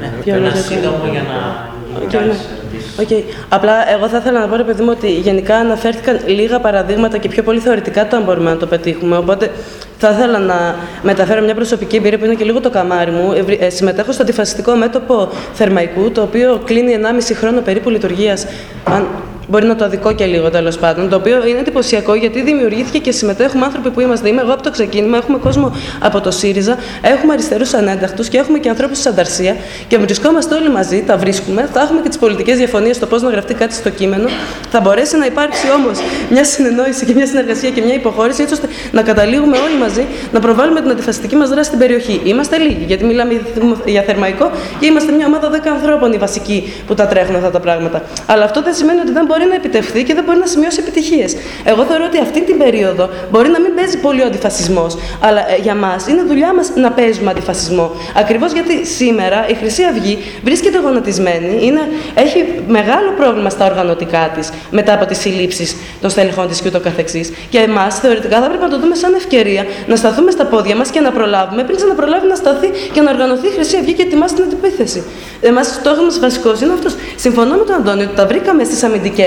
ναι, ένα σύντομο για να Okay. Okay. Απλά εγώ θα ήθελα να πω, ρε παιδί μου, ότι γενικά αναφέρθηκαν λίγα παραδείγματα και πιο πολύ θεωρητικά το αν μπορούμε να το πετύχουμε. Οπότε θα ήθελα να μεταφέρω μια προσωπική εμπειρία που είναι και λίγο το καμάρι μου. Ε, συμμετέχω στο αντιφασιστικό μέτωπο Θερμαϊκού, το οποίο κλείνει 1,5 χρόνο περίπου λειτουργίας. Αν μπορεί να το αδικό και λίγο τέλος πάντων. Το οποίο είναι εντυπωσιακό γιατί δημιουργήθηκε και συμμετέχουμε άνθρωποι που είμαστε. Είμαι εγώ από το ξεκίνημα, έχουμε κόσμο από το ΣΥΡΙΖΑ, έχουμε αριστερούς ανένταχτους και έχουμε και ανθρώπους της Ανταρσία και βρισκόμαστε όλοι μαζί, τα βρίσκουμε. Θα έχουμε και τις πολιτικές διαφωνίες στο πώς να γραφτεί κάτι στο κείμενο. Θα μπορέσει να υπάρξει όμως μια συνεννόηση και μια συνεργασία και μια υποχώρηση έτσι ώστε να καταλήγουμε όλοι μαζί να προβάλλουμε την αντιφασιστική μας δράση στην περιοχή. Είμαστε λίγοι, γιατί μιλάμε για θερμαϊκό και είμαστε μια ομάδα 10 ανθρώπων οι βασικοί που τα τρέχουν αυτά τα πράγματα. Αλλά αυτό δεν σημαίνει ότι δεν μπορεί να επιτευχθεί και δεν μπορεί να σημειώσει επιτυχίες. Εγώ θεωρώ ότι αυτή την περίοδο μπορεί να μην παίζει πολύ ο αντιφασισμός, αλλά ε, για μας είναι δουλειά μας να παίζουμε αντιφασισμό. Ακριβώς γιατί σήμερα η Χρυσή Αυγή βρίσκεται γονατισμένη, είναι, έχει μεγάλο πρόβλημα στα οργανωτικά της μετά από τις συλλήψεις των στελεχών της κ.ο.κ. Και εμάς θεωρητικά θα πρέπει να το δούμε σαν ευκαιρία να σταθούμε στα πόδια μας και να προλάβουμε πριν να προλάβει να σταθεί και να οργανωθεί η Χρυσή Αυγή και ετοιμάσει την αντιπίθεση. Εμάς ο στόχος μας βασικός είναι αυτός. Συμφωνώ με τον Αντώνιο ότι τα βρήκαμε στις αμυντικές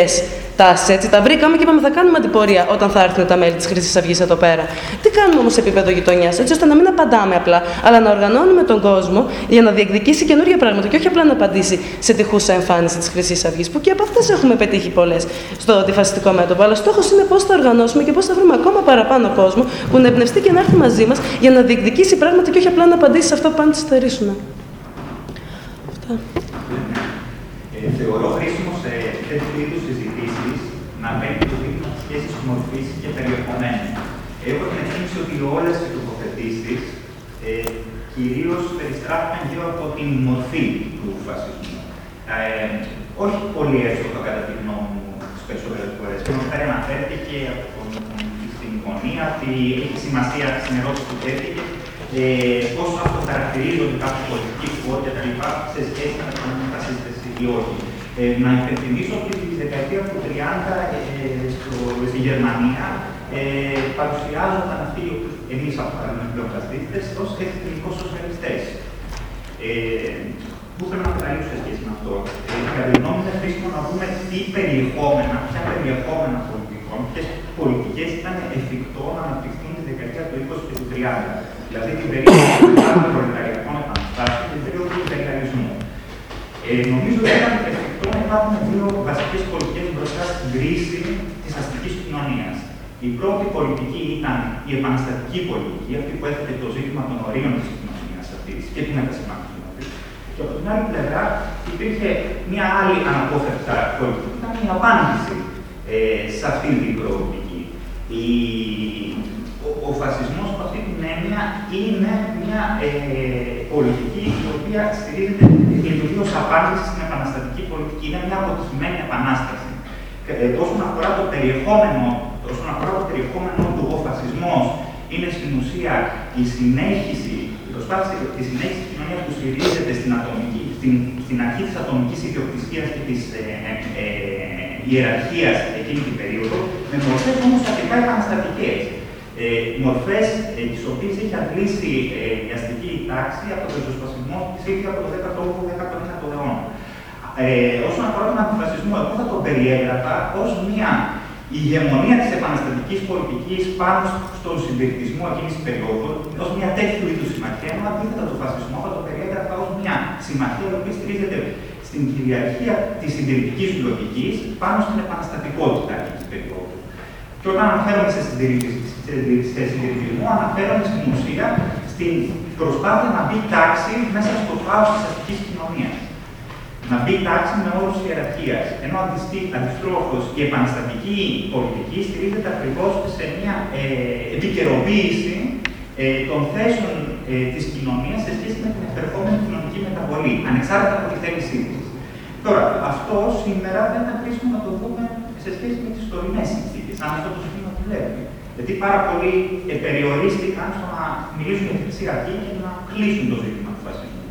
τάσεις. Έτσι, τα βρήκαμε και είπαμε θα κάνουμε αντιπορία όταν θα έρθουν τα μέλη της Χρυσής Αυγής εδώ πέρα. Τι κάνουμε όμως σε επίπεδο γειτονιάς, έτσι ώστε να μην απαντάμε απλά, αλλά να οργανώνουμε τον κόσμο για να διεκδικήσει καινούργια πράγματα και όχι απλά να απαντήσει σε τυχούσα εμφάνιση της Χρυσής Αυγής, που και από αυτές έχουμε πετύχει πολλές στο αντιφασιστικό μέτωπο. Αλλά στόχος είναι πώς θα οργανώσουμε και πώς θα βρούμε ακόμα παραπάνω κόσμο που να εμπνευστεί και να έρθει μαζί μας για να διεκδικήσει πράγματα και όχι απλά να απαντήσει σε αυτό που πάνε να στερήσουν. Αυτά. Ε, θεωρώ χρήσιμο σε τέτοιου είδου συζητήσει να παίρνει το δίκτυο τη σχέση μορφή και περιεχομένου. Έχω την εκτίμηση ότι όλες οι τοποθετήσεις ε, κυρίως περιστράφηκαν γύρω από την μορφή του φασισμού. Ε, όχι πολύ εύκολο κατά τη γνώμη μου τις περισσότερες φορές. Και μου αναφέρθηκε από στην γωνία ότι έχει σημασία στην ερώτηση που τέθηκε ε, πώ αυτοχαρακτηρίζονται κάποιοι πολιτικοί φόροι κτλ. σε σχέση με την μετασύσταση ή όχι. Ε, να υπενθυμίσω ότι τη δεκαετία του 30 ε, στο, στη Γερμανία ε, παρουσιάζονταν αυτοί οι οποίοι εμείς αποκαλούμε πλέον ως εθνικώ σοσιαλιστές. Ε, Πού πρέπει να καταλήξω σε σχέση με αυτό. Ε, κατά τη γνώμη είναι χρήσιμο να δούμε τι περιεχόμενα, ποια περιεχόμενα πολιτικών, ποιες πολιτικές ήταν εφικτό να αναπτυχθούν τη δεκαετία του 20 και του 30. Δηλαδή την περίοδο των προλεταριακών επαναστάσεων και την περίοδο του υπεριαλισμού. Ε, νομίζω ότι ήταν εφικτό να υπάρχουν δύο βασικές πολιτικές μπροστά στην κρίση της αστικής κοινωνίας. Η πρώτη πολιτική ήταν η επαναστατική πολιτική, αυτή που έθετε το ζήτημα των ορίων της κοινωνίας αυτής και την επασημάτων και από την άλλη πλευρά υπήρχε μια άλλη αναπόφευκτα πολιτική, ήταν η απάντηση ε, σε αυτήν την προοπτική. Η, ο, ο φασισμός από αυτή την έννοια είναι μια ε, πολιτική η οποία στηρίζεται, λειτουργεί ως απάντηση στην επαναστατική πολιτική. Είναι μια αποτυχημένη επανάσταση. Ε, όσον αφορά το περιεχόμενο, όσον αφορά το περιεχόμενο του, ο φασισμός είναι στην ουσία η συνέχιση προσπάθησε τη συνέχιση της κοινωνίας που στηρίζεται στην, ατομική, στην, στην αρχή της ατομικής ιδιοκτησίας και της ε, ε, ε, ιεραρχίας εκείνη την περίοδο, με μορφές όμως αρκετά επαναστατικές. Ε, μορφές ε, τις οποίες έχει αντλήσει ε, η αστική τάξη από τον ριζοσπασμό της ήδη από το 18ο-19ο αιώνα. Ε, όσον αφορά τον αντιφασισμό, εγώ θα τον περιέγραφα ως μια η ηγεμονία της επαναστατικής πολιτικής πάνω στον συντηρητισμό εκείνης της περίοδου, ως μια τέτοιου είδους συμμαχία, ενώ αντίθετα το φασισμό θα το περιέγραφα ως μια συμμαχία η οποία στηρίζεται στην κυριαρχία της συντηρητικής λογικής πάνω στην επαναστατικότητα εκείνης της περίοδου. Και όταν αναφέρομαι σε συντηρητισμό, αναφέρομαι στην ουσία στην προσπάθεια να μπει τάξη μέσα στο φάος της αστικής κοινωνίας να μπει τάξη με όρους ιεραρχίας. Ενώ αντιστρόφως η επαναστατική πολιτική στηρίζεται ακριβώς σε μια ε, επικαιροποίηση ε, των θέσεων ε, της κοινωνίας σε σχέση με την επερχόμενη κοινωνική μεταβολή, ανεξάρτητα από τη θέλησή της. Τώρα, αυτό σήμερα δεν είναι χρήσιμο να το δούμε σε σχέση με τις τωρινές συνθήκες, αν αυτό το ζήτημα δουλεύει. Γιατί πάρα πολλοί περιορίστηκαν στο να μιλήσουν για τη Χρυσή και να κλείσουν το ζήτημα του βασισμού.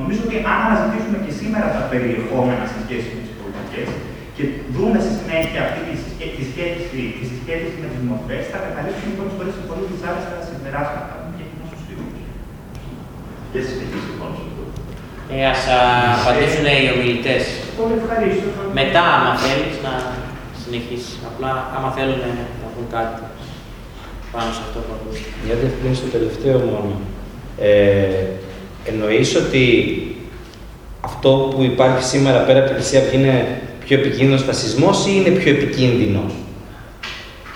Νομίζω ότι αν αναζητήσουμε και σήμερα τα περιεχόμενα σε σχέση με τις πολιτικές και δούμε στη συνέχεια αυτή τη, τη, σχέση, τη συσχέτιση με τις μορφές, θα καταλήξουμε πολλέ φορέ σε πολύ δυσάρεστα συμπεράσματα και κοινού φίλους. Και συνεχίσει λοιπόν σε αυτό. Ε, ας απαντήσουν οι ομιλητές. Πολύ ευχαρίστως. Μετά, άμα θέλεις, να συνεχίσεις. Απλά, άμα θέλουν να πούν κάτι πάνω σε αυτό που ακούστηκε. Μια διευκρίνηση στο τελευταίο μόνο. Ε, εννοείς ότι αυτό που υπάρχει σήμερα πέρα από τη Χρυσή Αυγή είναι πιο επικίνδυνος φασισμός ή είναι πιο επικίνδυνος;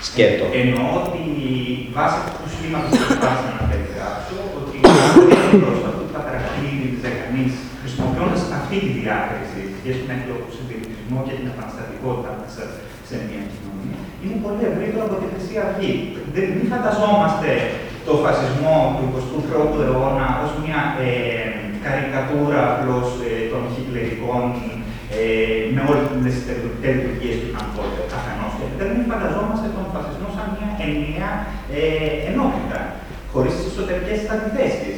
Σκέτο. Εννοώ ότι βάσει αυτού του σχήματος που προσπάθησα να περιγράψω, ότι είναι αυτό που θα χαρακτηρίζει τη κανείς χρησιμοποιώντας αυτή τη διάκριση σχέση με το συντηρητισμό και την επαναστατικότητα μέσα σε μια κοινωνία, είναι πολύ ευρύτερο από τη Χρυσή Αυγή. Δεν μην φανταζόμαστε το φασισμό του 21ου αιώνα ως μια ε, καρικατούρα απλώς ε, των χιτλερικών ε, με όλες τις τελετουργίε του τότε αφενός. Και δεν μην φανταζόμαστε τον φασισμό σαν μια ενιαία ε, ενότητα, χωρίς τις εσωτερικές αντιθέσει.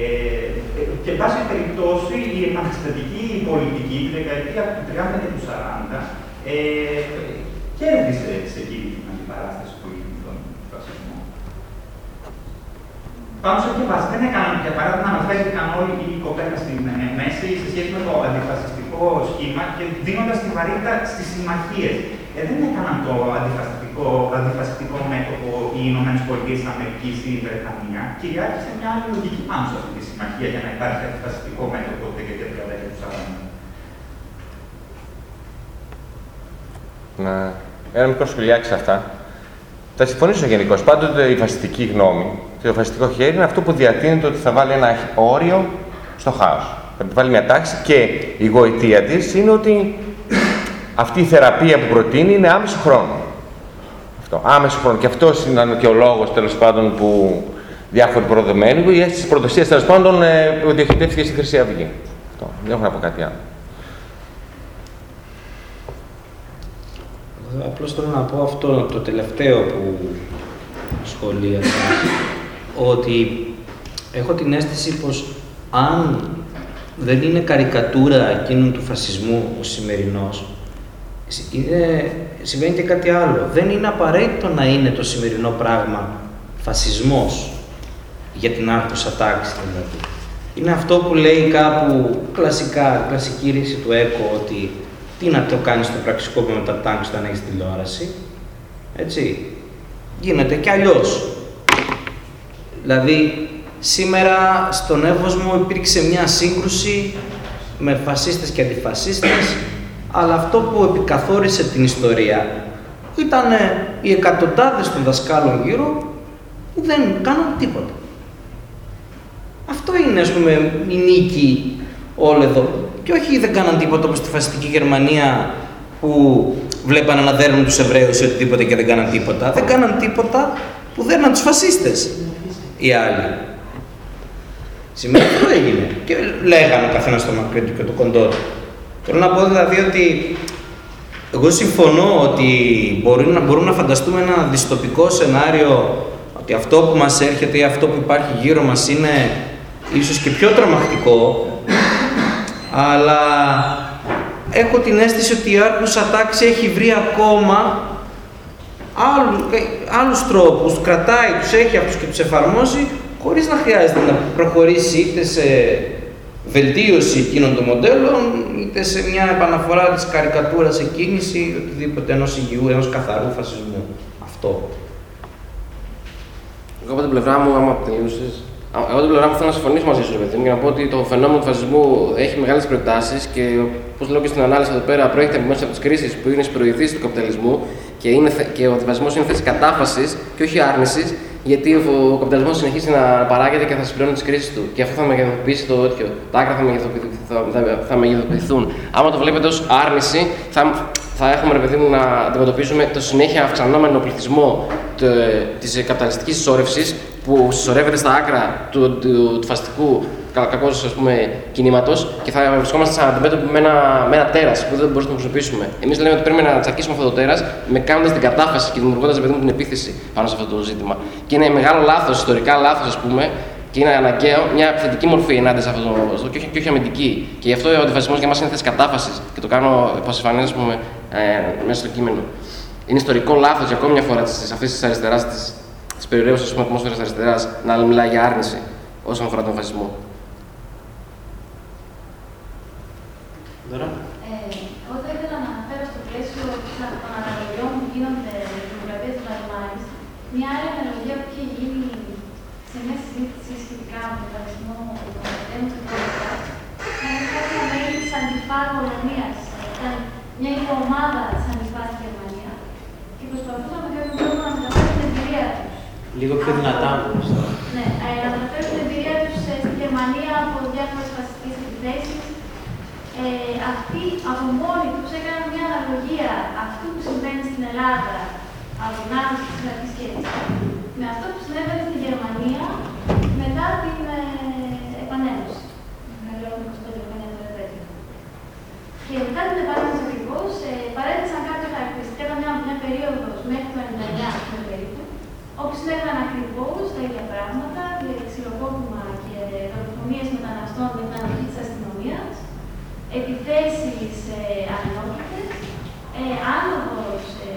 Ε, και, εν πάση περιπτώσει, η επαναστατική πολιτική τη δεκαετία του 30 και του 40 ε, κέρδισε σε εκείνη την αντιπαράσταση που είχε με τον φασισμό. Πάνω σε ποια βάση δεν έκαναν, για παράδειγμα, αναφέρθηκαν όλοι οι κοπέλες στην ε, μέση σε σχέση με το αντιφασιστικό σχήμα και δίνοντας τη βαρύτητα στις συμμαχίες. Ε, δεν έκαναν το αντιφασιστικό, αντιφασιστικό μέτωπο οι Ηνωμένες Πολιτείες Αμερικής ή η Βρετανία. Κυριάρχησε μια άλλη λογική πάνω σε αυτή τη συμμαχία για να υπάρχει αντιφασιστικό μέτωπο το δεκαετία του 30 και τους 40. Να... Ένα μικρό σχολιάκι σε αυτά. Θα συμφωνήσω γενικώ. Πάντοτε η φασιστική γνώμη, το φασιστικό χέρι είναι αυτό που διατείνεται ότι θα βάλει ένα όριο στο χάος. Θα βάλει μια τάξη και η γοητεία της είναι ότι αυτή η θεραπεία που προτείνει είναι άμεσο χρόνο. Αυτό, άμεσο χρόνο. Και αυτός είναι και ο λόγος τέλος πάντων που διάφοροι προδομένοι, που η αίσθηση προδοσία τέλος πάντων ε, διοχετεύτηκε στη Χρυσή Αυγή. Αυτό. Δεν έχω να πω κάτι άλλο. Απλώς θέλω να πω αυτό το τελευταίο που σχολίασα, ότι έχω την αίσθηση πως αν δεν είναι καρικατούρα εκείνου του φασισμού ο σημερινός, είναι, συμβαίνει και κάτι άλλο. Δεν είναι απαραίτητο να είναι το σημερινό πράγμα φασισμός για την άρχουσα τάξη δηλαδή. Είναι αυτό που λέει κάπου κλασικά, κλασική ρίση του ΕΚΟ ότι τι να το κάνεις στο πραξικόπημα με τα τάγκ όταν έχεις τηλεόραση. Έτσι. Γίνεται και αλλιώς. Δηλαδή, σήμερα στον Εύωσμο υπήρξε μια σύγκρουση με φασίστες και αντιφασίστες αλλά αυτό που επικαθόρισε την ιστορία ήταν οι εκατοντάδες των δασκάλων γύρω που δεν κάναν τίποτα. Αυτό είναι, ας πούμε, η νίκη όλο εδώ. Και όχι δεν κάναν τίποτα όπως στη φασιστική Γερμανία που βλέπαν να δέρνουν τους Εβραίους ή οτιδήποτε και δεν κάναν τίποτα. Δεν κάναν τίποτα που δέρναν τους φασίστες οι άλλοι. Σήμερα αυτό έγινε. Και λέγανε ο καθένα το μακρύ του και το κοντό του. Θέλω να πω δηλαδή ότι εγώ συμφωνώ ότι μπορούμε να, μπορούμε να φανταστούμε ένα δυστοπικό σενάριο ότι αυτό που μας έρχεται ή αυτό που υπάρχει γύρω μας είναι ίσως και πιο τρομακτικό αλλά έχω την αίσθηση ότι η άρκουσα τάξη έχει βρει ακόμα άλλους, άλλους τρόπους, κρατάει, τους έχει αυτούς και τους εφαρμόζει χωρίς να χρειάζεται να προχωρήσει είτε σε βελτίωση εκείνων των μοντέλων, είτε σε μια επαναφορά της καρικατούρας σε κίνηση ή οτιδήποτε ενός υγιού, ενός καθαρού φασισμού. Αυτό. Εγώ από την πλευρά μου, άμα τελείωσες, εγώ από την πλευρά μου θέλω να συμφωνήσω μαζί σου, παιδί μου, για να πω ότι το φαινόμενο του φασισμού έχει μεγάλες προτάσεις και όπως λέω και στην ανάλυση εδώ πέρα, προέρχεται μέσα από τι κρίσει που είναι στι προηγηθεί του καπιταλισμού και, είναι, και ο φασισμό είναι θέση κατάφασης και όχι άρνησης γιατί ο καπιταλισμός συνεχίζει να παράγεται και θα συμπληρώνει τις κρίσεις του. Και αυτό θα μεγεθοποιήσει το τέτοιο. Τα άκρα θα, θα, θα μεγεθοποιηθούν. Άμα το βλέπετε ως άρνηση, θα, θα έχουμε ρε παιδί μου να αντιμετωπίσουμε το συνέχεια αυξανόμενο πληθυσμό της καπιταλιστικής συσσόρευσης που συσσωρεύεται στα άκρα του, του, του φαστικού κακός κινήματος και θα βρισκόμαστε σαν αντιμέτωποι με ένα, με ένα τέρας που δεν μπορούμε να χρησιμοποιήσουμε. Εμείς λέμε ότι πρέπει να τσακίσουμε αυτό το τέρας με κάνοντας την κατάφαση και δημιουργώντας την επίθεση πάνω σε αυτό το ζήτημα. Και είναι μεγάλο λάθος, ιστορικά λάθος, ας πούμε, και είναι αναγκαίο μια επιθετική μορφή ενάντια σε αυτό το και όχι, και όχι αμυντική. Και γι' αυτό ο αντιφασισμός για μας είναι θέση κατάφασης και το κάνω επασφανέ, ας πούμε, ε, μέσα στο κείμενο. Είναι ιστορικό λάθος για ακόμη μια φορά αυτής της αριστεράς, της περιραίωσης ατμόσφαιρας αριστεράς, να μιλάει για άρνηση όσον αφορά τον φασισμό. Δώρα. Ε, εγώ θα ήθελα να αναφέρω στο πλαίσιο των αναλογιών που γίνονται με την δημοκρατία της Βαρμάρη μια άλλη αναλογία που είχε γίνει σε μια συζήτηση σχετικά με τον αριθμό των κρατών του Κόμματα. Είναι κάποια μέλη της αντιφάγου Ήταν μια υποομάδα της Ανιφά στη Γερμανίας και προσπαθούσαμε κάποιο τρόπο να μεταφέρουμε την εμπειρία τους. Λίγο πιο δυνατά όμως Ναι, ε, να μεταφέρουμε την εμπειρία τους στη Γερμανία από διάφορες φασιστικέ επιθέσεις. Ε, αυτοί από μόνοι τους έκαναν μια αναλογία αυτού που συμβαίνει στην Ελλάδα από την άνοιγμα της κρατικής με αυτό που συνέβαινε στη Γερμανία μετά την ε, επανένωση. Και μετά την επανένωση ακριβώς, ε, παρέδειξαν κάποια χαρακτηριστικά, ήταν μια, μια περίοδος μέχρι το 1999 περίπου, όπου συνέβαιναν ακριβώς τα ίδια πράγματα, ξυλοκόπημα και δολοφονίες μεταναστών με την ανοχή τη αστυνομία, επιθέσεις ε, ανενόχλητε, ε, άνοδος ε,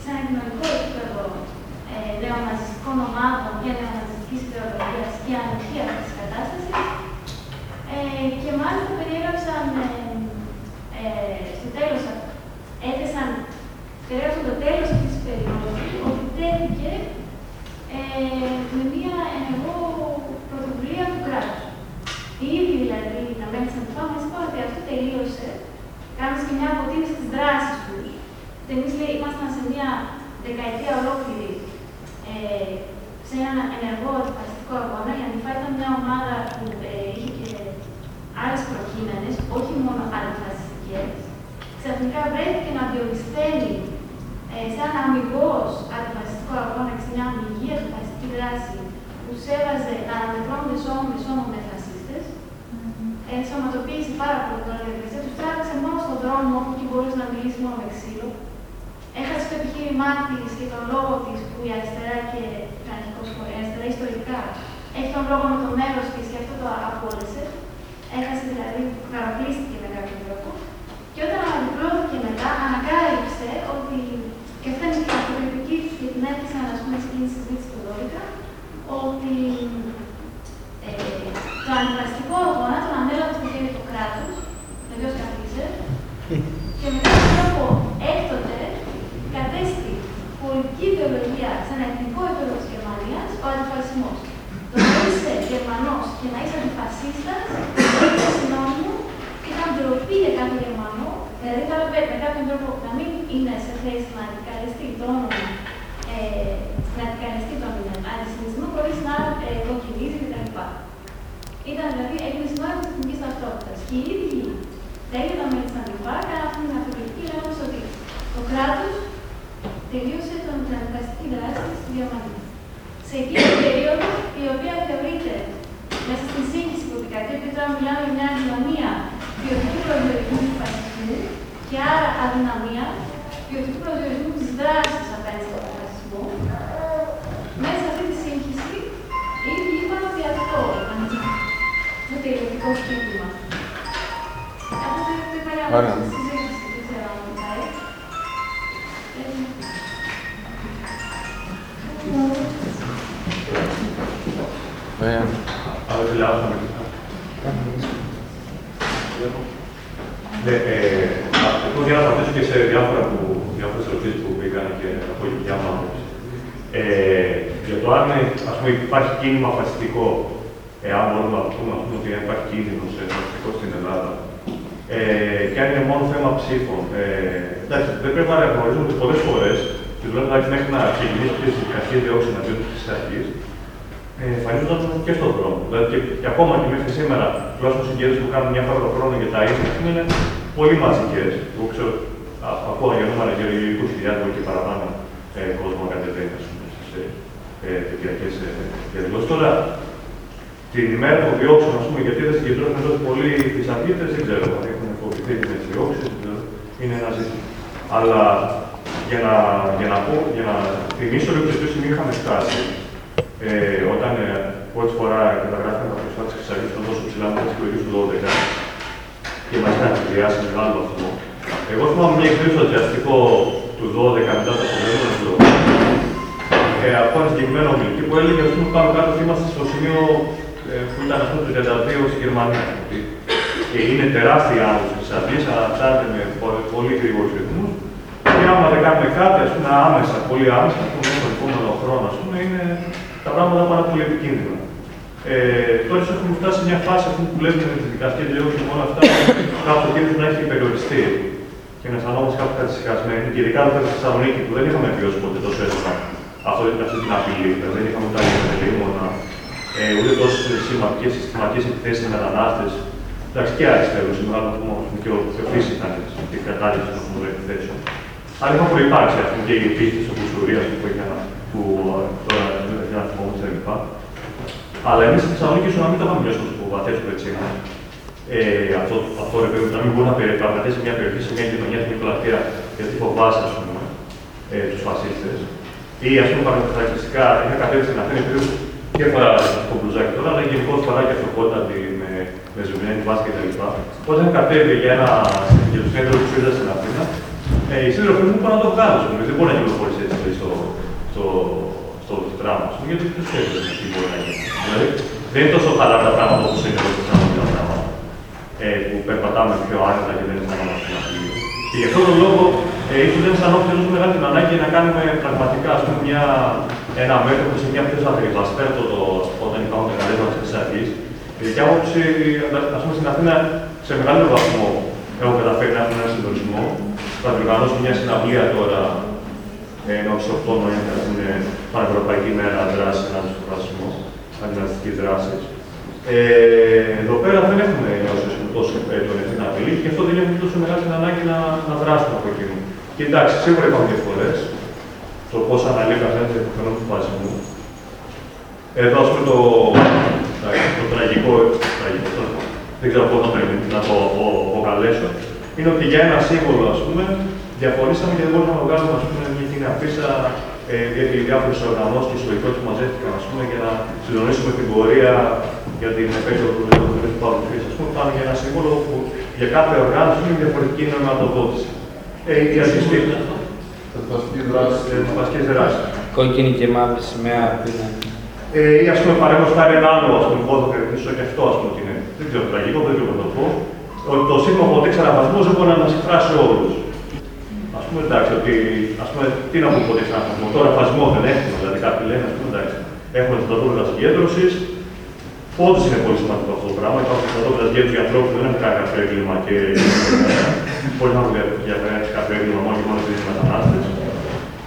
σε ένα κοινωνικό επίπεδο ε, νεοναζιστικών ομάδων και νεοναζιστικής ιδεολογία και ανοχής αυτής της κατάστασης. Ε, και μάλιστα περιέγραψαν ε, ε, στο τέλος, έθεσαν, περιέγραψαν το τέλος αυτής της περίοδου ότι τέθηκε ε, με μια ενεργό πρωτοβουλία του κράτους. Ήδη δηλαδή να μένει σαν το μα είπαν ότι αυτό τελείωσε, κάνοντα και μια αποτίμηση τη δράση του. Εμείς ήμασταν σε μια δεκαετία ολόκληρη ε, σε έναν ενεργό αντιφασιστικό αγώνα. Η Ανιφά ήταν μια ομάδα που ε, είχε και άλλες προκείμενες, όχι μόνο αντιφασιστικές. Ξαφνικά βρέθηκε να διοριστέλει ε, σε ένα αμυγός αντιφασιστικό αγώνα και σε μια αμυγή αντιφασιστική δράση που σέβαζε να αναμετρώνονται σώμα με σώμα με φασίστε. Ενσωματοποίησε πάρα πολύ τον εργασία του, τράβηξε μόνο στον δρόμο και μπορούσε να μιλήσει μόνο με ξύλο έχασες το επιχείρημά της και τον λόγο της που η αριστερά και η αριστερά ιστορικά έχει τον λόγο με το μέρος της και αυτό το απόλυσε. Έχασε δηλαδή, παραπλήστηκε με κάποιο τρόπο. Και όταν αναδιπλώθηκε μετά, ανακάλυψε ότι, και αυτά είναι η αυτοκριτική τους και την έθεσαν, ας πούμε, στην συζήτηση του 12, ότι ε, το αντιφασιστικό αγώνα τον ανέλαβε στο χέρι του κράτους, τελείως καθίσε, και μετά πολιτική ιδεολογία σε ένα εθνικό επίπεδο της Γερμανίας ο αντιφασισμός. Το να είσαι Γερμανός και να είσαι αντιφασίστας είναι συνώνυμο και ήταν ντροπή για κάθε Γερμανό, δηλαδή θα έπρεπε με κάποιον τρόπο να μην είναι σε θέση να αντικαλεστεί τον ε, να αντικαλεστεί τον αντισημισμό χωρίς να ε, κοκκινίζει κτλ. Ήταν δηλαδή έγινε συνώνυμο της εθνικής ταυτότητας. Και οι ίδιοι τα ίδια τα μέλη της Αντιφά κάναν αυτή την αυτοκριτική λέγοντα ότι το κράτος τελείωσε τον αναγκαστική δράση στη Γερμανία. Σε εκείνη την περίοδο, η οποία θεωρείται μέσα στη σύγχυση που επικρατεί, επειδή τώρα μιλάμε για μια αδυναμία ποιοτικού προσδιορισμού του φασισμού και άρα αδυναμία ποιοτικού προσδιορισμού της δράσης απέναντι στον φασισμό, μέσα σε αυτή τη σύγχυση, οι ίδιοι είπαν ότι αυτό ήταν το τελειωτικό σκέπτημα. Αυτό το είπα Ωραία. Ναι, ε, εγώ για να απαντήσω και σε διάφορα που, διάφορες ερωτήσεις που πήγαν και από για μου ε, για το αν ας πούμε, υπάρχει κίνημα φασιστικό, εάν μπορούμε να πούμε, πούμε ότι υπάρχει κίνδυνο φασιστικό στην Ελλάδα, ε, και αν είναι μόνο θέμα ψήφων. Ε, εντάξει, δεν πρέπει να αναγνωρίζουμε ότι πολλές φορές, και δηλαδή μέχρι να ξεκινήσει και η δικασία διώξη εναντίον τη αρχή, εμφανίζονταν και στον δρόμο. Δηλαδή και, και ακόμα και μέχρι σήμερα, τουλάχιστον συγκέντρωση που κάνουν μια φορά το χρόνο για τα ίσα, είναι πολύ μαζικές. Εγώ ξέρω, ακούω για νούμερα για 20.000 και παραπάνω ε, κόσμο κατεβαίνει σε ε, τέτοιε διαδηλώσει. Τώρα, την ημέρα των διώξεων, ας πούμε, γιατί δεν συγκεντρώνουν εδώ πολλοί δυσαρκήτε, δεν ξέρω αν έχουν φοβηθεί τι διώξει, είναι ένα ζήτημα. Αλλά για να, για να πω, για να θυμίσω λίγο σε ποιο σημείο είχαμε φτάσει, ε, όταν ε, πρώτη φορά καταγράφηκαν τα ποσοστά της Χρυσαυγή ήταν τόσο ψηλά μετά τις εκλογές του 12 και μα είχαν επηρεάσει μεγάλο βαθμό. Εγώ θυμάμαι μια εκδήλωση στο διαστικό του 12 μετά το προηγούμενο του ε, από ένα συγκεκριμένο ομιλητή που έλεγε ότι πάνω κάτω ότι είμαστε στο σημείο ε, που ήταν αυτό το 32 στη Γερμανία. Ότι ε, είναι τεράστια άνθρωποι της Χρυσαυγή, αυξάνεται με πολύ γρήγορους ρυθμούς. Και άμα δεν κάνουμε κάτι, ας πούμε, άμεσα, πολύ άμεσα, ας πούμε, τον επόμενο χρόνο, ας πούμε, είναι τα πράγματα πάρα πολύ επικίνδυνα. Ε, τώρα έχουμε φτάσει σε μια φάση αυτή που βλέπουμε με τη δικαστική διώξη και όλα αυτά, κάπου ο κίνδυνος να έχει περιοριστεί. και να αισθανόμαστε κάπου καθυσυχασμένοι. Και ειδικά εδώ στη Θεσσαλονίκη που δεν είχαμε βιώσει ποτέ τόσο έντονα αυτή την απειλή. Δηλαδή δεν είχαμε τα λίμωνα, ε, ούτε τόσες σημαντικές συστηματικές επιθέσεις με μετανάστες. Εντάξει, και αριστερούς, σε μεγάλο βαθμό και ο Θεοφύση ήταν στην κατάληψη των επιθέσεων. Αλλά είχαν προπάρξει αυτή και η πίστη τη Οπουσουρία που, που τώρα δεν να θυμόμαστε κλπ. Αλλά εμείς στη Θεσσαλονίκη ίσω να μην το είχαμε νιώσει τόσο βαθέ που έτσι είναι. Ε, αυτό, αυτό ρε παιδί, να μην μπορεί να πραγματεύσει μια περιοχή σε μια γειτονιά, σε μια πλατεία, γιατί φοβάσαι, ας πούμε, ε, τους φασίστες. Ή ας πούμε χαρακτηριστικά είχα κατέβει στην Αθήνα, επειδή και φορά το μπλουζάκι τώρα, αλλά γενικώς φορά και αυτοκότατη με, με ζουμινένη βάση κτλ. Όταν κατέβει για ένα για το κέντρο που είδα στην Αθήνα, ε, οι σύντροφοι μου είπαν να το βγάλω. Δεν μπορεί να κυκλοφορήσει έτσι στο, στο, στο τράμα, γιατί δεν ξέρει τι μπορεί να γίνει. Δηλαδή, δεν είναι τόσο καλά τα πράγματα όπως είναι εδώ στα πράγματα. Ε, που περπατάμε πιο άνετα και δεν αισθανόμαστε να φύγουμε. Και γι' αυτόν τον λόγο, ε, ίσως δεν αισθανόμαστε τόσο μεγάλη την ανάγκη να κάνουμε πραγματικά ας πούμε, μια, ένα μέτωπο σε μια πιο σταθερή βάση. Πέρα από το, όταν υπάρχουν μεγάλε βάσει τη αρχή. Η δικιά μου άποψη, ας πούμε στην Αθήνα, σε μεγάλο βαθμό έχω καταφέρει να έχουμε ένα συντονισμό. Θα διοργανώσω μια συναυλία τώρα ενώ σε 8 Νοέμβρη που είναι Πανευρωπαϊκή Μέρα Δράσης ενάντια στον ρατσισμό, αντιδραστική δράση. Ε, εδώ πέρα δεν έχουμε νιώσει τόσο έντονη την απειλή και αυτό δεν έχουμε τόσο μεγάλη ανάγκη να, να δράσουμε από εκείνο. Και εντάξει, σίγουρα υπάρχουν διαφορές το πώς αναλύει ο καθένα το φαινόμενο του φασισμού. Εδώ, ας πούμε, το, το τραγικό, τραγικό δεν ξέρω πώ να το αποκαλέσω, είναι ότι για ένα σύμβολο, ας πούμε, διαφορήσαμε και δεν μπορούσαμε να βγάλουμε ας πούμε, μια κοινή αφίσα ε, γιατί οι διάφορε οργανώσεις και συλλογικέ που μαζεύτηκαν ας πούμε, για να συντονίσουμε την πορεία για την επέτειο του Λευκού Παύλου Χρήση. Α πούμε, πάμε για ένα σύμβολο που για κάθε οργάνωση είναι διαφορετική νοηματοδότηση. Ε, η αντιστοιχή. Βασικέ δράσει. Κόκκινη και μαύρη σημαία που είναι. Ε, ή ας πούμε, παραδείγματο χάρη ένα άλλο ας πούμε, θα κρατήσω και αυτό ας πούμε, ότι είναι. Δεν ξέρω τραγικό, δεν ξέρω να το πω. Ότι το σύγχρονο ποτέ ξαναβασμό δεν μπορεί να μας εκφράσει όλους. Α πούμε, εντάξει, ότι ας πούμε, τι να πούμε ποτέ ξαναβασμό. Τώρα φασμό δεν έχουμε, δηλαδή κάποιοι λένε, ας πούμε, εντάξει, έχουμε της στρατόπεδα συγκέντρωσης. Όντως είναι πολύ σημαντικό αυτό το πράγμα. Υπάρχουν στρατόπεδα συγκέντρωσης για ανθρώπους που δεν έχουν κάνει κάποιο έγκλημα και μπορεί να έχουν διακρίνει κάποιο έγκλημα μόνο και μόνο επειδή μετανάστες.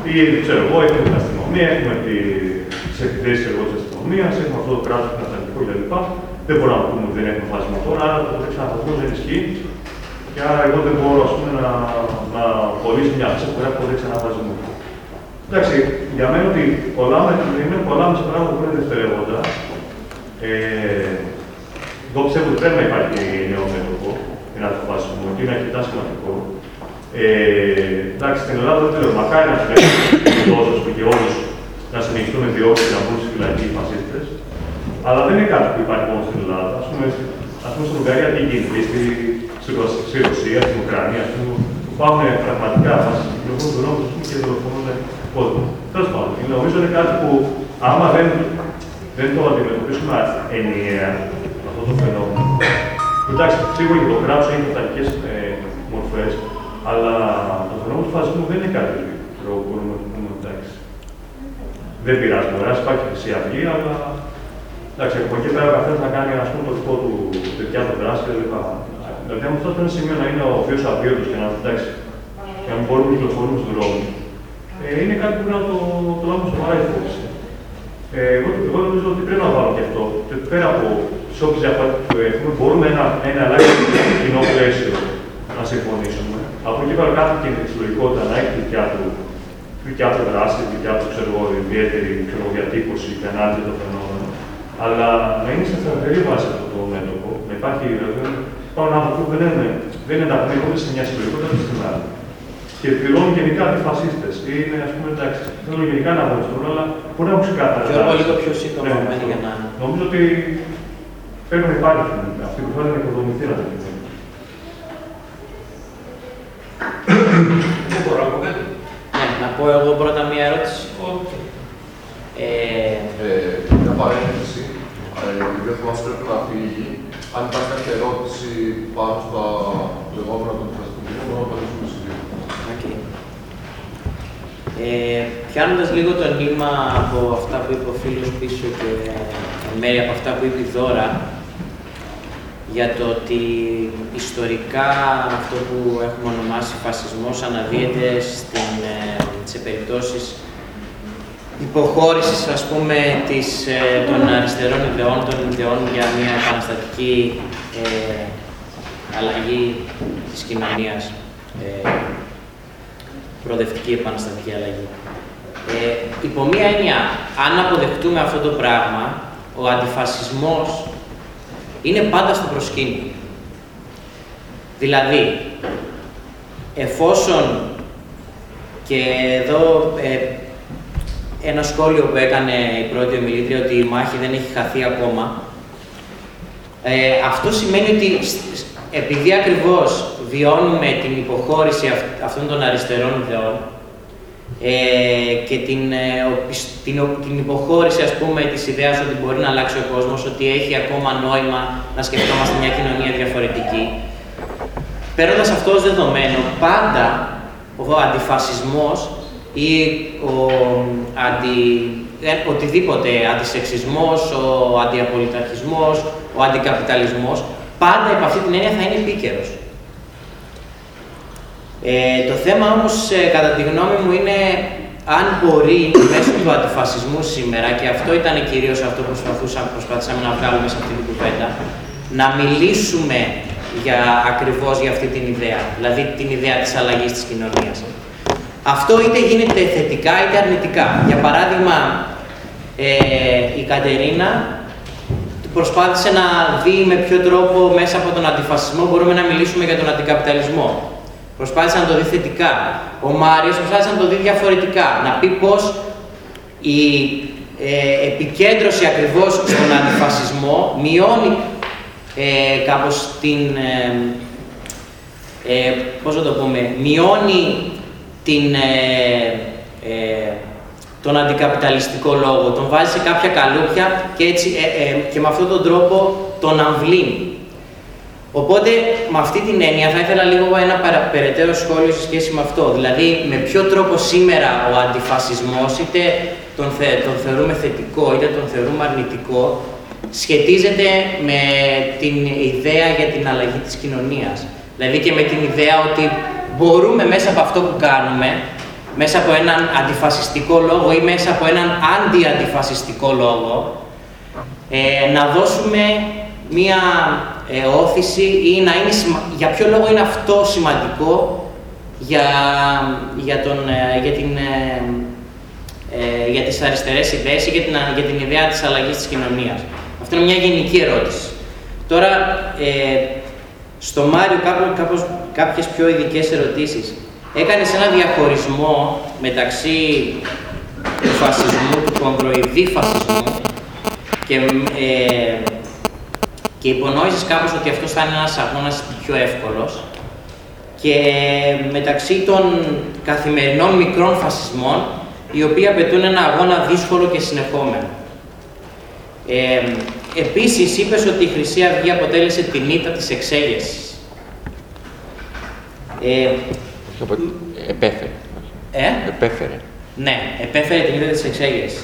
Ή ξέρω εγώ, έχουμε την αστυνομία, έχουμε τις επιθέσεις εγώ της αστυνομίας, έχουμε αυτό το κράτος που είναι κλπ. Δεν μπορούμε να πούμε ότι δεν έχουμε φασμό τώρα, άρα το ξαναφασμό δεν ισχύει. Και άρα εγώ δεν μπορώ ας πούμε, να, να πωλήσω μια αφήσα που έχω δείξει ένα φασμό. Εντάξει, για μένα ότι κολλάμε, κολλάμε σε πράγματα που είναι δευτερεύοντα. Ε, εγώ πιστεύω ότι πρέπει να υπάρχει νέο μέτωπο για το φασμό και είναι αρκετά σημαντικό. Ε, εντάξει, στην Ελλάδα δεν λέω, μακάρι να συνεχίσουν τόσο και όλους να συνεχιστούν διώξει να μπουν στη φυλακή οι φασίστες. Αλλά δεν είναι κάτι που υπάρχει μόνο στην Ελλάδα. Α πούμε, ας πούμε στην Ουγγαρία τι γίνεται, στη, στη Ρωσία, στην Ουκρανία, ας πούμε, υπάρχουν πραγματικά φάσει που κυκλοφορούν δρόμου και δολοφονούν κόσμο. Τέλος πάντων, νομίζω είναι κάτι που άμα δεν, δεν το αντιμετωπίσουμε ενιαία αυτό το φαινόμενο. Εντάξει, σίγουρα και το κράτος έχει τοταλικέ ε, μορφές, αλλά το φαινόμενο του φασισμού δεν είναι κάτι που μπορούμε να πούμε εντάξει. Δεν πειράζει, μπορεί να υπάρχει χρυσή αυγή, αλλά Εντάξει, από εκεί πέρα ο καθένας να κάνει ας πούμε, το δικό του τέτοια του δράση κλπ. Δηλαδή, αν αυτό είναι σημείο να είναι ο οποίος αβίωτο και να εντάξει, και να μην μπορούμε να κυκλοφορούμε στον δρόμο, ε, είναι κάτι που πρέπει να το, το λάβουμε σοβαρά υπόψη. Ε, εγώ, εγώ νομίζω ότι πρέπει να βάλω και αυτό. Και πέρα από τις όποιες διαφορέ που έχουμε, μπορούμε ένα, ένα ελάχιστο κοινό πλαίσιο να συμφωνήσουμε. Από εκεί πέρα κάθε συλλογικότητα να έχει δικιά του δικιά του δράση, δικιά του ξέρω, ιδιαίτερη ξέρω, διατύπωση και ανάλυση των φαινόμενων. Αλλά να είναι σε σταθερή βάση αυτό το μέτωπο, να υπάρχει δηλαδή, υπάρχουν άνθρωποι που δεν είναι, δεν είναι ενταγμένοι ούτε σε μια συλλογικότητα ούτε στην άλλη. Και πληρώνουν γενικά αντιφασίστε. Είναι, ας πούμε, εντάξει, θέλω γενικά να αγωνιστούν, αλλά μπορεί να έχουν ξεκάθαρα. Γιώργο, λίγο πιο σύντομα ναι, για να. Νομίζω ότι πρέπει να υπάρχει αυτή που θέλει να οικοδομηθεί να το Δεν μπορώ να πω κάτι. Ναι, να πω εγώ πρώτα μία ερώτηση. Okay. Ε, ε, μια παρένθεση, επειδή ο Θωμάς πρέπει να φύγει, αν υπάρχει κάποια ερώτηση πάνω στα λεγόμενα των δικαστικών μπορούμε να απαντήσουμε σε δύο. Okay. Ε, πιάνοντας λίγο το νήμα από αυτά που είπε ο φίλος πίσω και εν μέρει από αυτά που είπε η Δώρα, για το ότι ιστορικά αυτό που έχουμε ονομάσει φασισμός αναδύεται στην, ε, σε περιπτώσεις υποχώρησης, ας πούμε, της, ε, των αριστερών ιδεών, των ιδεών για μια επαναστατική ε, αλλαγή της κοινωνίας, ε, προοδευτική επαναστατική αλλαγή. Ε, υπό μία έννοια, αν αποδεχτούμε αυτό το πράγμα, ο αντιφασισμός είναι πάντα στο προσκήνιο. Δηλαδή, εφόσον και εδώ ε, ένα σχόλιο που έκανε η πρώτη ομιλήτρια ότι η μάχη δεν έχει χαθεί ακόμα, ε, αυτό σημαίνει ότι επειδή ακριβώς βιώνουμε την υποχώρηση αυτών των αριστερών ιδεών, ε, και την, ε, την, την υποχώρηση ας πούμε της ιδέας ότι μπορεί να αλλάξει ο κόσμος, ότι έχει ακόμα νόημα να σκεφτόμαστε μια κοινωνία διαφορετική. Παίρνοντας αυτό ως δεδομένο, πάντα ο αντιφασισμός ή ο αντι, ε, οτιδήποτε, αντισεξισμός, ο αντιαπολιταρχισμός, ο αντικαπιταλισμός, πάντα υπ' αυτή την έννοια θα είναι επίκαιρος. Ε, το θέμα όμως, ε, κατά τη γνώμη μου, είναι αν μπορεί μέσω του αντιφασισμού σήμερα, και αυτό ήταν κυρίως αυτό που προσπαθήσαμε να βγάλουμε σε αυτή την κουβέντα, να μιλήσουμε για, ακριβώς για αυτή την ιδέα, δηλαδή την ιδέα της αλλαγής της κοινωνίας. Αυτό είτε γίνεται θετικά είτε αρνητικά. Για παράδειγμα, ε, η Κατερίνα προσπάθησε να δει με ποιο τρόπο μέσα από τον αντιφασισμό μπορούμε να μιλήσουμε για τον αντικαπιταλισμό. Προσπάθησε να το δει θετικά. Ο Μάριος προσπάθησε να το δει διαφορετικά. Να πει πώς η ε, επικέντρωση ακριβώς στον αντιφασισμό μειώνει ε, κάπως την... Ε, ε, πώς το πούμε, μειώνει την, ε, ε, τον αντικαπιταλιστικό λόγο, τον βάζει σε κάποια καλούπια και, έτσι, και με αυτόν τον τρόπο τον αμβλύνει. Οπότε, με αυτή την έννοια, θα ήθελα λίγο ένα περαιτέρω σχόλιο σε σχέση με αυτό. Δηλαδή, με ποιο τρόπο σήμερα ο αντιφασισμός, είτε τον, θε, τον θεωρούμε θετικό, είτε τον θεωρούμε αρνητικό, σχετίζεται με την ιδέα για την αλλαγή της κοινωνίας. Δηλαδή και με την ιδέα ότι μπορούμε μέσα από αυτό που κάνουμε, μέσα από έναν αντιφασιστικό λόγο ή μέσα από έναν αντιαντιφασιστικό λόγο, ε, να δώσουμε μία ε, όθηση ή να είναι, για ποιο λόγο είναι αυτό σημαντικό για, για, τον, ε, για, την, ε, ε, για τις αριστερές ιδέες ή για την, για την ιδέα της αλλαγής της κοινωνίας. Αυτό είναι μια γενική ερώτηση. Τώρα, ε, στο Μάριο κάπως, κάπως, κάποιες πιο ειδικές ερωτήσεις. Έκανες ένα διαχωρισμό μεταξύ του φασισμού, του κομπροειδή φασισμού και ε, και υπονόησες κάπως ότι αυτός θα είναι ένας αγώνας πιο εύκολος και μεταξύ των καθημερινών μικρών φασισμών οι οποίοι απαιτούν ένα αγώνα δύσκολο και συνεχόμενο. Ε, επίσης, είπες ότι η Χρυσή Αυγή αποτέλεσε την ήττα της εξέγερσης. Ε, επέφερε. Ε; Επέφερε. Ναι, επέφερε την ήττα της εξέγερσης.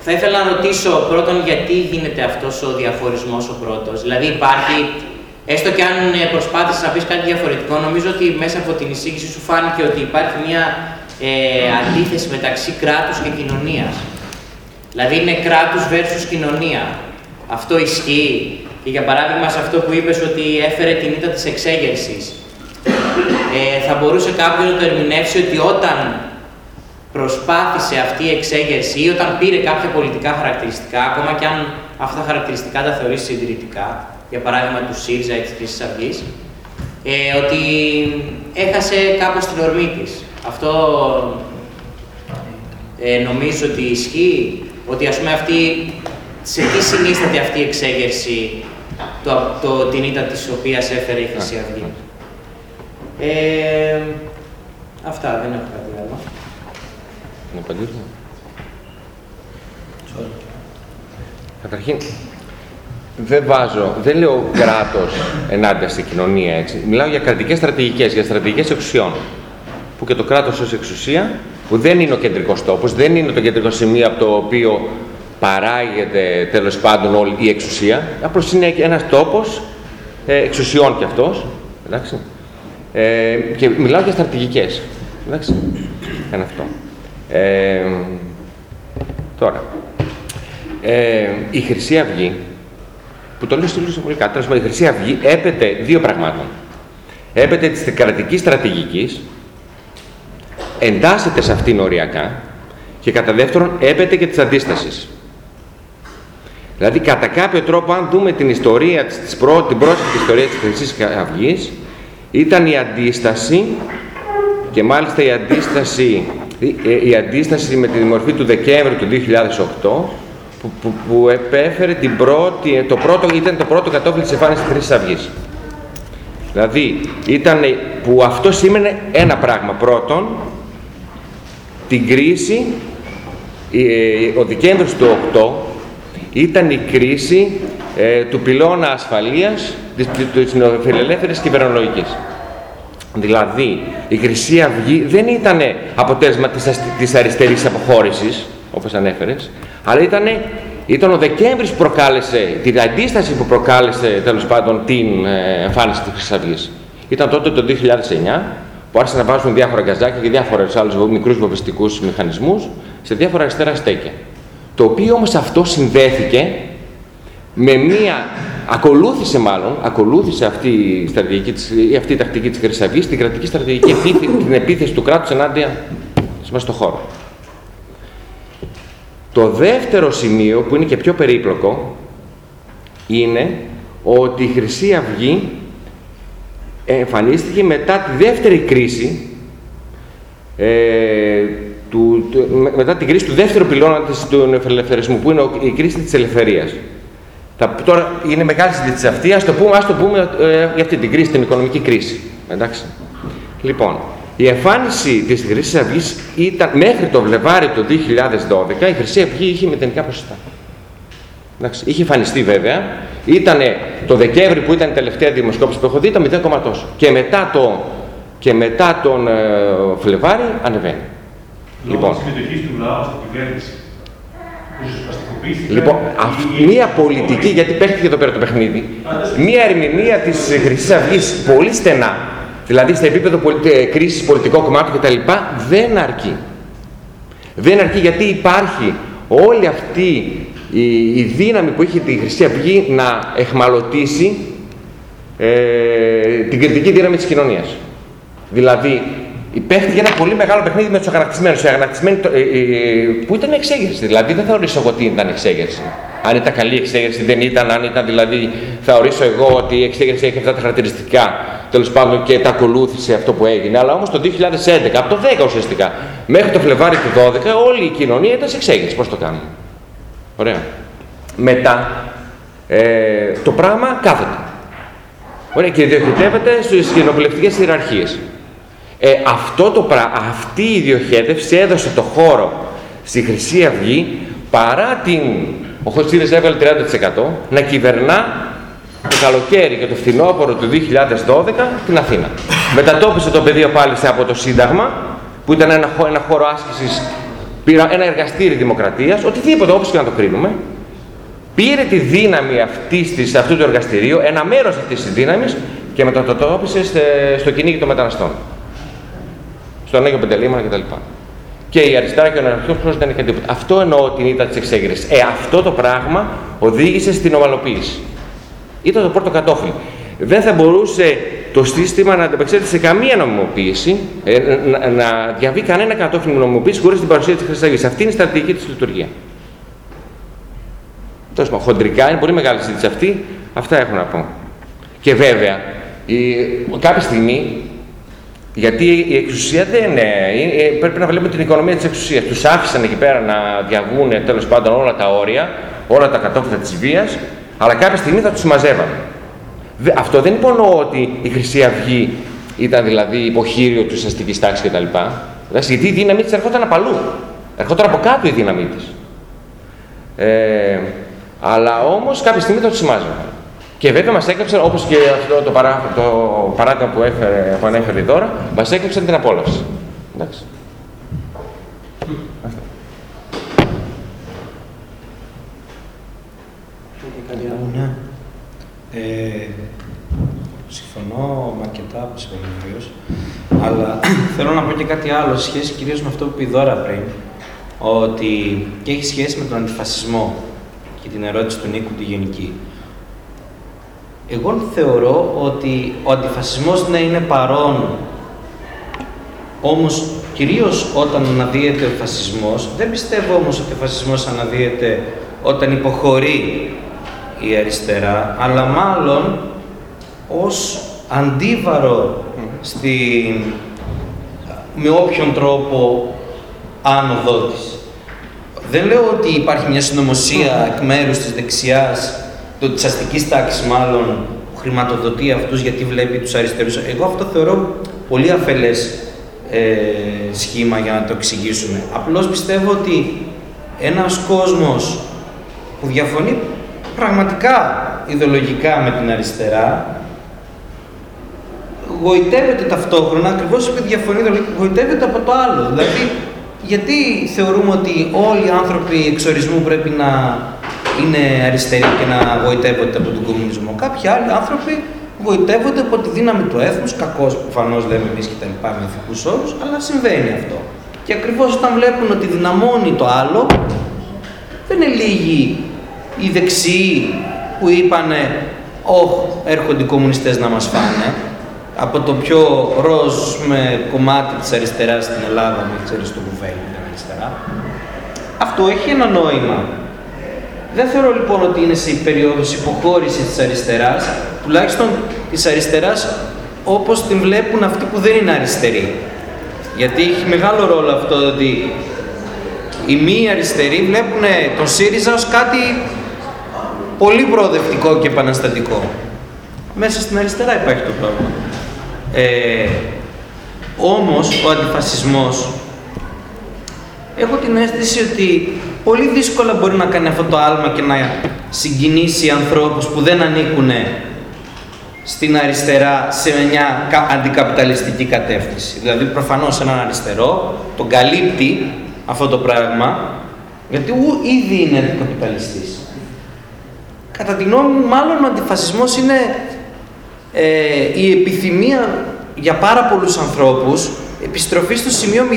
Θα ήθελα να ρωτήσω πρώτον γιατί γίνεται αυτός ο διαχωρισμός ο πρώτος. Δηλαδή υπάρχει, έστω και αν ε, προσπάθησες να πεις κάτι διαφορετικό, νομίζω ότι μέσα από την εισήγηση σου φάνηκε ότι υπάρχει μια ε, αντίθεση μεταξύ κράτους και κοινωνίας. Δηλαδή είναι κράτους versus κοινωνία. Αυτό ισχύει; Και για παράδειγμα σε αυτό που είπες ότι έφερε την ήττα της εξέγερσης. Ε, θα μπορούσε κάποιος να το ερμηνεύσει ότι όταν προσπάθησε αυτή η εξέγερση ή όταν πήρε κάποια πολιτικά χαρακτηριστικά, ακόμα και αν αυτά τα χαρακτηριστικά τα θεωρήσει συντηρητικά, για παράδειγμα του ΣΥΡΙΖΑ ή της Χρυσής Αυγής, ε, ότι έχασε κάπως την ορμή της. Αυτό ε, νομίζω ότι ισχύει, ότι ας πούμε αυτή, σε τι συνίσταται αυτή η εξέγερση το, το, την ήττα της οποίας έφερε η Χρυσή Αυγή; Ε, αυτά, δεν έχω κάτι άλλο. Να απαντήσουμε. Καταρχήν, δεν βάζω, δεν λέω κράτος ενάντια στην κοινωνία έτσι. Μιλάω για κρατικές στρατηγικές, για στρατηγικές εξουσιών. Που και το κράτος ως εξουσία, που δεν είναι ο κεντρικός τόπος, δεν είναι το κεντρικό σημείο από το οποίο παράγεται τέλος πάντων όλη η εξουσία, απλώς είναι ένας τόπος ε, εξουσιών κι αυτός, εντάξει. Ε, και μιλάω για στρατηγικές, εντάξει. Είναι αυτό. Ε, τώρα, ε, η Χρυσή Αυγή, που το λέω στη πολύ κάτω, η Χρυσή Αυγή έπεται δύο πραγμάτων. Έπεται της κρατικής στρατηγικής, εντάσσεται σε αυτήν οριακά και κατά δεύτερον έπεται και της αντίστασης. Δηλαδή, κατά κάποιο τρόπο, αν δούμε την ιστορία, της πρό, την πρόσφατη ιστορία της Χρυσής Αυγής, ήταν η αντίσταση και μάλιστα η αντίσταση, η αντίσταση με τη μορφή του Δεκέμβρη του 2008 που, που, που επέφερε την πρώτη, το πρώτο, ήταν το πρώτο κατόφλι της εμφάνισης της Χρυσής Αυγής. Δηλαδή, ήταν που αυτό σήμαινε ένα πράγμα. Πρώτον, την κρίση, ο Δεκέμβρης του 8 ήταν η κρίση ε, του πυλώνα ασφαλείας της, της φιλελεύθερης κυβερνολογικής. Δηλαδή, η Χρυσή Αυγή δεν ήταν αποτέλεσμα της, της αριστερής αποχώρησης, όπως ανέφερες, αλλά ήταν, ήταν ο Δεκέμβρης που προκάλεσε, την αντίσταση που προκάλεσε τέλος πάντων την ε, εμφάνιση της Χρυσής Αυγής. Ήταν τότε το 2009 που άρχισαν να βάζουν διάφορα γκαζάκια και διάφορους άλλους μικρούς βομβιστικούς μηχανισμούς σε διάφορα αριστερά στέκια. Το οποίο όμως αυτό συνδέθηκε με μία, ακολούθησε μάλλον, ακολούθησε αυτή η, στρατηγική της, ή αυτή η τακτική της Χρυσαβής, την κρατική στρατηγική την επίθεση του κράτους ενάντια μέσα στο χώρο. Το δεύτερο σημείο που είναι και πιο περίπλοκο είναι ότι η Χρυσή Αυγή εμφανίστηκε μετά τη δεύτερη κρίση ε, του, μετά την κρίση του δεύτερου πυλώνα της, του ελευθερισμού, που είναι η κρίση της ελευθερίας. Θα, τώρα είναι μεγάλη συζήτηση αυτή, ας το πούμε, ας το πούμε ε, για αυτή την κρίση, την οικονομική κρίση. Εντάξει. Λοιπόν, η εμφάνιση της Χρυσής Αυγής ήταν μέχρι το Βλεβάρι το 2012, η Χρυσή Αυγή είχε μηδενικά ποσοστά. Εντάξει, είχε εμφανιστεί βέβαια. Ήταν το Δεκέμβρη που ήταν η τελευταία δημοσκόπηση που έχω δει, ήταν 0, τόσο. Και μετά, το, και μετά τον ε, Φλεβάρι ανεβαίνει. Λοιπόν, συμμετοχής του λαού στην κυβέρνηση. Λοιπόν, αυτή, μία πολιτική, γιατί παίχτηκε εδώ πέρα το παιχνίδι, μία ερμηνεία της Χρυσής Αυγής πολύ στενά, δηλαδή στο επίπεδο ε, κρίσης πολιτικό κομμάτι κτλ., δεν αρκεί. Δεν αρκεί γιατί υπάρχει όλη αυτή η, η δύναμη που είχε τη Χρυσή Αυγή να εχμαλωτήσει ε, την κριτική δύναμη της κοινωνίας. Δηλαδή, Υπέφτει ένα πολύ μεγάλο παιχνίδι με τους αγανακτισμένους. Οι αγανακτισμένοι ε, ε, που ήταν εξέγερση. Δηλαδή δεν θα ορίσω εγώ τι ήταν εξέγερση. Αν ήταν καλή εξέγερση, δεν ήταν. Αν ήταν δηλαδή, θα ορίσω εγώ ότι η εξέγερση έχει αυτά τα χαρακτηριστικά τέλος πάντων και τα ακολούθησε αυτό που έγινε. Αλλά όμως το 2011, από το 10 ουσιαστικά, μέχρι το Φλεβάρι του 12, όλη η κοινωνία ήταν σε εξέγερση. Πώς το κάνουμε; Ωραία. Μετά ε, το πράγμα κάθεται. Ωραία, και διοχετεύεται στις κοινοβουλευτικές ιεραρχίες. Ε, αυτό το αυτή η ιδιοχέτευση έδωσε το χώρο στη Χρυσή Αυγή παρά την, ο Χωσίδης έβγαλε 30% να κυβερνά το καλοκαίρι και το φθινόπωρο του 2012 την Αθήνα. Μετατόπισε το πεδίο πάλι από το Σύνταγμα που ήταν ένα, ένα χώρο άσκησης, ένα εργαστήρι δημοκρατίας, οτιδήποτε όπως και να το κρίνουμε, πήρε τη δύναμη αυτής της, αυτού του εργαστηρίου, ένα μέρος αυτής της δύναμης και μετατόπισε στο κυνήγι των μεταναστών στον Άγιο Πεντελήμανα κτλ. Και η αριστερά και ο αναρχικό δεν είχε τίποτα. Αυτό εννοώ την ήττα της εξέγερσης. Ε, αυτό το πράγμα οδήγησε στην ομαλοποίηση. Ήταν το πρώτο κατόφλι. Δεν θα μπορούσε το σύστημα να ανταπεξέλθει σε καμία νομιμοποίηση, ε, να, να διαβεί κανένα κατόφλι νομιμοποίηση χωρίς την παρουσία της Χρυσής Αυτή είναι η στρατηγική της λειτουργία. Τέλος πάντων, χοντρικά είναι πολύ μεγάλη συζήτηση αυτή. Αυτά έχω να πω. Και βέβαια, η, κάποια στιγμή γιατί η εξουσία δεν είναι. Πρέπει να βλέπουμε την οικονομία της εξουσίας. Τους άφησαν εκεί πέρα να διαβούν τέλος πάντων όλα τα όρια, όλα τα κατόφλια της βίας, αλλά κάποια στιγμή θα τους συμμαζεύαμε. Αυτό δεν υπονοώ ότι η Χρυσή Αυγή ήταν δηλαδή υποχείριο της αστικής τάξης κτλ. Γιατί η δύναμή της ερχόταν από αλλού. Ερχόταν από κάτω η δύναμή της. Ε, αλλά όμως κάποια στιγμή θα τους συμμάζευαν. Και βέβαια μας έκαψαν, όπως και αυτό το, παρά, το παράδειγμα που, έφερε, που ανέφερε τώρα, μας έκαψαν την απόλαυση. Εντάξει. Ναι. Ε, συμφωνώ με αρκετά από τους αλλά <clears throat> θέλω να πω και κάτι άλλο, σε σχέση κυρίως με αυτό που είπε η Δώρα πριν, ότι και έχει σχέση με τον αντιφασισμό και την ερώτηση του Νίκου τη γενική. Εγώ θεωρώ ότι ο αντιφασισμός ναι είναι παρόν, όμως κυρίως όταν αναδύεται ο φασισμός, δεν πιστεύω όμως ότι ο φασισμός αναδύεται όταν υποχωρεί η αριστερά, αλλά μάλλον ως αντίβαρο στην, με όποιον τρόπο άνοδό της. Δεν λέω ότι υπάρχει μια συνωμοσία εκ μέρους της δεξιά, της αστικής τάξης μάλλον, που χρηματοδοτεί αυτούς γιατί βλέπει τους αριστερούς. Εγώ αυτό θεωρώ πολύ αφελές ε, σχήμα για να το εξηγήσουμε. Απλώς πιστεύω ότι ένας κόσμος που διαφωνεί πραγματικά ιδεολογικά με την αριστερά γοητεύεται ταυτόχρονα, ακριβώς επειδή διαφωνεί ιδεολογικά, γοητεύεται από το άλλο. Δηλαδή, γιατί θεωρούμε ότι όλοι οι άνθρωποι εξορισμού πρέπει να είναι αριστεροί και να γοητεύονται από τον κομμουνισμό. Κάποιοι άλλοι άνθρωποι γοητεύονται από τη δύναμη του έθνους, κακώς προφανώς λέμε εμείς και τα λοιπά με ηθικούς όρους, αλλά συμβαίνει αυτό. Και ακριβώς όταν βλέπουν ότι δυναμώνει το άλλο, δεν είναι λίγοι οι δεξιοί που είπανε «Ωχ, έρχονται οι κομμουνιστές να μας φάνε», από το πιο ροζ με κομμάτι της αριστεράς στην Ελλάδα, με ξέρεις το κουβέλι την αριστερά. Αυτό έχει ένα νόημα. Δεν θεωρώ λοιπόν ότι είναι σε περίοδος υποχώρηση της αριστεράς, τουλάχιστον της αριστεράς όπως την βλέπουν αυτοί που δεν είναι αριστεροί. Γιατί έχει μεγάλο ρόλο αυτό ότι οι μη αριστεροί βλέπουν τον ΣΥΡΙΖΑ ως κάτι πολύ προοδευτικό και επαναστατικό. Μέσα στην αριστερά υπάρχει το πρόβλημα. Ε, όμως ο αντιφασισμός έχω την αίσθηση ότι πολύ δύσκολα μπορεί να κάνει αυτό το άλμα και να συγκινήσει ανθρώπους που δεν ανήκουν στην αριστερά σε μια αντικαπιταλιστική κατεύθυνση. Δηλαδή προφανώς έναν αριστερό τον καλύπτει αυτό το πράγμα γιατί ήδη είναι αντικαπιταλιστής. Κατά τη γνώμη μου μάλλον ο αντιφασισμός είναι ε, η επιθυμία για πάρα πολλούς ανθρώπους επιστροφή στο σημείο 0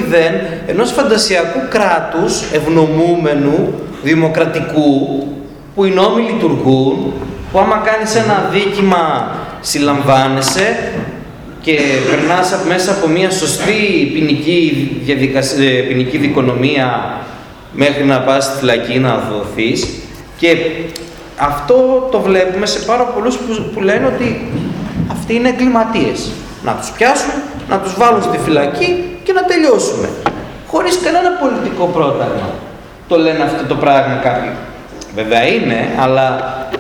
ενός φαντασιακού κράτους ευνομούμενου, δημοκρατικού, που οι νόμοι λειτουργούν, που άμα κάνεις ένα δίκημα συλλαμβάνεσαι και περνάς μέσα από μια σωστή ποινική, διαδικασία, ποινική δικονομία μέχρι να πας στη φυλακή να δοθείς και αυτό το βλέπουμε σε πάρα πολλούς που, που λένε ότι αυτοί είναι εγκληματίες. Να τους πιάσουν, να τους βάλουν στη φυλακή και να τελειώσουμε. Χωρίς κανένα πολιτικό πρόταγμα. Το λένε αυτό το πράγμα κάποιοι. Βέβαια είναι, αλλά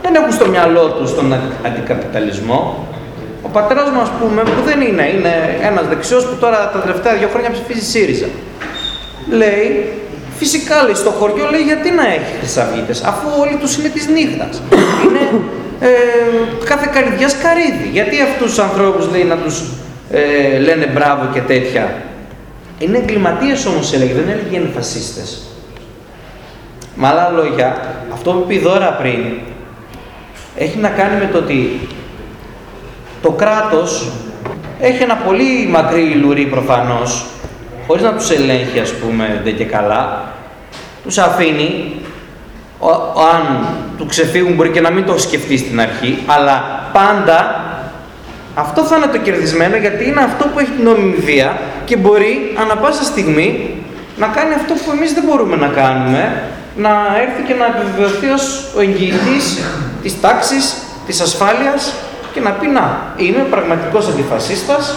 δεν έχουν στο μυαλό τους τον αντικαπιταλισμό. Ο πατέρας μου, ας πούμε, που δεν είναι, είναι ένας δεξιός που τώρα τα τελευταία δύο χρόνια ψηφίζει ΣΥΡΙΖΑ. Λέει, φυσικά λέει στο χωριό, λέει γιατί να έχει χρυσαυγίτες, αφού όλοι τους είναι της νύχτας. Είναι ε, κάθε καρδιά καρύδι. Γιατί αυτούς τους ανθρώπους λέει να τους ε, λένε μπράβο και τέτοια. Είναι εγκληματίες όμως έλεγε, δεν έλεγε είναι φασίστες. Με άλλα λόγια, αυτό που είπε δώρα πριν, έχει να κάνει με το ότι το κράτος έχει ένα πολύ μακρύ λουρί προφανώς, χωρίς να τους ελέγχει ας πούμε δεν και καλά, τους αφήνει αν του ξεφύγουν μπορεί και να μην το σκεφτείς στην αρχή, αλλά πάντα αυτό θα είναι το κερδισμένο γιατί είναι αυτό που έχει την νομιμηδία και μπορεί ανα πάσα στιγμή να κάνει αυτό που εμείς δεν μπορούμε να κάνουμε, να έρθει και να επιβεβαιωθεί ως ο εγγυητής της τάξης, της ασφάλειας και να πει να, είμαι πραγματικός αντιφασίστας,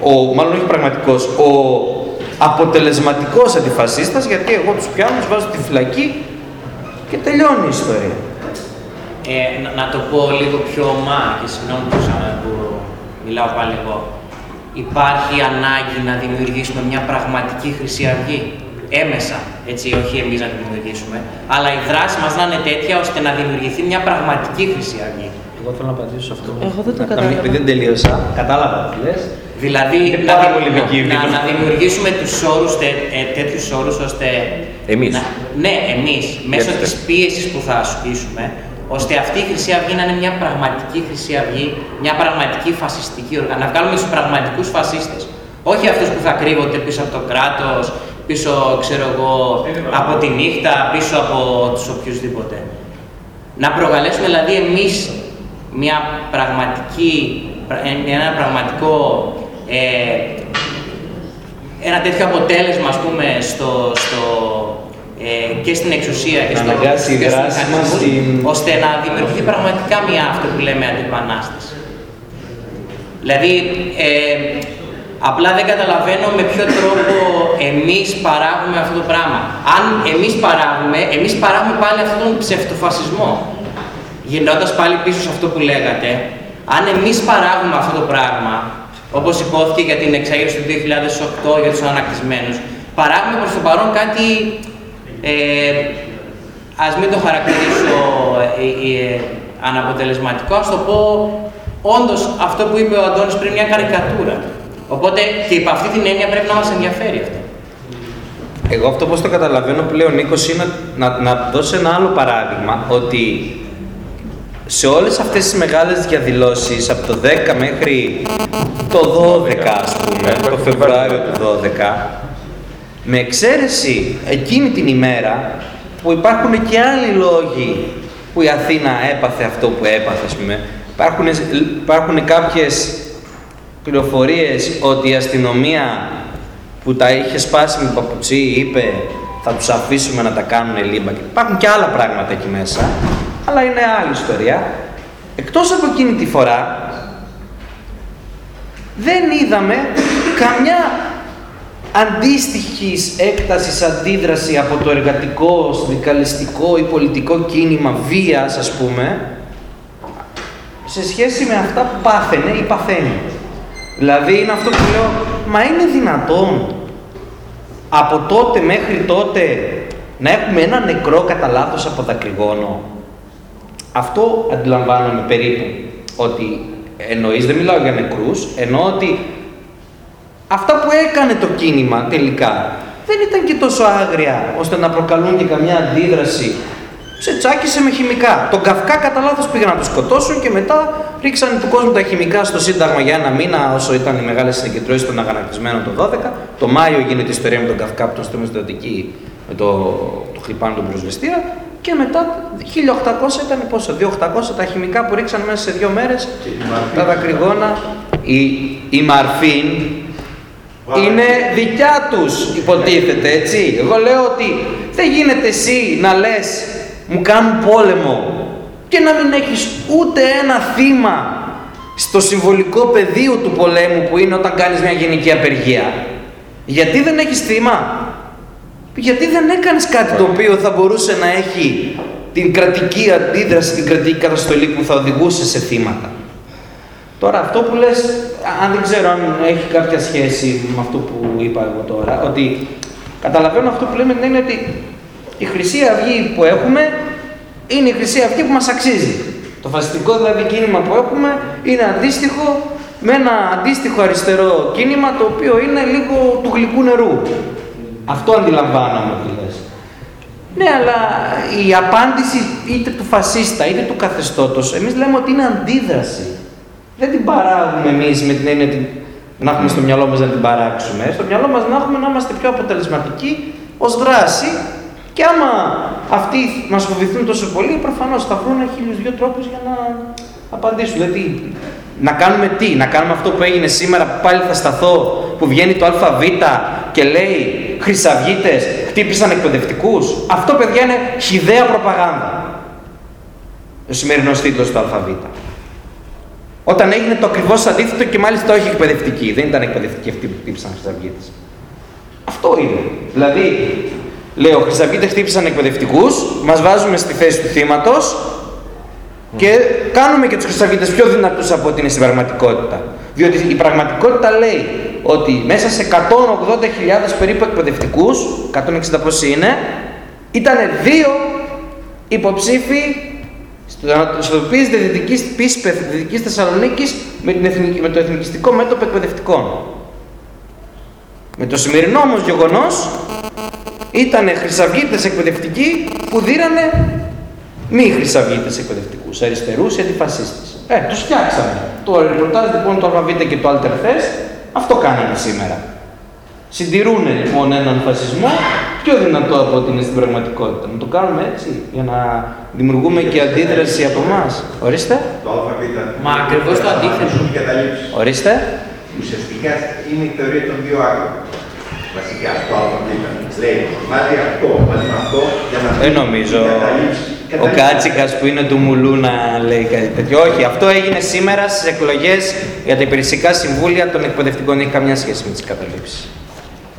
ο, μάλλον όχι πραγματικός, ο αποτελεσματικός αντιφασίστας γιατί εγώ τους πιάνω, τους βάζω στη φυλακή και τελειώνει η ιστορία. Ε, να, να, το πω λίγο πιο ομά και συγγνώμη που, που μιλάω πάλι εγώ. Υπάρχει ανάγκη να δημιουργήσουμε μια πραγματική Χρυσή Αυγή; Έμεσα, έτσι, όχι εμείς να τη δημιουργήσουμε, αλλά η δράση μας να είναι τέτοια ώστε να δημιουργηθεί μια πραγματική Χρυσή Αυγή. Εγώ θέλω να απαντήσω σε αυτό. Εγώ δεν το κατάλαβα. Επειδή δεν τελείωσα, κατάλαβα τι λες. Δηλαδή, να, να, να, δημιουργήσουμε τους όρους, τέ, ε, τέτοιους όρους, ώστε Εμείς. Να, Ναι, εμείς, μέσω της πίεσης που θα ασκήσουμε, ώστε αυτή η Χρυσή Αυγή να είναι μια πραγματική Χρυσή Αυγή, μια πραγματική φασιστική οργάνωση. Να βγάλουμε τους πραγματικούς φασίστες. Όχι αυτούς που θα κρύβονται πίσω από το κράτος, πίσω, ξέρω εγώ, από τη νύχτα, πίσω από τους οποιουσδήποτε. Να προκαλέσουμε δηλαδή εμείς μια πραγματική, ένα πραγματικό ε, ένα τέτοιο αποτέλεσμα, ας πούμε, στο, στο, ε, και στην εξουσία και, στο, και στους στην... ώστε να δημιουργηθεί πραγματικά μια αυτό που λέμε αντιπανάσταση. Δηλαδή, ε, απλά δεν καταλαβαίνω με ποιο τρόπο εμείς παράγουμε αυτό το πράγμα. Αν εμείς παράγουμε, εμείς παράγουμε πάλι αυτόν τον ψευτοφασισμό. Γυρνώντας πάλι πίσω σε αυτό που λέγατε, αν εμείς παράγουμε αυτό το πράγμα, Όπως υπόθηκε για την εξέγερση του 2008 για τους ανακτισμένους, παράγουμε προς το παρόν κάτι. Ε, ας μην το χαρακτηρίσω ε, ε, ε αναποτελεσματικό, ας το πω όντως αυτό που είπε ο Αντώνης πριν μια καρικατούρα. Οπότε και υπ' αυτή την έννοια πρέπει να μας ενδιαφέρει αυτό. Εγώ αυτό πώς το καταλαβαίνω πλέον, Νίκος, είναι να, να δώσω ένα άλλο παράδειγμα, ότι σε όλες αυτές τις μεγάλες διαδηλώσεις από το 10 μέχρι το 12 ας πούμε, το Φεβρουάριο του 12 με εξαίρεση εκείνη την ημέρα που υπάρχουν και άλλοι λόγοι που η Αθήνα έπαθε αυτό που έπαθε ας πούμε υπάρχουν, υπάρχουν κάποιες πληροφορίες ότι η αστυνομία που τα είχε σπάσει με παπουτσί είπε θα τους αφήσουμε να τα κάνουν λίμπα υπάρχουν και άλλα πράγματα εκεί μέσα αλλά είναι άλλη ιστορία. Εκτός από εκείνη τη φορά, δεν είδαμε καμιά αντίστοιχης έκτασης αντίδραση από το εργατικό, συνδικαλιστικό ή πολιτικό κίνημα βίας, ας πούμε, σε σχέση με αυτά που πάθαινε ή παθαίνει. Δηλαδή είναι αυτό που λέω, μα είναι δυνατόν από τότε μέχρι τότε να έχουμε ένα νεκρό κατά λάθος από δακρυγόνο. Αυτό αντιλαμβάνομαι περίπου ότι εννοείς, δεν μιλάω για νεκρούς, εννοώ ότι αυτά που έκανε το κίνημα τελικά δεν ήταν και τόσο άγρια ώστε να προκαλούν και καμιά αντίδραση. Σε τσάκισε με χημικά. Τον Καυκά κατά λάθος πήγαν να του σκοτώσουν και μετά ρίξαν του κόσμου τα χημικά στο Σύνταγμα για ένα μήνα, όσο ήταν οι μεγάλες συγκεντρώσεις των αγανακτισμένων το 12. Το Μάιο γίνεται η ιστορία με τον Καυκά που τον στέλνουν στην Αττική με το, το χτυπάνε τον προσβεστήρα. Και μετά 1800 ήταν πόσο, 2800 τα χημικά που ρίξαν μέσα σε δύο μέρες, τα δακρυγόνα. Η, η Μαρφίν είναι δικιά τους υποτίθεται, έτσι. Εγώ λέω ότι δεν γίνεται εσύ να λες μου κάνουν πόλεμο και να μην έχεις ούτε ένα θύμα στο συμβολικό πεδίο του πολέμου που είναι όταν κάνεις μια γενική απεργία. Γιατί δεν έχεις θύμα; Γιατί δεν έκανες κάτι το οποίο θα μπορούσε να έχει την κρατική αντίδραση, την κρατική καταστολή που θα οδηγούσε σε θύματα; Τώρα αυτό που λες, αν δεν ξέρω αν έχει κάποια σχέση με αυτό που είπα εγώ τώρα, ότι καταλαβαίνω αυτό που λέμε είναι ότι η Χρυσή Αυγή που έχουμε είναι η Χρυσή Αυγή που μας αξίζει. Το φασιστικό δηλαδή κίνημα που έχουμε είναι αντίστοιχο με ένα αντίστοιχο αριστερό κίνημα το οποίο είναι λίγο του γλυκού νερού. Αυτό αντιλαμβάνομαι τι λες. Ναι, αλλά η απάντηση είτε του φασίστα είτε του καθεστώτος, εμείς λέμε ότι είναι αντίδραση. Δεν την παράγουμε εμείς με την έννοια να έχουμε στο μυαλό μας να την παράξουμε. Στο μυαλό μας να έχουμε να είμαστε πιο αποτελεσματικοί ως δράση και άμα αυτοί μας φοβηθούν τόσο πολύ, προφανώς θα βρουν χίλιους δυο τρόπους για να απαντήσουν. Δηλαδή, να κάνουμε τι, να κάνουμε αυτό που έγινε σήμερα που πάλι θα σταθώ, που βγαίνει το ΑΒ και λέει Χρυσαυγίτες χτύπησαν εκπαιδευτικούς. Αυτό παιδιά είναι χιδαία προπαγάνδα. Ο σημερινός τίτλος του ΑΒ. Όταν έγινε το ακριβώς αντίθετο και μάλιστα όχι εκπαιδευτική. Δεν ήταν εκπαιδευτική αυτή που χτύπησαν Χρυσαυγίτε. Αυτό είναι. Δηλαδή, λέω Χρυσαυγίτες χτύπησαν εκπαιδευτικούς, μας βάζουμε στη θέση του θύματος και κάνουμε και τους Χρυσαυγίτες πιο δυνατούς από ό,τι είναι στην πραγματικότητα. Διότι η πραγματικότητα λέει ότι μέσα σε 180.000 περίπου εκπαιδευτικούς, 160 πόσοι είναι, ήταν δύο υποψήφοι στο τοπίο τη Δυτικής Θεσσαλονίκης με, με το εθνικιστικό μέτωπο εκπαιδευτικών. Με το σημερινό όμως γεγονός ήταν χρυσαυγίτες εκπαιδευτικοί που δίρανε μη χρυσαυγίτες εκπαιδευτικούς, αριστερούς ή αντιφασίστες. Ε, τους φτιάξαμε. Το ρεπορτάζ λοιπόν το ΑΒ και το Alter αυτό κάνανε σήμερα. Συντηρούν λοιπόν έναν φασισμό πιο δυνατό από ό,τι είναι στην πραγματικότητα. Να το κάνουμε έτσι, για να δημιουργούμε και αντίδραση από εμάς. Ορίστε. Το ΑΒ. Μα ακριβώς το αντίθετο. Ορίστε. Ουσιαστικά είναι η θεωρία των δύο άκρων. Βασικά το ΑΒ. Λέει, βάλει αυτό, βάλει αυτό για να Δεν νομίζω ο Κάτσικας που είναι του Μουλού να λέει κάτι τέτοιο. Όχι, αυτό έγινε σήμερα στις εκλογές για τα υπηρεσικά συμβούλια των εκπαιδευτικών. Δεν έχει καμιά σχέση με τις καταλήψεις.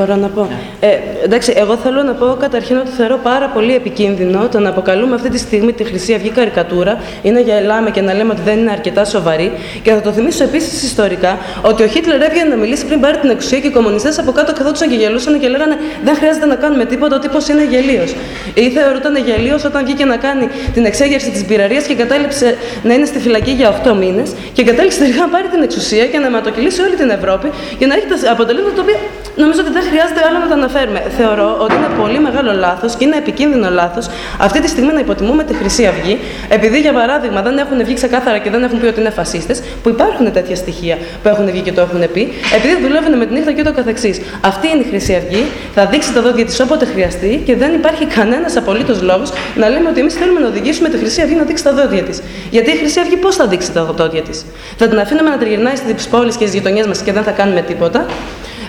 Μπορώ να πω. Ε, εντάξει, εγώ θέλω να πω καταρχήν ότι θεωρώ πάρα πολύ επικίνδυνο το να αποκαλούμε αυτή τη στιγμή τη Χρυσή Αυγή καρικατούρα ή να γελάμε και να λέμε ότι δεν είναι αρκετά σοβαρή. Και θα το θυμίσω επίσης ιστορικά ότι ο Χίτλερ έβγαινε να μιλήσει πριν πάρει την εξουσία και οι κομμουνιστές από κάτω καθόντουσαν και γελούσαν και λέγανε Δεν χρειάζεται να κάνουμε τίποτα, ο τύπος είναι γελίος. Ή θεωρούταν γελίος όταν βγήκε να κάνει την εξέγερση της πυραρίας και κατάληψε να είναι στη φυλακή για 8 μήνες και κατέληξε τελικά να πάρει την εξουσία και να αιματοκυλήσει όλη την Ευρώπη και να έχει τα αποτελέσματα τα οποία νομίζω ότι δεν χρειάζεται άλλο να τα αναφέρουμε. Θεωρώ ότι είναι πολύ μεγάλο λάθος και είναι επικίνδυνο λάθος αυτή τη στιγμή να υποτιμούμε τη Χρυσή Αυγή, επειδή για παράδειγμα δεν έχουν βγει ξεκάθαρα και δεν έχουν πει ότι είναι φασίστες, που υπάρχουν τέτοια στοιχεία που έχουν βγει και το έχουν πει, επειδή δουλεύουν με τη νύχτα και το καθεξής. Αυτή είναι η Χρυσή Αυγή, θα δείξει τα δόντια της όποτε χρειαστεί και δεν υπάρχει κανένας απολύτως λόγος να λέμε ότι εμείς θέλουμε να οδηγήσουμε τη Χρυσή Αυγή να δείξει τα δόντια της. Γιατί η Χρυσή Αυγή πώς θα δείξει τα δόντια της; Θα την αφήνουμε να τριγυρνάει στις πόλεις και στις γειτονιές μας και δεν θα κάνουμε τίποτα;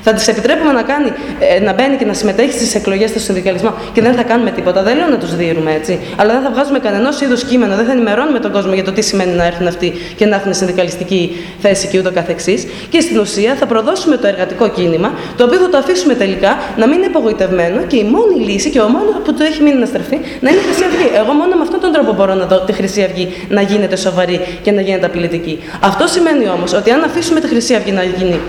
Θα της επιτρέπουμε να, κάνει, ε, να μπαίνει και να συμμετέχει στις εκλογές στο συνδικαλισμό και δεν θα κάνουμε τίποτα. Δεν λέω να τους δίνουμε έτσι. Αλλά δεν θα βγάζουμε κανένα είδους κείμενο, δεν θα ενημερώνουμε τον κόσμο για το τι σημαίνει να έρθουν αυτοί και να έχουν συνδικαλιστική θέση και ούτω καθεξής. Και στην ουσία θα προδώσουμε το εργατικό κίνημα, το οποίο θα το αφήσουμε τελικά να μην είναι υπογοητευμένο και η μόνη λύση και ο μόνος που του έχει μείνει να στραφεί να είναι η Χρυσή Αυγή. Εγώ μόνο με αυτόν τον τρόπο μπορώ να δω τη Χρυσή Αυγή να γίνεται σοβαρή και να γίνεται απειλητική. Αυτό σημαίνει όμως ότι αν αφήσουμε τη Χρυσή Αυγή να γίνει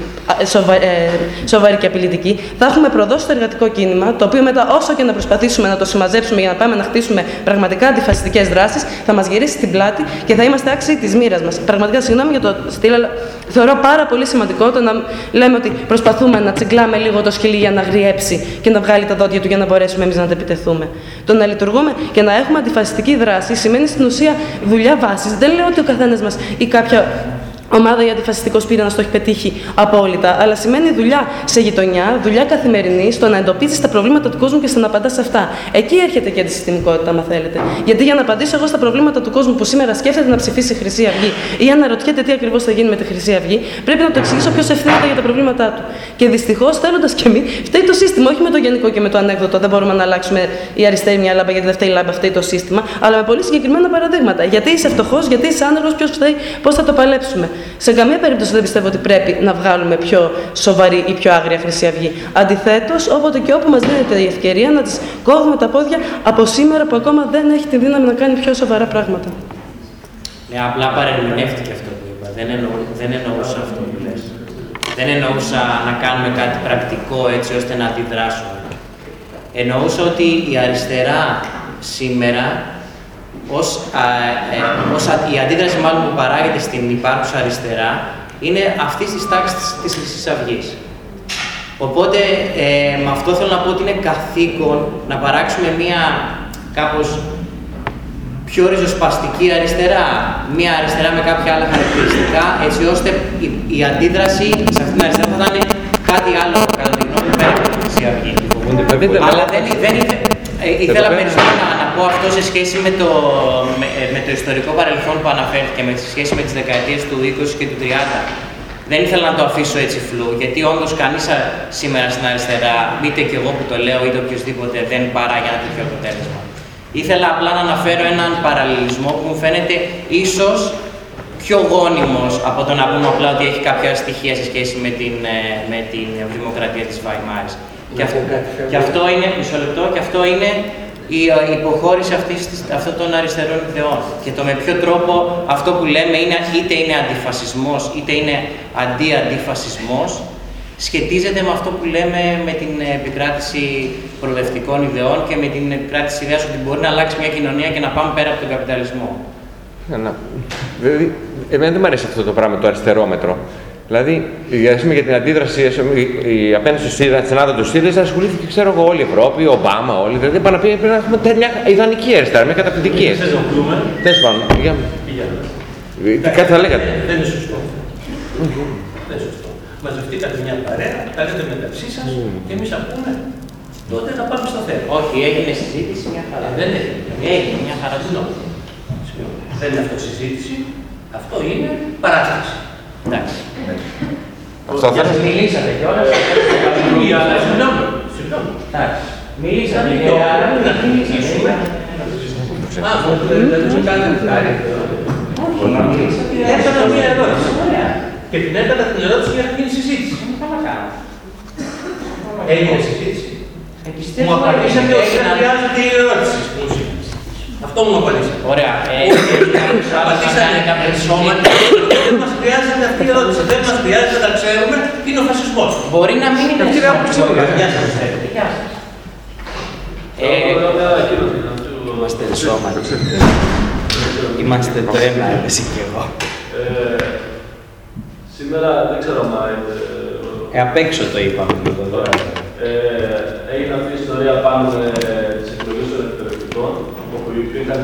σοβα... ε, σοβαρή και απειλητική, θα έχουμε προδώσει το εργατικό κίνημα, το οποίο μετά, όσο και να προσπαθήσουμε να το συμμαζέψουμε για να πάμε να χτίσουμε πραγματικά αντιφασιστικές δράσεις, θα μας γυρίσει στην πλάτη και θα είμαστε άξιοι της μοίρας μας. Πραγματικά, συγγνώμη για το στυλ, αλλά θεωρώ πάρα πολύ σημαντικό το να λέμε ότι προσπαθούμε να τσιγκλάμε λίγο το σκυλί για να γριέψει και να βγάλει τα δόντια του για να μπορέσουμε εμείς να τα επιτεθούμε. Το να λειτουργούμε και να έχουμε αντιφασιστική δράση σημαίνει στην ουσία δουλειά βάσης. Δεν λέω ότι ο καθένας μας ή κάποια ομάδα για αντιφασιστικό πύρανα το έχει πετύχει απόλυτα, αλλά σημαίνει δουλειά σε γειτονιά, δουλειά καθημερινή, στο να εντοπίζεις τα προβλήματα του κόσμου και στο να απαντάς σε αυτά. Εκεί έρχεται και η αντισυστημικότητα, αν θέλετε. Γιατί για να απαντήσω εγώ στα προβλήματα του κόσμου που σήμερα σκέφτεται να ψηφίσει Χρυσή Αυγή ή αναρωτιέται τι ακριβώς θα γίνει με τη Χρυσή Αυγή, πρέπει να το εξηγήσω ποιο ευθύνεται για τα προβλήματά του. Και δυστυχώς, θέλοντας και εμείς, φταίει το σύστημα, όχι με το γενικό και με το ανέκδοτο. Δεν μπορούμε να αλλάξουμε η αριστερή μια λάμπα γιατί δεν φταίει η λάμπα, φταίει το σύστημα, αλλά με πολύ συγκεκριμένα παραδείγματα. Γιατί είσαι φτωχός, γιατί είσαι άνεργος, ποιος φταίει, πώς θα το παλέψουμε. Σε καμία περίπτωση δεν πιστεύω ότι πρέπει να βγάλουμε πιο σοβαρή ή πιο άγρια Χρυσή Αυγή. Αντιθέτως, όποτε και όπου μας δίνεται η ευκαιρία να τη κόβουμε τα πόδια από σήμερα που ακόμα δεν έχει τη δύναμη να κάνει πιο σοβαρά πράγματα. Ναι, απλά παρερμηνεύτηκε αυτό που είπα. Δεν, εννο, δεν εννοούσα αυτό που λες. Δεν εννοούσα να κάνουμε κάτι πρακτικό έτσι ώστε να αντιδράσουμε. Εννοούσα ότι η αριστερά σήμερα ως, α, ε, ως α, η αντίδραση μάλλον που παράγεται στην υπάρχουσα αριστερά είναι αυτής της τάξης της, της Χρυσής Αυγής. Οπότε ε, με αυτό θέλω να πω ότι είναι καθήκον να παράξουμε μία κάπως πιο ριζοσπαστική αριστερά, μία αριστερά με κάποια άλλα χαρακτηριστικά, έτσι ώστε η, η αντίδραση σε αυτήν την αριστερά θα είναι κάτι άλλο, κατά τη γνώμη μου, πέρα από τη Χρυσή Αυγή. Αλλά δεν, δεν, ε, ήθελα περισσότερο να, να, πω αυτό σε σχέση με το, με, ε, με, το ιστορικό παρελθόν που αναφέρθηκε, με σχέση με τις δεκαετίες του 20 και του 30. Δεν ήθελα να το αφήσω έτσι φλού, γιατί όντως κανείς σήμερα στην αριστερά, είτε και εγώ που το λέω, είτε οποιοδήποτε, δεν παράγει ένα τέτοιο αποτέλεσμα. Ήθελα απλά να αναφέρω έναν παραλληλισμό που μου φαίνεται ίσως πιο γόνιμος από το να πούμε απλά ότι έχει κάποια στοιχεία σε σχέση με την, ε, με την δημοκρατία της Βαϊμάρης. Και, αυτό, και αυτό είναι, μισό λεπτό, και αυτό είναι η υποχώρηση αυτής, αυτών των αριστερών ιδεών. Και το με ποιο τρόπο αυτό που λέμε είναι είτε είναι αντιφασισμός, είτε είναι αντί-αντιφασισμός, σχετίζεται με αυτό που λέμε με την επικράτηση προοδευτικών ιδεών και με την επικράτηση ιδέας ότι μπορεί να αλλάξει μια κοινωνία και να πάμε πέρα από τον καπιταλισμό. Ναι, ναι. Δηλαδή, εμένα δεν μου αρέσει αυτό το πράγμα, το αριστερόμετρο. Δηλαδή, για, για την αντίδραση η, απέναντι στο ΣΥΡΙΖΑ, στην Ελλάδα του ΣΥΡΙΖΑ, ασχολήθηκε, ξέρω εγώ, όλη η Ευρώπη, ο Ομπάμα, όλοι. Δηλαδή, πάμε να πρέπει να έχουμε μια ιδανική αριστερά, μια καταπληκτική αριστερά. Τέλος πάντων, για Κάτι θα λέγατε. Δεν είναι σωστό. Δεν είναι σωστό. Μαζευτήκατε μια παρέα, τα λέτε μεταξύ σας και εμείς ακούμε. Τότε θα πάμε στο θέμα. Όχι, έγινε συζήτηση μια χαρά. Δεν έγινε. Έγινε μια χαρά. Δεν είναι αυτό συζήτηση. Αυτό είναι παράσταση. Εντάξει. Αυτό θα Μιλήσατε κιόλας. Αλλά συγγνώμη. Συγγνώμη. Εντάξει. Μιλήσατε και κιόλας. να μιλήσουμε. Α, δεν του κάνετε χάρη. Έκανα μία ερώτηση. Και την έκανα την ερώτηση για να γίνει συζήτηση. Έγινε συζήτηση. Μου απαντήσατε ότι δεν χρειάζεται η ερώτηση. Αυτό μου απαντήσατε. Ωραία. Απαντήσατε σώματι. Δεν μα χρειάζεται αυτή η ερώτηση. Δεν μα χρειάζεται να ξέρουμε τι είναι ο φασισμό. Μπορεί να μην είναι αυτό. Γεια σα. Γεια σα. Είμαστε σώματι. Είμαστε το ένα, εσύ και εγώ. Σήμερα δεν ξέρω αν ε, απ' έξω το είπαμε λίγο τώρα. Ε, έγινε αυτή η ιστορία πάνω με τι εκλογέ των εκπαιδευτικών, όπου υπήρχαν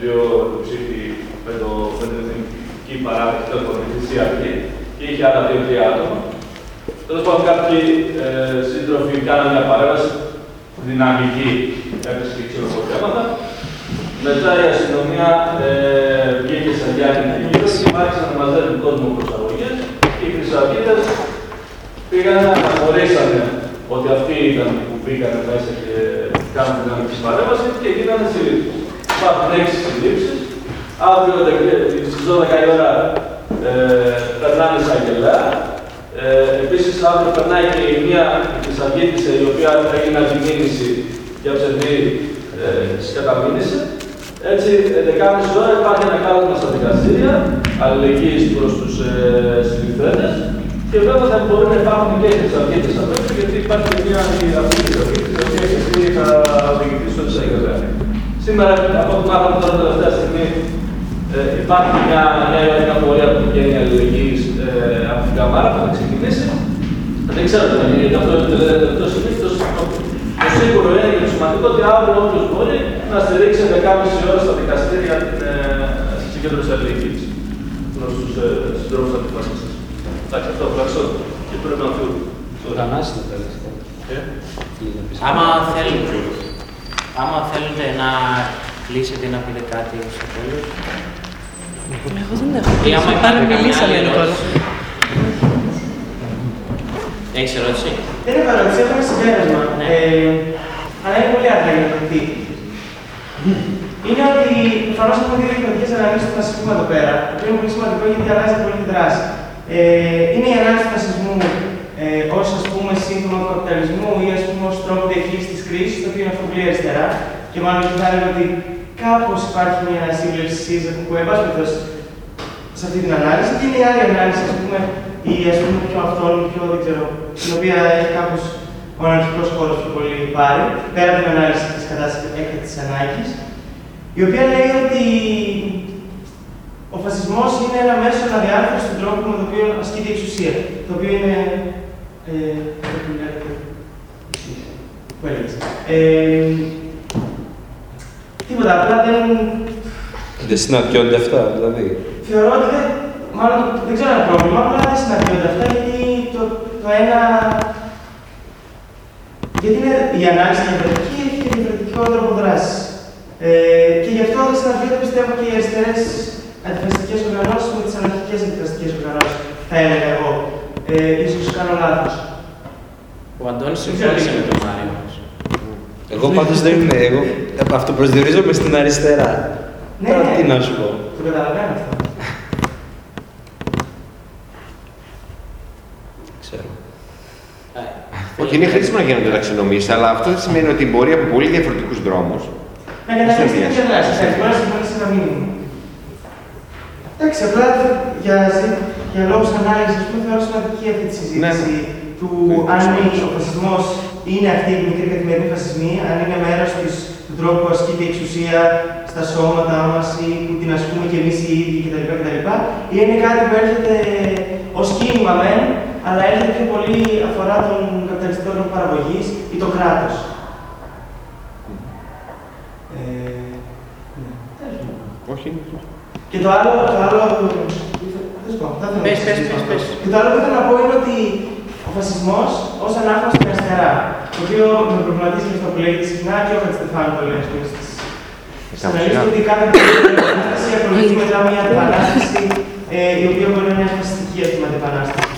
δύο υποψήφοι με το εθνική παράδειξη, το θυσιακή, και είχε άλλα δύο-τρία άτομα. Τέλος πάντων, κάποιοι ε, σύντροφοι κάνανε μια παρέμβαση δυναμική, έπεσε και ξέρω από θέματα. Μετά η αστυνομία ε, βγήκε σε διάρκεια και άρχισαν να μαζεύουν κόσμο προσαγωγές και οι χρυσαυγίτε πήγαν να γνωρίσανε ότι αυτοί ήταν που μπήκαν μέσα και κάνουν την δυναμική παρέμβαση και γίνανε συλλήψει. Υπάρχουν έξι συλλήψεις. Αύριο στις 12 η ώρα ε, περνάνε αγγελέα. Ε, Επίσης, αύριο περνάει και η μία Χρυσαυγίτησα η οποία έγινε αντιμήνυση για ψευδή ε, σκαταμήνυση. Έτσι, 11.30 ώρα υπάρχει ένα κάλεσμα στα δικαστήρια αλληλεγγύης προς τους ε, συλληφθέντες και βέβαια θα μπορεί να υπάρχουν και χρυσαυγίτε απ' έξω, γιατί υπάρχει και μια αυτή χρυσαυγίτη η οποία έχει στείλει θα διοικητή στο Τσέγκερ. Σήμερα, από ό,τι μάθαμε τώρα τελευταία στιγμή, ε, υπάρχει μια, μια ιονικά πορεία που βγαίνει αλληλεγγύης ε, από την Καμάρα που θα ξεκινήσει. Δεν ξέρω τι θα γίνει, γιατί αυτό είναι το τελευταίο σημείο. Το σίγουρο είναι και το σημαντικό ότι αύριο όποιος μπορεί να στηρίξει 11.30 ώρα στα δικαστήρια την ε, συγκέντρωση αλληλεγγύης προ του ε, συντρόφους αντιφασίστε. Εντάξει, αυτό ευχαριστώ και πρέπει να φύγω. Το Θανάση το θέλεις. Άμα θέλετε, άμα θέλετε να κλείσετε να πείτε κάτι στο τέλος. Εγώ δεν έχω. Ή άμα πάρε μιλήσαμε, Νικόλα. Έχεις ερώτηση; Δεν έχω ερώτηση, έχω ένα συμπέρασμα. Ναι. Ε, αλλά είναι πολύ αργά για να πει. Είναι ότι προφανώς έχουμε δύο διαφορετικές αναλύσεις του φασισμού εδώ πέρα. Το είναι πολύ σημαντικό γιατί αλλάζει πολύ τη δράση. Ε, είναι η ανάλυση του φασισμού ε, ως ας πούμε σύντομα του καπιταλισμού ή ας πούμε ως τρόπο διαχείρισης της κρίσης, το οποίο είναι αυτό πολύ αριστερά. Και μάλλον θα έλεγα ότι κάπως υπάρχει μια σύμπλευση ΣΥΖΑ που εν σε αυτή την ανάλυση. Και είναι η άλλη ανάλυση, ας πούμε, η ας πούμε πιο αυτόνομη, πιο δεν ξέρω, την οποία έχει κάπως ο αναρχικός χώρος πιο πολύ πάρει, πέρα από την ανάλυση της κατάστασης έκτακτη ανάγκης, η οποία λέει ότι ο φασισμός είναι ένα μέσο αναδιάρθρωση του τρόπου με τον οποίο ασκείται η εξουσία. Το οποίο είναι. Ε, που έλεγες. Ε, τίποτα, απλά δεν. Δεν συναντιόνται αυτά, δηλαδή. Θεωρώ ότι δεν. Μάλλον δεν ξέρω ένα πρόβλημα, απλά δεν συναντιόνται αυτά γιατί το, το ένα. Γιατί είναι η ανάλυση διαφορετική έχει και διαφορετικό τρόπο δράσης. Ε, και γι' αυτό δεν συναντιόνται πιστεύω και οι αριστερές αντιφασιστικές οργανώσεις με τις αναρχικές αντιφασιστικές οργανώσεις, θα έλεγα εγώ. Ε, ίσως κάνω λάθος. Ο Αντώνης συμφώνησε με τον Μάριο. Εγώ πάντως δεν είμαι. Εγώ αυτοπροσδιορίζομαι στην αριστερά. Ναι, Τώρα ναι. τι να σου πω. Το καταλαβαίνω αυτό. Ξέρω. Όχι, είναι χρήσιμο να γίνονται ταξινομήσει, αλλά αυτό δεν σημαίνει ότι μπορεί από πολύ διαφορετικούς δρόμους. Να καταλάβει τι τέτοια δράση. Εντάξει, μπορείς να συμφωνήσεις ένα μήνυμα. Εντάξει, απλά για, για λόγου ανάλυσης, ας πούμε, θεωρώ σημαντική αυτή τη συζήτηση του αν ο φασισμός είναι αυτή η μικρή καθημερινή φασισμή, αν είναι μέρος του τρόπου που ασκείται η εξουσία στα σώματά μας ή που την ασκούμε κι εμείς οι ίδιοι κτλ. ή είναι κάτι που έρχεται ως ω κίνημα μεν, αλλά έρχεται πιο πολύ αφορά τον καπιταλιστικό τρόπο παραγωγής ή το κράτος. Ε, ναι. Όχι. Και το άλλο, το άλλο, Πες, πες, πες, πες. Και το άλλο που ήθελα να πω είναι ότι ο φασισμός ως ανάγνωση στην αριστερά, το οποίο με προβληματίζει και αυτό που λέγεται συχνά και ο Χατζηστεφάνου το λέει στι αναλύσεις ότι κάθε επανάσταση ακολουθεί μετά μια επανάσταση ε, η οποία μπορεί να είναι μια φασιστική αντιπανάσταση.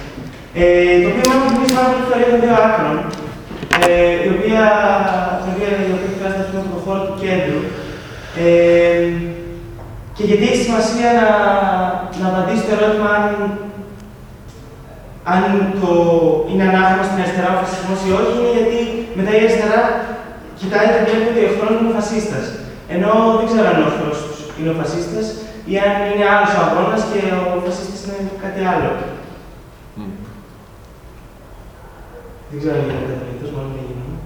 Ε, το οποίο μάλλον θυμίζει πάρα πολύ θεωρία των δύο άκρων, ε, η οποία εκφράζεται στον χώρο του κέντρου. Ε, και γιατί έχει σημασία να, να απαντήσεις το ερώτημα αν, αν το είναι ανάγνωστο στην αριστερά ο φασισμό ή όχι, είναι γιατί μετά η αριστερά κοιτάει και βλέπει ότι ο εχθρός είναι ο φασίστας. Ενώ δεν ξέρω αν ο εχθρός είναι ο φασίστας ή αν είναι άλλος ο αγώνας και ο φασίστας είναι κάτι άλλο. Mm. Δεν ξέρω αν είναι καταληκτό, μάλλον δεν γίνεται.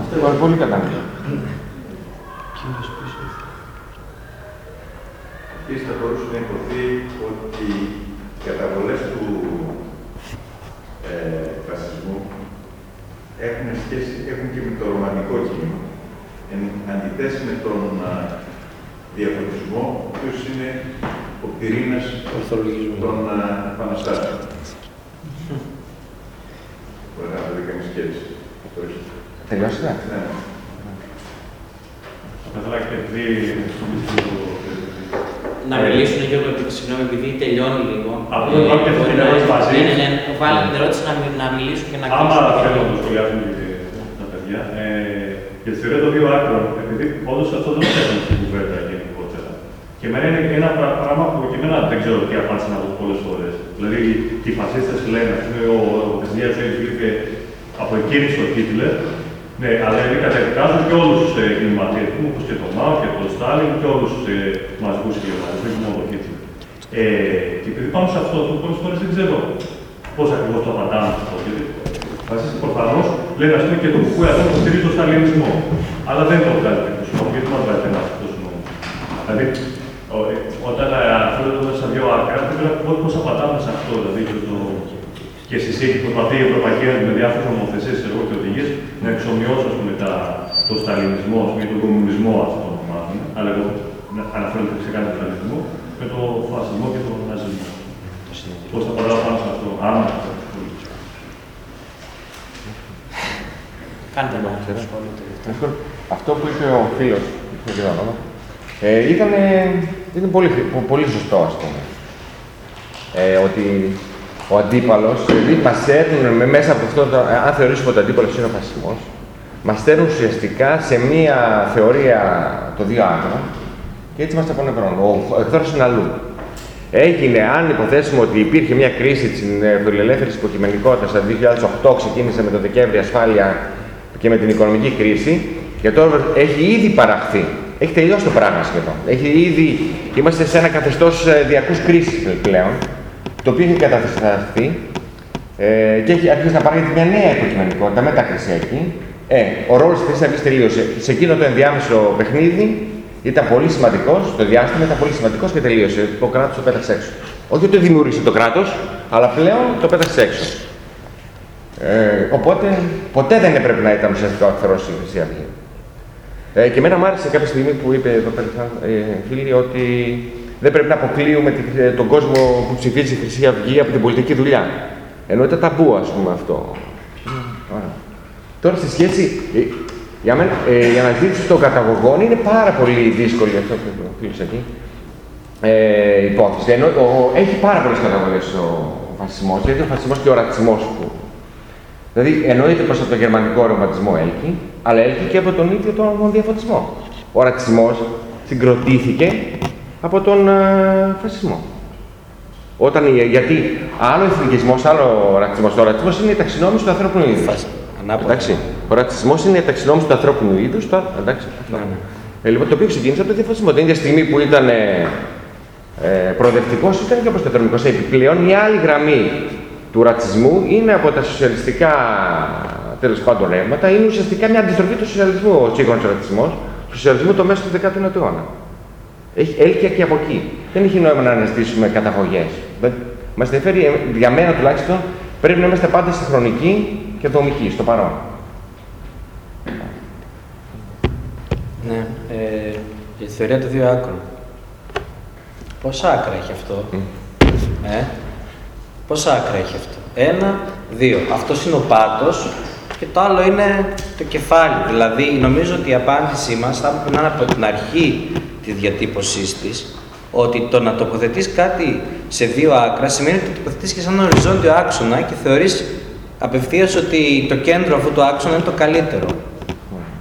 Αυτό είναι πολύ κατανοητό. Επίσης θα μπορούσε να υποθεί ότι οι καταβολές του ε, φασισμού έχουν σχέση, έχουν και με το ρωμανικό κίνημα. Εν αντιθέσει με τον α, διαφωτισμό, ο οποίος είναι ο πυρήνας των επαναστάσεων. Μπορεί να βρει καμία σχέση. Τελειώσατε. Ναι. Θα ήθελα και επειδή να μιλήσουν και εγώ, συγγνώμη, επειδή τελειώνει λίγο. Αυτό το πρώτο και μπορεί να είναι μαζί. Ναι, ναι, ναι. Βάλε την ερώτηση να, να μιλήσουν και να κλείσουν. Άμα θέλουν να το σχολιάσουν τα παιδιά. Ε, για τη θεωρία των δύο άκρων, επειδή όντως αυτό δεν το στην κουβέντα γενικότερα. Και εμένα είναι ένα πράγμα που και εμένα δεν ξέρω τι απάντηση να πω πολλές φορές. Δηλαδή, οι φασίστες λένε, ας πούμε, ο Καζιά είπε από εκείνης ο Χίτλερ, ναι, αλλά είναι καταδικάζουν και όλους τους εγκληματίε, όπως και τον Μάο και τον Στάλιν και όλους τους ε, μαζικούς εγκληματίε, όχι μόνο τον Χίτλερ. Ε, και επειδή πάνω σε αυτό, πολλές φορές δεν ξέρω πώς ακριβώς το απαντάμε αυτό. Γιατί βασίζεται προφανώς λένε ας πούμε και το κουκουέ αυτό που στηρίζει τον Σταλινισμό. Αλλά δεν το βγάζει τέτοιο νόμο, γιατί μας βγάζει ένα αυτό νόμο. Δηλαδή, ε, όταν αναφέρονται μέσα σε δύο άκρα, δεν ξέρω πώς απαντάμε σε αυτό. Δηλαδή, και το, και στη ΣΥΚ προσπαθεί η Ευρωπαϊκή Ένωση με διάφορες νομοθεσίες και οδηγίες να εξομοιώσει πούμε, τα, το σταλινισμό ή τον κομμουνισμό, ας το ονομάζουμε, αλλά εγώ αναφέρομαι ξεκάθαρα τον σταλινισμό, με τον φασισμό και τον ναζισμό. Πώς θα παράγω πάνω σε αυτό, άμα Κάντε ένα Αυτό που είπε ο φίλος, ε, ήταν, ήταν πολύ, πολύ σωστό, ας πούμε. Ε, ότι ο αντίπαλος, δηλαδή μας έρνουν μέσα από αυτό, το, αν θεωρήσουμε ότι ο αντίπαλος είναι ο φασισμός, μας στέλνουν ουσιαστικά σε μία θεωρία το δύο άκρα και έτσι είμαστε από Ο εχθρό είναι αλλού. Έγινε, αν υποθέσουμε ότι υπήρχε μια κρίση της φιλελεύθερη υποκειμενικότητας το 2008, ξεκίνησε με το Δεκέμβρη ασφάλεια και με την οικονομική κρίση, και τώρα έχει ήδη παραχθεί. Έχει τελειώσει το πράγμα σχεδόν. Έχει ήδη, είμαστε σε ένα καθεστώς ε, διακούς κρίσης πλέον το οποίο έχει κατασταθεί ε, και έχει αρχίσει να παράγεται μια νέα υποκειμενικότητα μετακρισιακή. Ε, ο ρόλος της Χρυσή Αυγή τελείωσε. Σε εκείνο το ενδιάμεσο παιχνίδι ήταν πολύ σημαντικός, το διάστημα ήταν πολύ σημαντικός και τελείωσε. Το κράτος το πέταξε έξω. Όχι ότι δημιούργησε το κράτος, αλλά πλέον το πέταξε έξω. Ε, οπότε ποτέ δεν έπρεπε να ήταν ουσιαστικά ο εχθρό η Χρυσή Αυγή. Ε, και εμένα μου άρεσε κάποια στιγμή που είπε εδώ πέρα ε, φίλοι ότι δεν πρέπει να αποκλείουμε ε, τον κόσμο που ψηφίζει η Χρυσή Αυγή από την πολιτική δουλειά. Ενώ ήταν ταμπού, ας πούμε, αυτό. Τώρα, στη σχέση. Ε, για μένα, ε, η αναζήτηση των καταγωγών είναι πάρα πολύ δύσκολη αυτό που είπε ο εκεί. Ε, υπόθεση. Ενώ ο, έχει πάρα πολλές καταγωγές ο, ο φασισμός, γιατί ο φασισμός και ο ρατσισμός του. Δηλαδή, εννοείται πως από τον γερμανικό ρομαντισμό έλκει, αλλά έλκει και από τον ίδιο τον διαφωτισμό. Ο ρατσισμός συγκροτήθηκε από τον ε, φασισμό. Όταν, γιατί άλλο εθνικισμός, άλλο ρατσισμός. Ο ρατσισμός είναι η ταξινόμηση του ανθρώπινου είδους. Εντάξει. Ο ρατσισμός είναι η ταξινόμηση του ανθρώπινου είδους. Εντάξει. Ναι, ναι. Ε, λοιπόν, το οποίο ξεκίνησε από τον διαφασισμό. Την ίδια στιγμή που ήταν ε, ε προοδευτικός, ήταν και προστατευτικό. Επιπλέον, η άλλη γραμμή του ρατσισμού είναι από τα σοσιαλιστικά τέλος πάντων ρεύματα, είναι ουσιαστικά μια αντιστροφή του σοσιαλισμού, ο σύγχρονο ρατσισμός, του σοσιαλισμού το μέσο του 19ου αιώνα. Έχει έλκεια και από εκεί. Δεν έχει νόημα να αναζητήσουμε καταγωγές. Μας ενδιαφέρει, ε, για μένα τουλάχιστον, πρέπει να είμαστε πάντα στη χρονική και δομική, στο παρόν. Ναι, ε, η θεωρία των δύο άκρων. Πόσα άκρα έχει αυτό, ε, πόσα άκρα έχει αυτό; Ένα, δύο. Αυτός είναι ο πάτος και το άλλο είναι το κεφάλι. Δηλαδή, νομίζω ότι η απάντησή μας θα έπρεπε να είναι από την αρχή τη διατύπωσή της ότι το να τοποθετείς κάτι σε δύο άκρα σημαίνει ότι το τοποθετείς και σαν ένα οριζόντιο άξονα και θεωρείς απευθείας ότι το κέντρο αυτού του άξονα είναι το καλύτερο.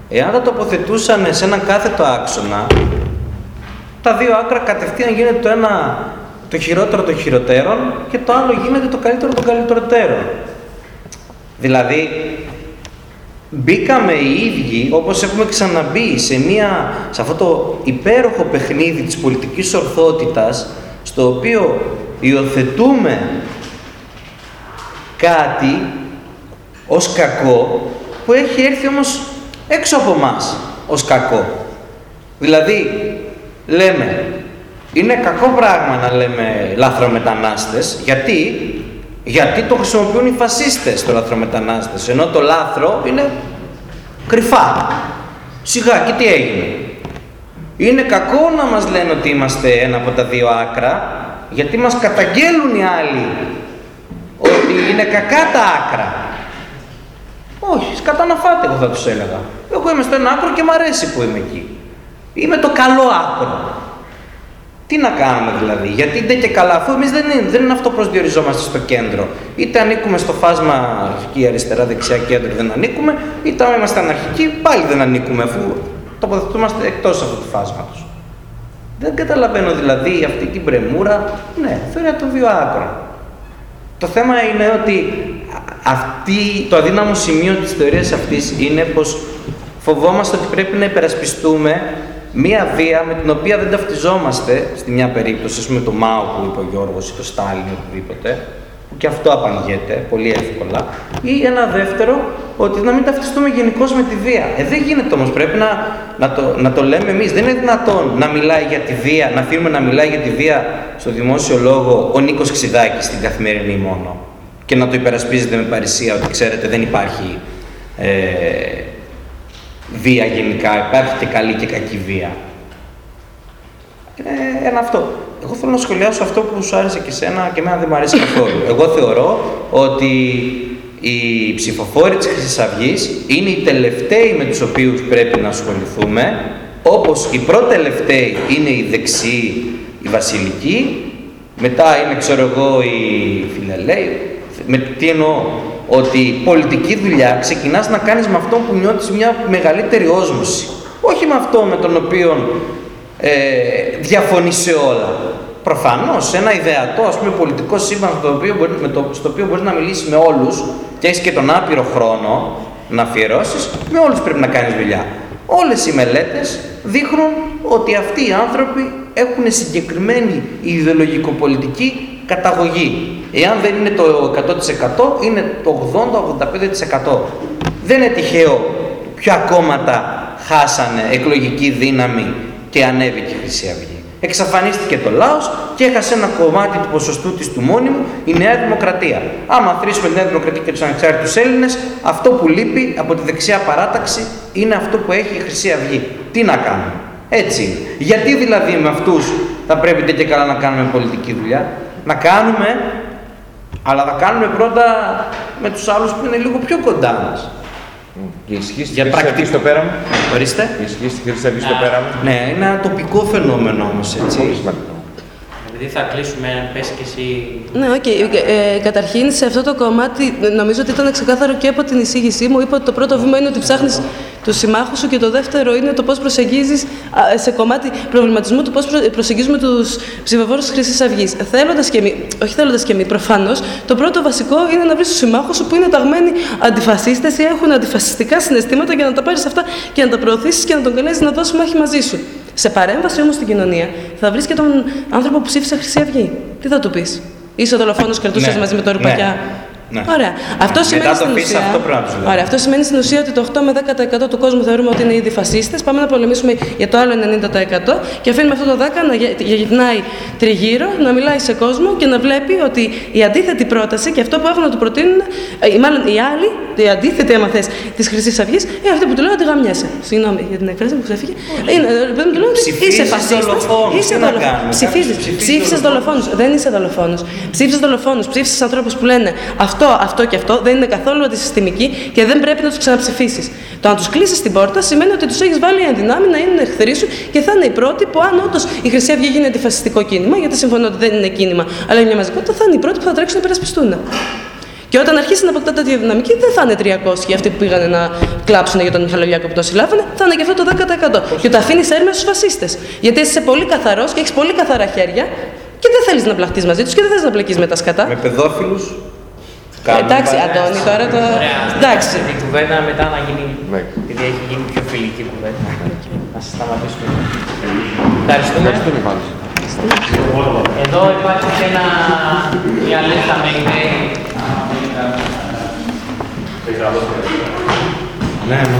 Εάν τα τοποθετούσαν σε έναν κάθετο άξονα, τα δύο άκρα κατευθείαν γίνεται το ένα το χειρότερο των χειροτέρων και το άλλο γίνεται το καλύτερο των καλύτερων. Δηλαδή, μπήκαμε οι ίδιοι, όπως έχουμε ξαναμπεί, σε, μια, σε αυτό το υπέροχο παιχνίδι της πολιτικής ορθότητας, στο οποίο υιοθετούμε κάτι ως κακό, που έχει έρθει όμως έξω από μας ως κακό. Δηλαδή, λέμε, είναι κακό πράγμα να λέμε λάθρομετανάστες, γιατί γιατί το χρησιμοποιούν οι φασίστες το λαθρομετανάστες, ενώ το λάθρο είναι κρυφά. Σιγά, και τι έγινε. Είναι κακό να μας λένε ότι είμαστε ένα από τα δύο άκρα, γιατί μας καταγγέλουν οι άλλοι ότι είναι κακά τα άκρα. Όχι, σκατά να φάτε, εγώ θα τους έλεγα. Εγώ είμαι στο ένα άκρο και μου αρέσει που είμαι εκεί. Είμαι το καλό άκρο. Τι να κάνουμε δηλαδή, γιατί δεν και καλά, αφού εμείς δεν είναι, δεν είναι αυτό προσδιοριζόμαστε στο κέντρο. Είτε ανήκουμε στο φάσμα αρχική, αριστερά, δεξιά, κέντρο, δεν ανήκουμε, είτε αν είμαστε αναρχικοί, πάλι δεν ανήκουμε, αφού τοποθετούμαστε εκτός αυτού του φάσματος. Δεν καταλαβαίνω δηλαδή αυτή την πρεμούρα, ναι, θεωρία των δύο άκρων. Το θέμα είναι ότι αυτή, το αδύναμο σημείο της θεωρίας αυτής είναι πως φοβόμαστε ότι πρέπει να υπερασπιστούμε μία βία με την οποία δεν ταυτιζόμαστε στη μια περίπτωση, με το Μάο που είπε ο Γιώργος ή το Στάλιν ή οτιδήποτε, που και αυτό απαγγέται πολύ εύκολα, ή ένα δεύτερο, ότι να μην ταυτιστούμε γενικώ με τη βία. Ε, δεν γίνεται όμως, πρέπει να, να, το, να το λέμε εμείς. Δεν είναι δυνατόν να μιλάει για τη βία, να αφήνουμε να μιλάει για τη βία στο δημόσιο λόγο ο Νίκος Ξιδάκη στην καθημερινή μόνο και να το υπερασπίζεται με παρησία ότι ξέρετε δεν υπάρχει ε, βία γενικά, υπάρχει και καλή και κακή βία. Είναι ένα αυτό. Εγώ θέλω να σχολιάσω αυτό που σου άρεσε και σένα και εμένα δεν μου αρέσει καθόλου. Εγώ θεωρώ ότι οι ψηφοφόροι της Χρυσής Αυγής είναι οι τελευταίοι με τους οποίους πρέπει να ασχοληθούμε, όπως οι πρώτοι-τελευταίοι είναι οι δεξιοί, οι βασιλικοί, μετά είναι, ξέρω εγώ, οι φιλελαίοι. Με τι εννοώ, ότι πολιτική δουλειά ξεκινάς να κάνεις με αυτό που νιώθεις μια μεγαλύτερη όσμωση. Όχι με αυτό με τον οποίο ε, διαφωνείς σε όλα. Προφανώς, ένα ιδεατό ας πούμε, πολιτικό σύμπαν στο οποίο, μπορεί, με το, στο οποίο μπορείς να μιλήσεις με όλους και έχεις και τον άπειρο χρόνο να αφιερώσεις, με όλους πρέπει να κάνεις δουλειά. Όλες οι μελέτες δείχνουν ότι αυτοί οι άνθρωποι έχουν συγκεκριμένη ιδεολογικο-πολιτική καταγωγή. Εάν δεν είναι το 100% είναι το 80-85%. Δεν είναι τυχαίο ποια κόμματα χάσανε εκλογική δύναμη και ανέβηκε η Χρυσή Αυγή. Εξαφανίστηκε το λαός και έχασε ένα κομμάτι του ποσοστού της του μόνιμου η Νέα Δημοκρατία. Άμα θρήσουμε τη Νέα Δημοκρατία και τους ανεξάρτητους Έλληνες, αυτό που λείπει από τη δεξιά παράταξη είναι αυτό που έχει η Χρυσή Αυγή. Τι να κάνουμε; Έτσι είναι. Γιατί δηλαδή με αυτούς θα πρέπει και καλά να κάνουμε πολιτική δουλειά; Να κάνουμε, αλλά θα κάνουμε πρώτα με τους άλλους που είναι λίγο πιο κοντά μας. Και ισχύει στη Χρυσή στο πέραμα. Ορίστε. Ισχύει στη Χρυσή στο πέραμα. Ναι, είναι ένα τοπικό φαινόμενο όμως, έτσι. Πολύ σημαντικό. Επειδή θα κλείσουμε, πες και εσύ. Ναι, OK. Okay. Ε, καταρχήν, σε αυτό το κομμάτι, νομίζω ότι ήταν ξεκάθαρο και από την εισήγησή μου. Είπα ότι το πρώτο βήμα είναι ότι ψάχνεις τους συμμάχους σου και το δεύτερο είναι το πώς προσεγγίζεις σε κομμάτι προβληματισμού του πώς προσεγγίζουμε τους ψηφοφόρους της Χρυσής Αυγής. Θέλοντας και μη, όχι θέλοντας και μη, προφανώς, το πρώτο βασικό είναι να βρεις τους συμμάχους σου που είναι ταγμένοι αντιφασίστες ή έχουν αντιφασιστικά συναισθήματα για να τα πάρεις αυτά και να τα προωθήσεις και να τον καλέσεις να δώσει μάχη μαζί σου. Σε παρέμβαση όμως στην κοινωνία θα βρεις και τον άνθρωπο που ψήφισε Χρυσή Αυγή. Τι θα του πεις; Είσαι ο δολοφόνος, κρατούσε ναι. μαζί με το ρηπακιά. Ναι. Ναι. Ωραία. Αυτό Μετά σημαίνει το στην αφήσεις, ουσία... αυτό πρέπει να τους λέμε. Ωραία. Αυτό σημαίνει στην ουσία ότι το 8 με 10% του κόσμου θεωρούμε ότι είναι ήδη φασίστες. Πάμε να πολεμήσουμε για το άλλο 90% και αφήνουμε αυτό το 10% να γε- γυρνάει τριγύρω, να μιλάει σε κόσμο και να βλέπει ότι η αντίθετη πρόταση και αυτό που έχουν να του προτείνουν, ε, ή μάλλον οι άλλοι, η αντίθετη, άμα θες, της Χρυσής Αυγής, είναι αυτοί που του λένε ότι γαμιέσαι. Συγγνώμη για την εκφράση μου που ξέφυγε. Είναι, ε, παιδί μου, του λένε ότι είσαι Ψηφίζεις φασίστας. δολοφόνους. Είσαι Τι να δολοφόνο. κάνουμε, Ψηφίζει. κάποιος ψηφίζεις Ψήφισες δολοφόνους. Δεν είσαι δολοφόνος. Ψήφισες δολοφόνους. Ψήφισες ανθρώπους που λένε αυτό, αυτό και αυτό δεν είναι καθόλου αντισυστημικοί και δεν πρέπει να τους ξαναψηφίσεις. Το να τους κλείσεις την πόρτα σημαίνει ότι τους έχεις βάλει εν δυνάμει να είναι εχθροί σου και θα είναι οι πρώτοι που, αν όντως η Χρυσή Αυγή γίνει αντιφασιστικό κίνημα, γιατί συμφωνώ ότι δεν είναι κίνημα, αλλά είναι μια μαζικότητα, θα είναι οι πρώτοι που θα τρέξουν να υπερασπιστούν. Και όταν αρχίσει να αποκτά τέτοια δυναμική, δεν θα είναι 300 αυτοί που πήγαν να κλάψουν για τον Μιχαλολιάκο που το συλλάβανε, θα είναι και αυτό το 10%. Και το αφήνεις έρμες στους φασίστες. Γιατί εσύ είσαι πολύ καθαρός και έχεις πολύ καθαρά χέρια και δεν θέλεις να πλαχτεί μαζί τους και δεν θέλει να μπλεκεί με τα σκατά. Με παιδόφιλους. Κάνουμε Εντάξει, Αντώνη, τώρα το. Εντάξει. Η κουβέντα μετά να γίνει. Ναι. Γιατί έχει γίνει πιο φιλική κουβέντα. Ναι. να σας σταματήσουμε. Ευχαριστούμε. Ευχαριστούμε πάντως. Εδώ υπάρχει και ένα, μια λίστα με email. Ναι, ναι.